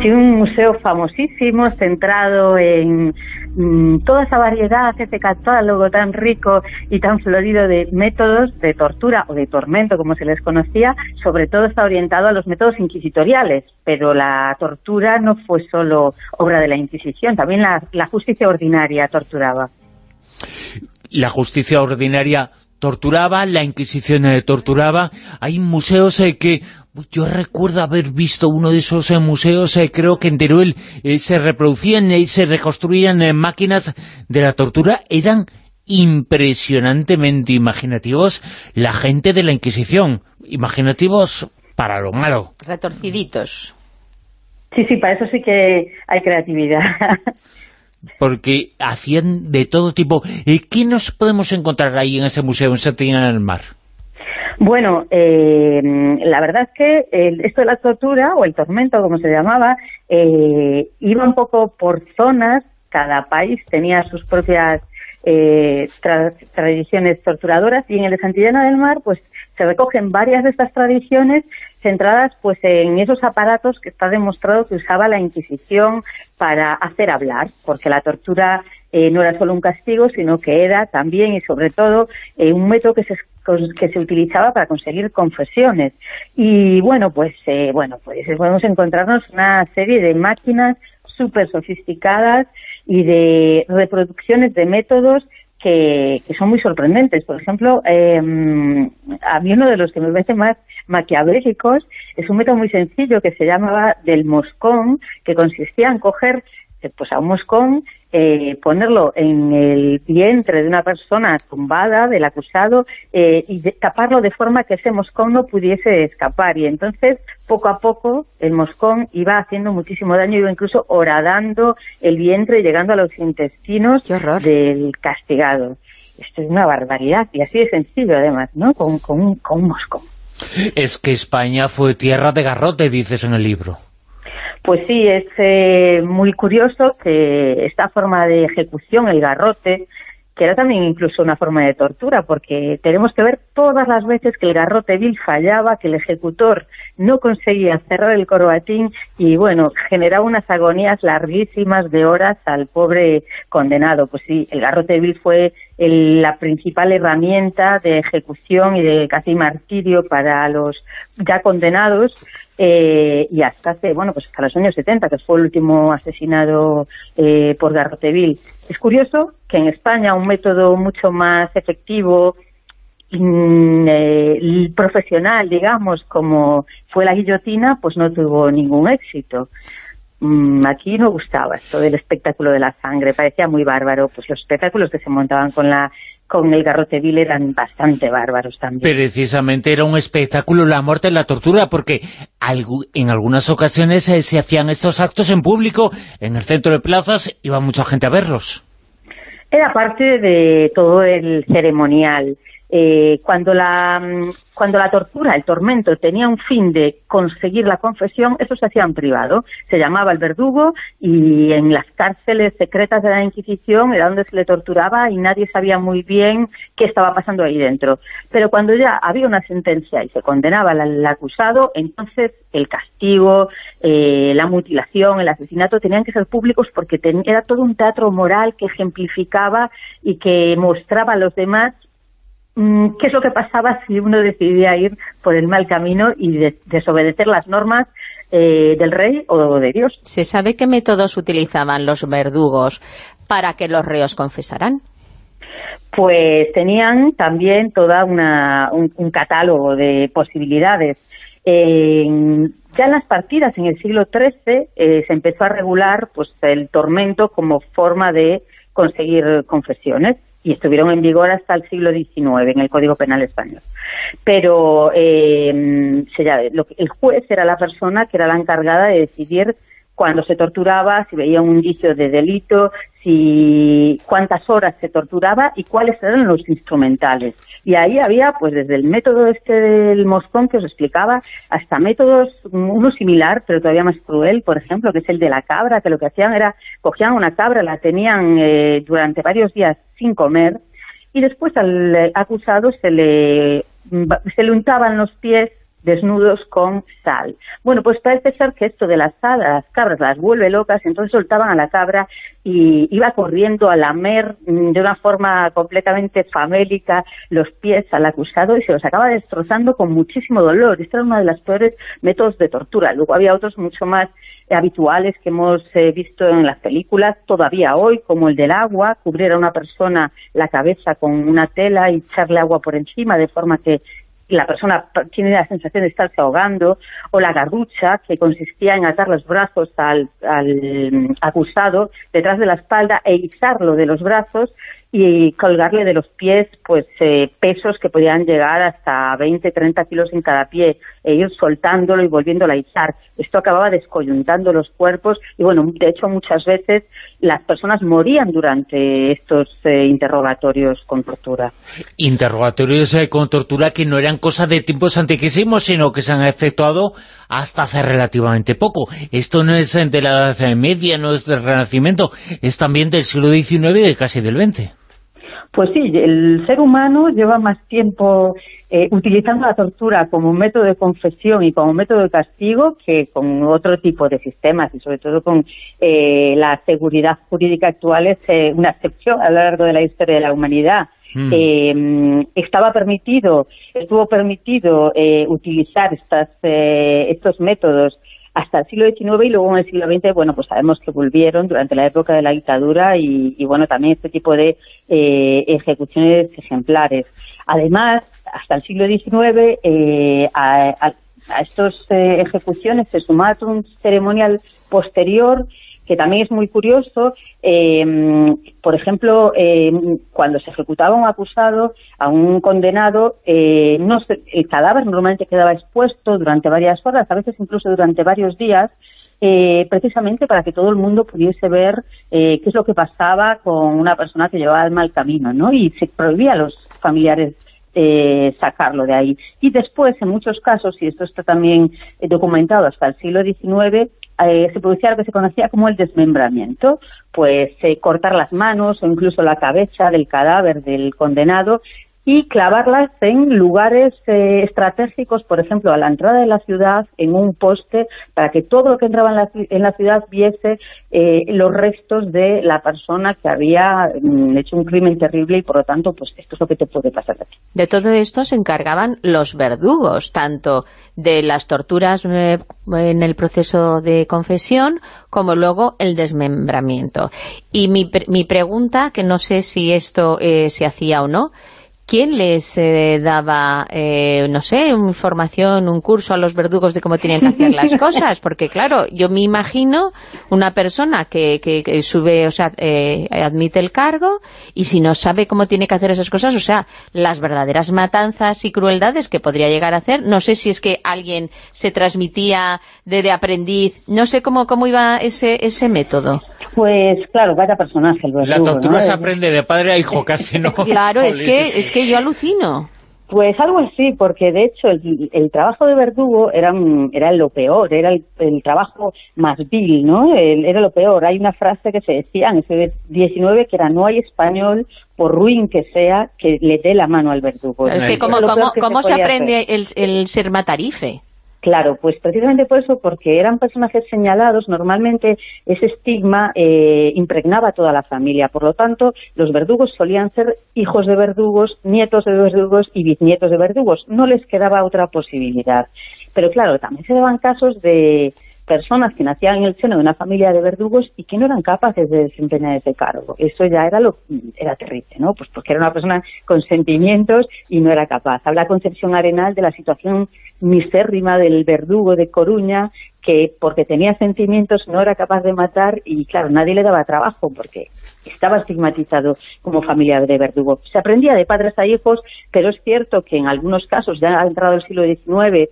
Sí, un museo famosísimo, centrado en mm, toda esa variedad, ese catálogo tan rico y tan florido de métodos de tortura o de tormento, como se les conocía, sobre todo está orientado a los métodos inquisitoriales, pero la tortura no fue solo obra de la Inquisición, también la, justicia ordinaria torturaba. La justicia ordinaria torturaba, la Inquisición eh, torturaba. Hay museos eh, que... Yo recuerdo haber visto uno de esos eh, museos, eh, creo que en Teruel, eh, se reproducían y se reconstruían eh, máquinas de la tortura. Eran impresionantemente imaginativos la gente de la Inquisición. Imaginativos para lo malo. Retorciditos. Sí, sí, para eso sí que hay creatividad. Porque hacían de todo tipo. Eh, ¿Qué nos podemos encontrar ahí en ese museo en Santillana del Mar? Bueno, eh, la verdad es que el- esto de la tortura, o el tormento, como se llamaba, eh, iba un poco por zonas, cada país tenía sus propias eh, tra- tradiciones torturadoras. Y en el de Santillana del Mar pues se recogen varias de estas tradiciones centradas pues en esos aparatos que está demostrado que usaba la Inquisición para hacer hablar, porque la tortura eh, no era solo un castigo, sino que era también y sobre todo eh, un método que se que se utilizaba para conseguir confesiones y bueno pues eh, bueno pues podemos encontrarnos una serie de máquinas súper sofisticadas y de reproducciones de métodos que, que son muy sorprendentes. Por ejemplo, eh, a mí uno de los que me parece más maquiavélicos es un método muy sencillo que se llamaba del moscón, que consistía en coger eh, pues a un moscón, eh, ponerlo en el vientre de una persona tumbada, del acusado, eh, y de- taparlo de forma que ese moscón no pudiese escapar. Y entonces, poco a poco, el moscón iba haciendo muchísimo daño, iba incluso horadando el vientre, llegando a los intestinos del castigado. Esto es una barbaridad, y así de sencillo además, ¿no? Con, con un moscón. Es que España fue tierra de garrote, dices en el libro. Pues sí, es eh, muy curioso que esta forma de ejecución, el garrote, que era también incluso una forma de tortura, porque tenemos que ver todas las veces que el garrote vil fallaba, que el ejecutor no conseguía cerrar el corbatín y, bueno, generaba unas agonías larguísimas de horas al pobre condenado. Pues sí, el garrote vil fue el- la principal herramienta de ejecución y de casi martirio para los ya condenados eh, y hasta hace, bueno, pues hasta los años 70, que fue el último asesinado eh, por garrote vil. Es curioso que en España un método mucho más efectivo mm, eh, profesional, digamos, como fue la guillotina, pues no tuvo ningún éxito. Mm, aquí no gustaba esto del espectáculo de la sangre, parecía muy bárbaro, pues los espectáculos que se montaban con la con el garrote vil eran bastante bárbaros también. Precisamente era un espectáculo la muerte y la tortura, porque en algunas ocasiones eh, se hacían estos actos en público, en el centro de plazas, iba mucha gente a verlos. Era parte de todo el ceremonial. Eh, cuando la mm, cuando la tortura, el tormento, tenía un fin de conseguir la confesión, eso se hacía en privado. Se llamaba el verdugo y en las cárceles secretas de la Inquisición era donde se le torturaba y nadie sabía muy bien qué estaba pasando ahí dentro. Pero cuando ya había una sentencia y se condenaba al, acusado, entonces el castigo, eh, la mutilación, el asesinato tenían que ser públicos porque ten- era todo un teatro moral que ejemplificaba y que mostraba a los demás qué es lo que pasaba si uno decidía ir por el mal camino y de- desobedecer las normas eh, del rey o de Dios. ¿Se sabe qué métodos utilizaban los verdugos para que los reos confesaran? pues tenían también toda una, un, un catálogo de posibilidades. En- ya en las partidas en el siglo XIII eh, se empezó a regular pues el tormento como forma de conseguir confesiones y estuvieron en vigor hasta el siglo XIX en el Código Penal Español. Pero eh, el juez era la persona que era la encargada de decidir cuándo se torturaba, si veía un indicio de delito, si cuántas horas se torturaba y cuáles eran los instrumentales. Y ahí había, pues desde el método este del moscón que os explicaba, hasta métodos, mm, uno similar, pero todavía más cruel, por ejemplo, que es el de la cabra, que lo que hacían era, cogían una cabra, la tenían eh, durante varios días sin comer, y después al eh, acusado se le, se le untaban los pies desnudos con sal. Bueno, pues parece ser que esto de las, a- las cabras las vuelve locas, entonces soltaban a la cabra y iba corriendo a lamer mm, de una forma completamente famélica los pies al acusado y se los acaba destrozando con muchísimo dolor. Esto era uno de los peores métodos de tortura. Luego había otros mucho más habituales que hemos eh, visto en las películas todavía hoy, como el del agua, cubrir a una persona la cabeza con una tela y echarle agua por encima de forma que la persona tiene la sensación de estarse ahogando, o la garrucha, que consistía en atar los brazos al, al mm, acusado detrás de la espalda e izarlo de los brazos y colgarle de los pies pues eh, pesos que podían llegar hasta 20, 30 kilos en cada pie e ir soltándolo y volviéndolo a izar. Esto acababa descoyuntando los cuerpos y bueno, de hecho muchas veces las personas morían durante estos eh, interrogatorios con tortura. Interrogatorios eh, con tortura que no eran cosa de tiempos antiquísimos, sino que se han efectuado hasta hace relativamente poco. Esto no es eh, de la Edad Media, no es del Renacimiento, es también del siglo XIX y de casi del XX. Pues sí, el ser humano lleva más tiempo eh, utilizando la tortura como método de confesión y como método de castigo que con otro tipo de sistemas y sobre todo con eh, la seguridad jurídica actual es eh, una excepción a lo largo de la historia de la humanidad. Mm. Eh, estaba permitido, estuvo permitido eh, utilizar estas, eh, estos métodos hasta el siglo XIX y luego en el siglo XX, bueno, pues sabemos que volvieron durante la época de la dictadura y, y bueno, también este tipo de eh, ejecuciones ejemplares. Además, hasta el siglo XIX, eh, a, a- a estas ejecuciones se sumaba un ceremonial posterior que también es muy curioso. eh, por ejemplo, eh, cuando se ejecutaba un acusado, a un condenado, eh, no se- el cadáver normalmente quedaba expuesto durante varias horas, a veces incluso durante varios días, eh, precisamente para que todo el mundo pudiese ver eh, qué es lo que pasaba con una persona que llevaba el mal camino, ¿no? Y se prohibía a los familiares eh, sacarlo de ahí. Y después, en muchos casos, y esto está también eh, documentado hasta el siglo XIX, eh, se producía lo que se conocía como el desmembramiento, pues eh, cortar las manos o incluso la cabeza del cadáver del condenado y clavarlas en lugares eh, estratégicos, por ejemplo, a la entrada de la ciudad, en un poste, para que todo lo que entraba en la, en la ciudad viese eh, los restos de la persona que había mm, hecho un crimen terrible y, por lo tanto, pues esto es lo que te puede pasar a ti. De todo esto se encargaban los verdugos, tanto de las torturas eh, en el proceso de confesión, como luego el desmembramiento. Y mi, mi pregunta, que no sé si esto eh, se hacía o no, ¿quién les eh, daba, eh, no sé, información, un curso a los verdugos de cómo tenían que hacer las cosas? Porque claro, yo me imagino una persona que, que- que sube, o sea, eh, admite el cargo y si no sabe cómo tiene que hacer esas cosas, o sea, las verdaderas matanzas y crueldades que podría llegar a hacer, no sé si es que alguien se transmitía de, de aprendiz, no sé cómo, cómo iba ese, ese método. Pues claro, vaya personaje el verdugo, La tortura ¿no? se aprende de padre a hijo casi, ¿no? Claro, es que, es que yo alucino. Pues algo así, porque de hecho el, el trabajo de verdugo era, era lo peor, era el, el trabajo más vil, ¿no? El- era lo peor. Hay una frase que se decía en ese 19 que era no hay español, por ruin que sea, que le dé la mano al verdugo. es que Era cómo, que se podía aprende el, el ser matarife. Claro, pues precisamente por eso, porque eran personajes señalados, normalmente ese estigma eh, impregnaba a toda la familia. Por lo tanto, los verdugos solían ser hijos de verdugos, nietos de verdugos y bisnietos de verdugos. No les quedaba otra posibilidad. Pero claro, también se daban casos de personas que nacían en el seno de una familia de verdugos y que no eran capaces de desempeñar ese cargo. Eso ya era lo era terrible, ¿no? Pues porque era una persona con sentimientos y no era capaz. Habla Concepción Arenal de la situación misérrima del verdugo de Coruña que porque tenía sentimientos no era capaz de matar y claro, nadie le daba trabajo porque estaba estigmatizado como familia de verdugo. Se aprendía de padres a hijos, pero es cierto que en algunos casos, ya ha entrado el siglo XIX,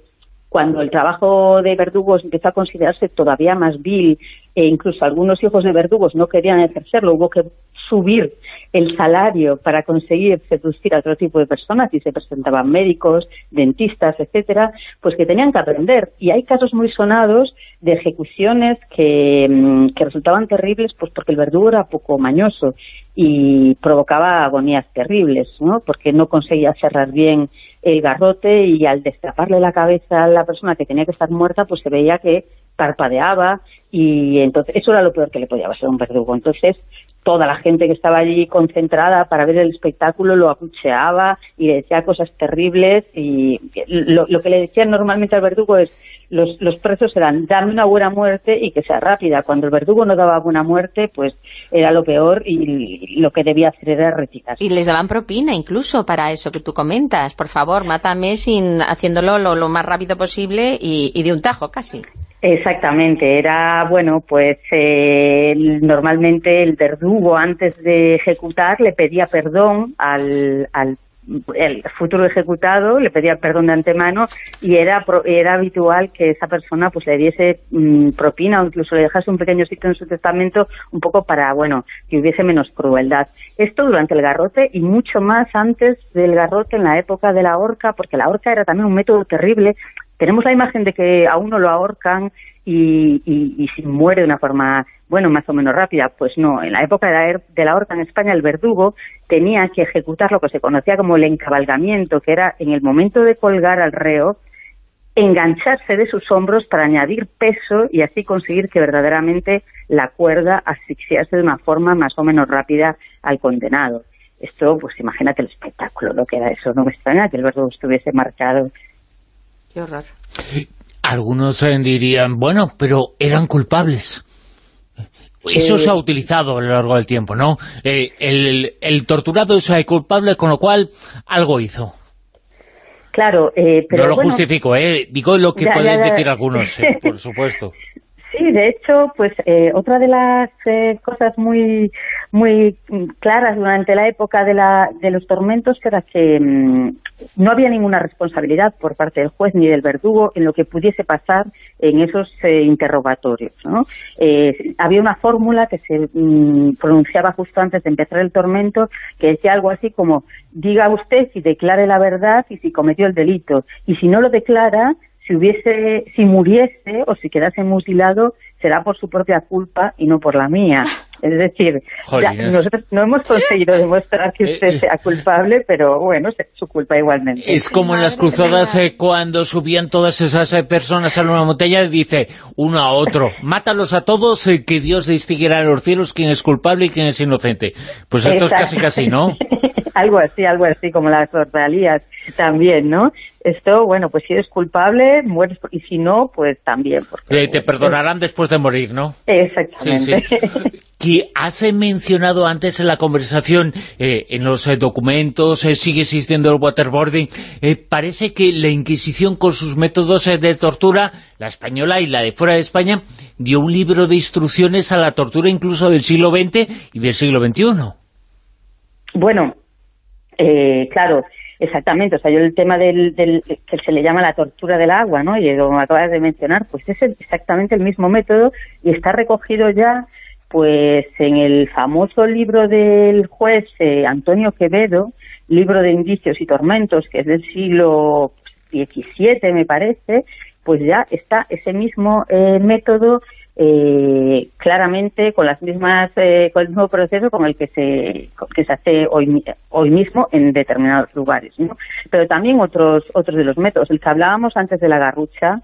cuando el trabajo de verdugos empezó a considerarse todavía más vil e incluso algunos hijos de verdugos no querían ejercerlo, hubo que subir el salario para conseguir seducir a otro tipo de personas y se presentaban médicos, dentistas, etcétera, pues que tenían que aprender. Y hay casos muy sonados de ejecuciones que, mm, resultaban terribles pues porque el verdugo era poco mañoso y provocaba agonías terribles, ¿no? Porque no conseguía cerrar bien el garrote y al destaparle la cabeza a la persona que tenía que estar muerta, pues se veía que parpadeaba y entonces eso era lo peor que le podía pasar un verdugo. Entonces toda la gente que estaba allí concentrada para ver el espectáculo lo acucheaba y le decía cosas terribles y lo, lo que le decían normalmente al verdugo es los, los precios eran dame una buena muerte y que sea rápida. Cuando el verdugo no daba buena muerte, pues era lo peor y lo que debía hacer era retirarse. Y les daban propina incluso para eso que tú comentas. Por favor, mátame sin haciéndolo lo, más rápido posible y de un tajo casi. Exactamente, era, bueno, pues eh, normalmente el verdugo antes de ejecutar le pedía perdón al, al futuro ejecutado, le pedía perdón de antemano y era era habitual que esa persona pues le diese mm, propina o incluso le dejase un pequeño sitio en su testamento un poco para, bueno, que hubiese menos crueldad. Esto durante el garrote y mucho más antes del garrote en la época de la horca, porque la horca era también un método terrible tenemos la imagen de que a uno lo ahorcan y, y, y muere de una forma bueno, más o menos rápida. Pues no, en la época de la, er, de la horca en España, el verdugo tenía que ejecutar lo que se conocía como el encabalgamiento, que era en el momento de colgar al reo, engancharse de sus hombros para añadir peso y así conseguir que verdaderamente la cuerda asfixiase de una forma más o menos rápida al condenado. Esto, pues imagínate el espectáculo, lo que era eso. No me extraña que el verdugo estuviese marcado. Qué horror. Algunos eh, dirían, bueno, pero eran culpables. Eso Eh, se ha utilizado a lo largo del tiempo, ¿no? Eh, el, el torturado es culpable, con lo cual algo hizo. Claro, eh, pero no lo bueno, justifico, ¿eh? Digo lo que Ya, pueden ya, ya. decir algunos, eh, por supuesto. Sí, de hecho, pues eh, otra de las eh, cosas muy muy claras durante la época de, la, de los tormentos era que mm, no había ninguna responsabilidad por parte del juez ni del verdugo en lo que pudiese pasar en esos eh, interrogatorios. ¿no? Eh, había una fórmula que se mm, pronunciaba justo antes de empezar el tormento que decía algo así como diga usted si declare la verdad y si cometió el delito y si no lo declara si hubiese, si muriese o si quedase mutilado, será por su propia culpa y no por la mía. Es decir, ya, nosotros no hemos conseguido demostrar que usted Eh, eh. sea culpable, pero bueno, es su culpa igualmente. Es como en las cruzadas eh, cuando subían todas esas eh, personas a una montaña y dice uno a otro, mátalos a todos, eh, que Dios distinguirá en los cielos quién es culpable y quién es inocente. Pues esto es casi casi, ¿no? Algo así, algo así, como las ordalías también, ¿no? Esto, bueno, pues si eres culpable, mueres, y si no, pues también. Porque, Eh, te perdonarán después de morir, ¿no? Exactamente. Sí, Que has mencionado antes en la conversación, eh, en los eh, documentos, eh, sigue existiendo el waterboarding, parece que la Inquisición con sus métodos de tortura, la española y la de fuera de España, dio un libro de instrucciones a la tortura incluso del siglo XX y del siglo XXI. Bueno, eh, claro, exactamente. O sea, yo el tema del, del que se le llama la tortura del agua, ¿no? Y como acabas de mencionar, pues es exactamente el mismo método y está recogido ya, pues, en el famoso libro del juez eh, Antonio Quevedo, libro de indicios y tormentos, que es del siglo XVII, me parece, pues ya está ese mismo eh, método eh, claramente con las mismas eh, con el mismo proceso con el que se que se hace hoy hoy mismo en determinados lugares ¿no? pero también otros otros de los métodos el que hablábamos antes de la garrucha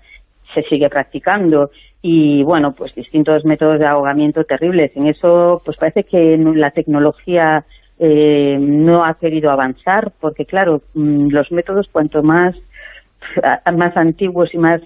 se sigue practicando y bueno pues distintos métodos de ahogamiento terribles en eso pues parece que la tecnología eh, no ha querido avanzar porque claro mm, los métodos cuanto más más antiguos y más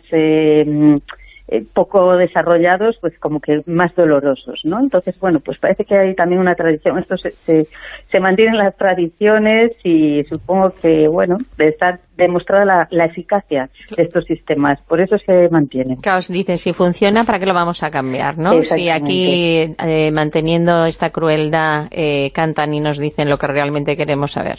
eh, poco desarrollados, pues como que más dolorosos, ¿no? Entonces, bueno, pues parece que hay también una tradición. Esto se, se, se mantienen las tradiciones y supongo que, bueno, estar demostrada la, la eficacia de estos sistemas. Por eso se mantienen. Claro, dicen, si funciona, ¿para qué lo vamos a cambiar, no? Si aquí, eh, manteniendo esta crueldad, eh, cantan y nos dicen lo que realmente queremos saber.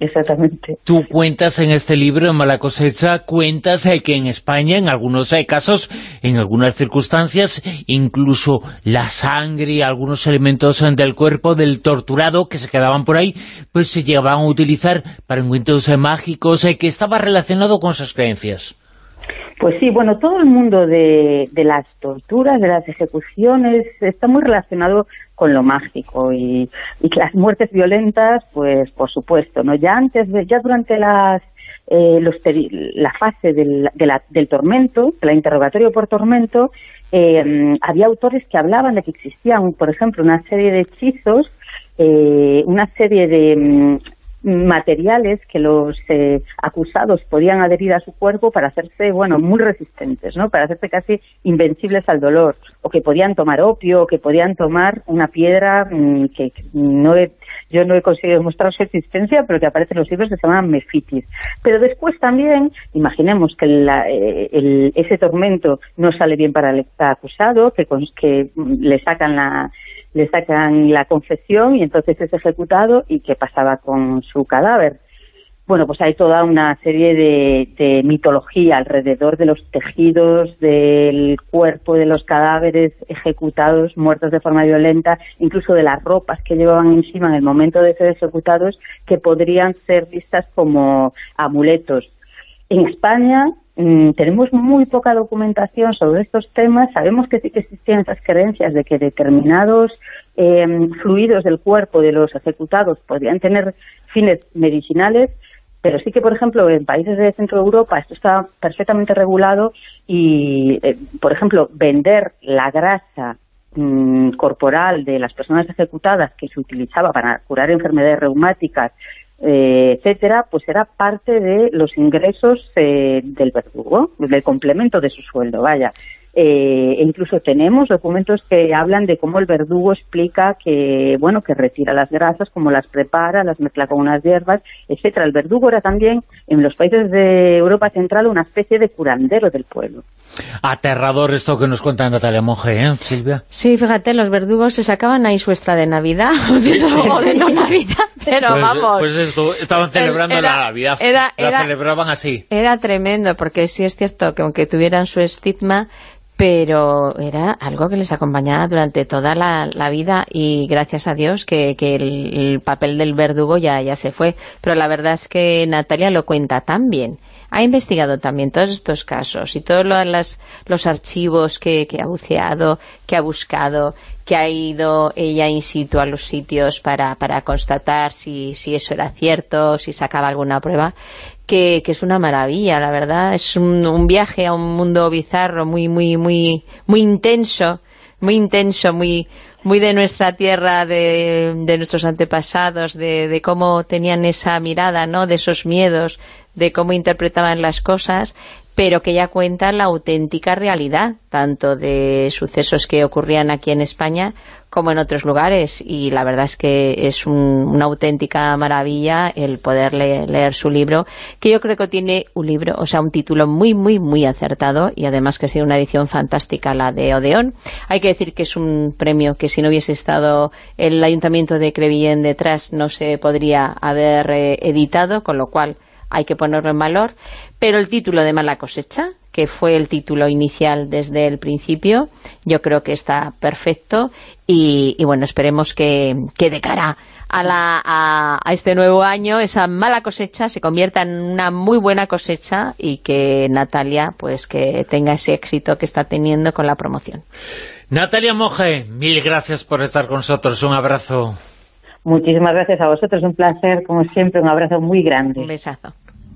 Exactamente. Tú cuentas en este libro, en Mala Cosecha, cuentas eh, que en España, en algunos eh, casos, en algunas circunstancias, incluso la sangre y algunos elementos eh, del cuerpo del torturado que se quedaban por ahí, pues se llegaban a utilizar para encuentros eh, mágicos, eh, que estaba relacionado con esas creencias. Pues sí, bueno, todo el mundo de, de las torturas, de las ejecuciones, está muy relacionado con lo mágico y, y que las muertes violentas, pues por supuesto, ¿no? Ya antes, de, ya durante las eh, los la fase del, de la- del tormento, del interrogatorio por tormento, eh, había autores que hablaban de que existían, por ejemplo, una serie de hechizos, eh, una serie de mm, materiales que los eh, acusados podían adherir a su cuerpo para hacerse, bueno, muy resistentes, ¿no? Para hacerse casi invencibles al dolor, o que podían tomar opio, o que podían tomar una piedra mm, que no he, yo no he conseguido demostrar su existencia, pero que aparece en los libros que se llaman mefitis. Pero después también, imaginemos que la- eh, el- ese tormento no sale bien para el acusado, que, que mm, le sacan la le sacan la confesión y entonces es ejecutado y qué pasaba con su cadáver. Bueno, pues hay toda una serie de, de mitología alrededor de los tejidos del cuerpo de los cadáveres ejecutados, muertos de forma violenta, incluso de las ropas que llevaban encima en el momento de ser ejecutados, que podrían ser vistas como amuletos. En España mm, tenemos muy poca documentación sobre estos temas, sabemos que sí que existían esas creencias de que determinados eh, fluidos del cuerpo de los ejecutados podrían tener fines medicinales, pero sí que, por ejemplo, en países de Centro Europa esto está perfectamente regulado y, eh, por ejemplo, vender la grasa mm, corporal de las personas ejecutadas que se utilizaba para curar enfermedades reumáticas, eh, etcétera, pues era parte de los ingresos eh, del verdugo, del complemento de su sueldo, vaya. Eh, e incluso tenemos documentos que hablan de cómo el verdugo explica que, bueno, que retira las grasas, cómo las prepara, las mezcla con unas hierbas, etcétera. El verdugo era también, en los países de Europa Central, una especie de curandero del pueblo. Aterrador esto que nos cuenta Natalia Monge, ¿eh, Silvia? Sí, fíjate, los verdugos se sacaban ahí su extra de Navidad, o de no Navidad, pero Pues, vamos. pues esto, estaban celebrando era- la Navidad, era- la era- celebraban así. Era tremendo, porque sí es cierto que aunque tuvieran su estigma, pero era algo que les acompañaba durante toda la, vida y gracias a Dios que, que el, el papel del verdugo ya, ya se fue. Pero la verdad es que Natalia lo cuenta tan bien. Ha investigado también todos estos casos y todos lo- los archivos que, que ha buceado, que ha buscado, que ha ido ella in situ a los sitios para, para constatar si, si eso era cierto, si sacaba alguna prueba, que, es una maravilla, la verdad. Es un, un viaje a un mundo bizarro, muy, muy, muy, muy intenso, muy intenso, muy, muy de nuestra tierra, de, de nuestros antepasados, de, de cómo tenían esa mirada, ¿no? De esos miedos, de cómo interpretaban las cosas, pero que ya cuenta la auténtica realidad, tanto de sucesos que ocurrían aquí en España como en otros lugares. Y la verdad es que es un- una auténtica maravilla el poder le- leer su libro, que yo creo que tiene un libro, o sea, un título muy, muy, muy acertado y además que ha sido una edición fantástica la de Odeón. Hay que decir que es un premio que si no hubiese estado el Ayuntamiento de Crevillén detrás no se podría haber eh, editado, con lo cual hay que ponerlo en valor, pero el título de Mala cosecha, que fue el título inicial desde el principio, yo creo que está perfecto y, y bueno, esperemos que, que de cara a, la, a, a este nuevo año esa mala cosecha se convierta en una muy buena cosecha y que Natalia pues que tenga ese éxito que está teniendo con la promoción. Natalia Monge, mil gracias por estar con nosotros, un abrazo. Muchísimas gracias a vosotros, un placer, como siempre, un abrazo muy grande. Un besazo.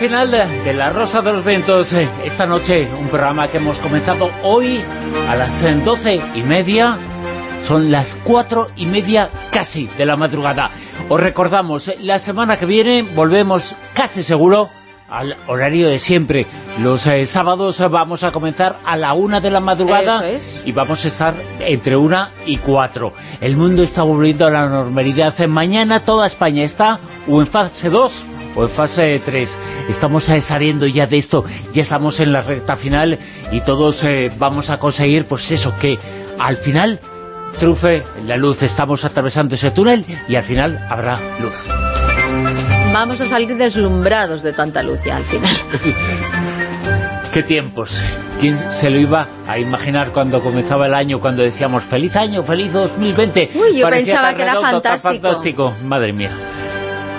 Final de, La Rosa de los Vientos. eh, Esta noche, un programa que hemos comenzado hoy a las eh, doce y media. Son las cuatro y media casi de la madrugada. Os recordamos, eh, la semana que viene volvemos casi seguro al horario de siempre. Los eh, sábados vamos a comenzar a la una de la madrugada es. y vamos a estar entre una y cuatro. El mundo está volviendo a la normalidad. Mañana toda España está o en fase 2 o en fase 3. Estamos eh, saliendo ya de esto, ya estamos en la recta final y todos eh, vamos a conseguir, pues eso, que al final trufe la luz. Estamos atravesando ese túnel y al final habrá luz. Vamos a salir deslumbrados de tanta luz ya al final. ¡Qué tiempos! ¿Quién se lo iba a imaginar cuando comenzaba el año, cuando decíamos ¡Feliz año, feliz 2020! Uy, yo Parecía pensaba que era fantástico. fantástico. Madre mía.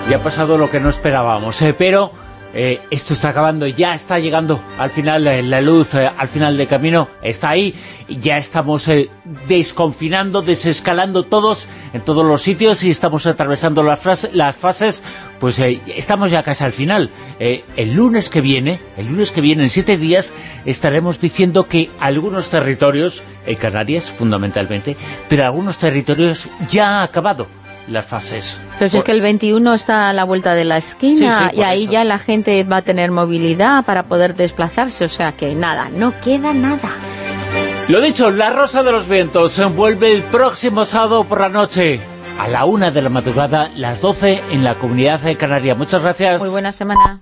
Ya ha pasado lo que no esperábamos, ¿eh? pero eh, esto está acabando, ya está llegando al final eh, la luz, eh, al final del camino, está ahí, ya estamos eh, desconfinando, desescalando todos en todos los sitios y estamos atravesando las, las fases, pues estamos ya casi al final. El lunes que viene, el lunes que viene, en siete días, estaremos diciendo que algunos territorios, en Canarias fundamentalmente, pero algunos territorios ya ha acabado las fases. Pero si es que el 21 está a la vuelta de la esquina Sí, sí, y ahí eso. ya la gente va a tener movilidad para poder desplazarse, o sea que nada, no queda nada. Lo dicho, La Rosa de los Vientos vuelve el próximo sábado por la noche a la una de la madrugada, las 12 en la Comunidad de Canaria. Muchas gracias. Muy buena semana.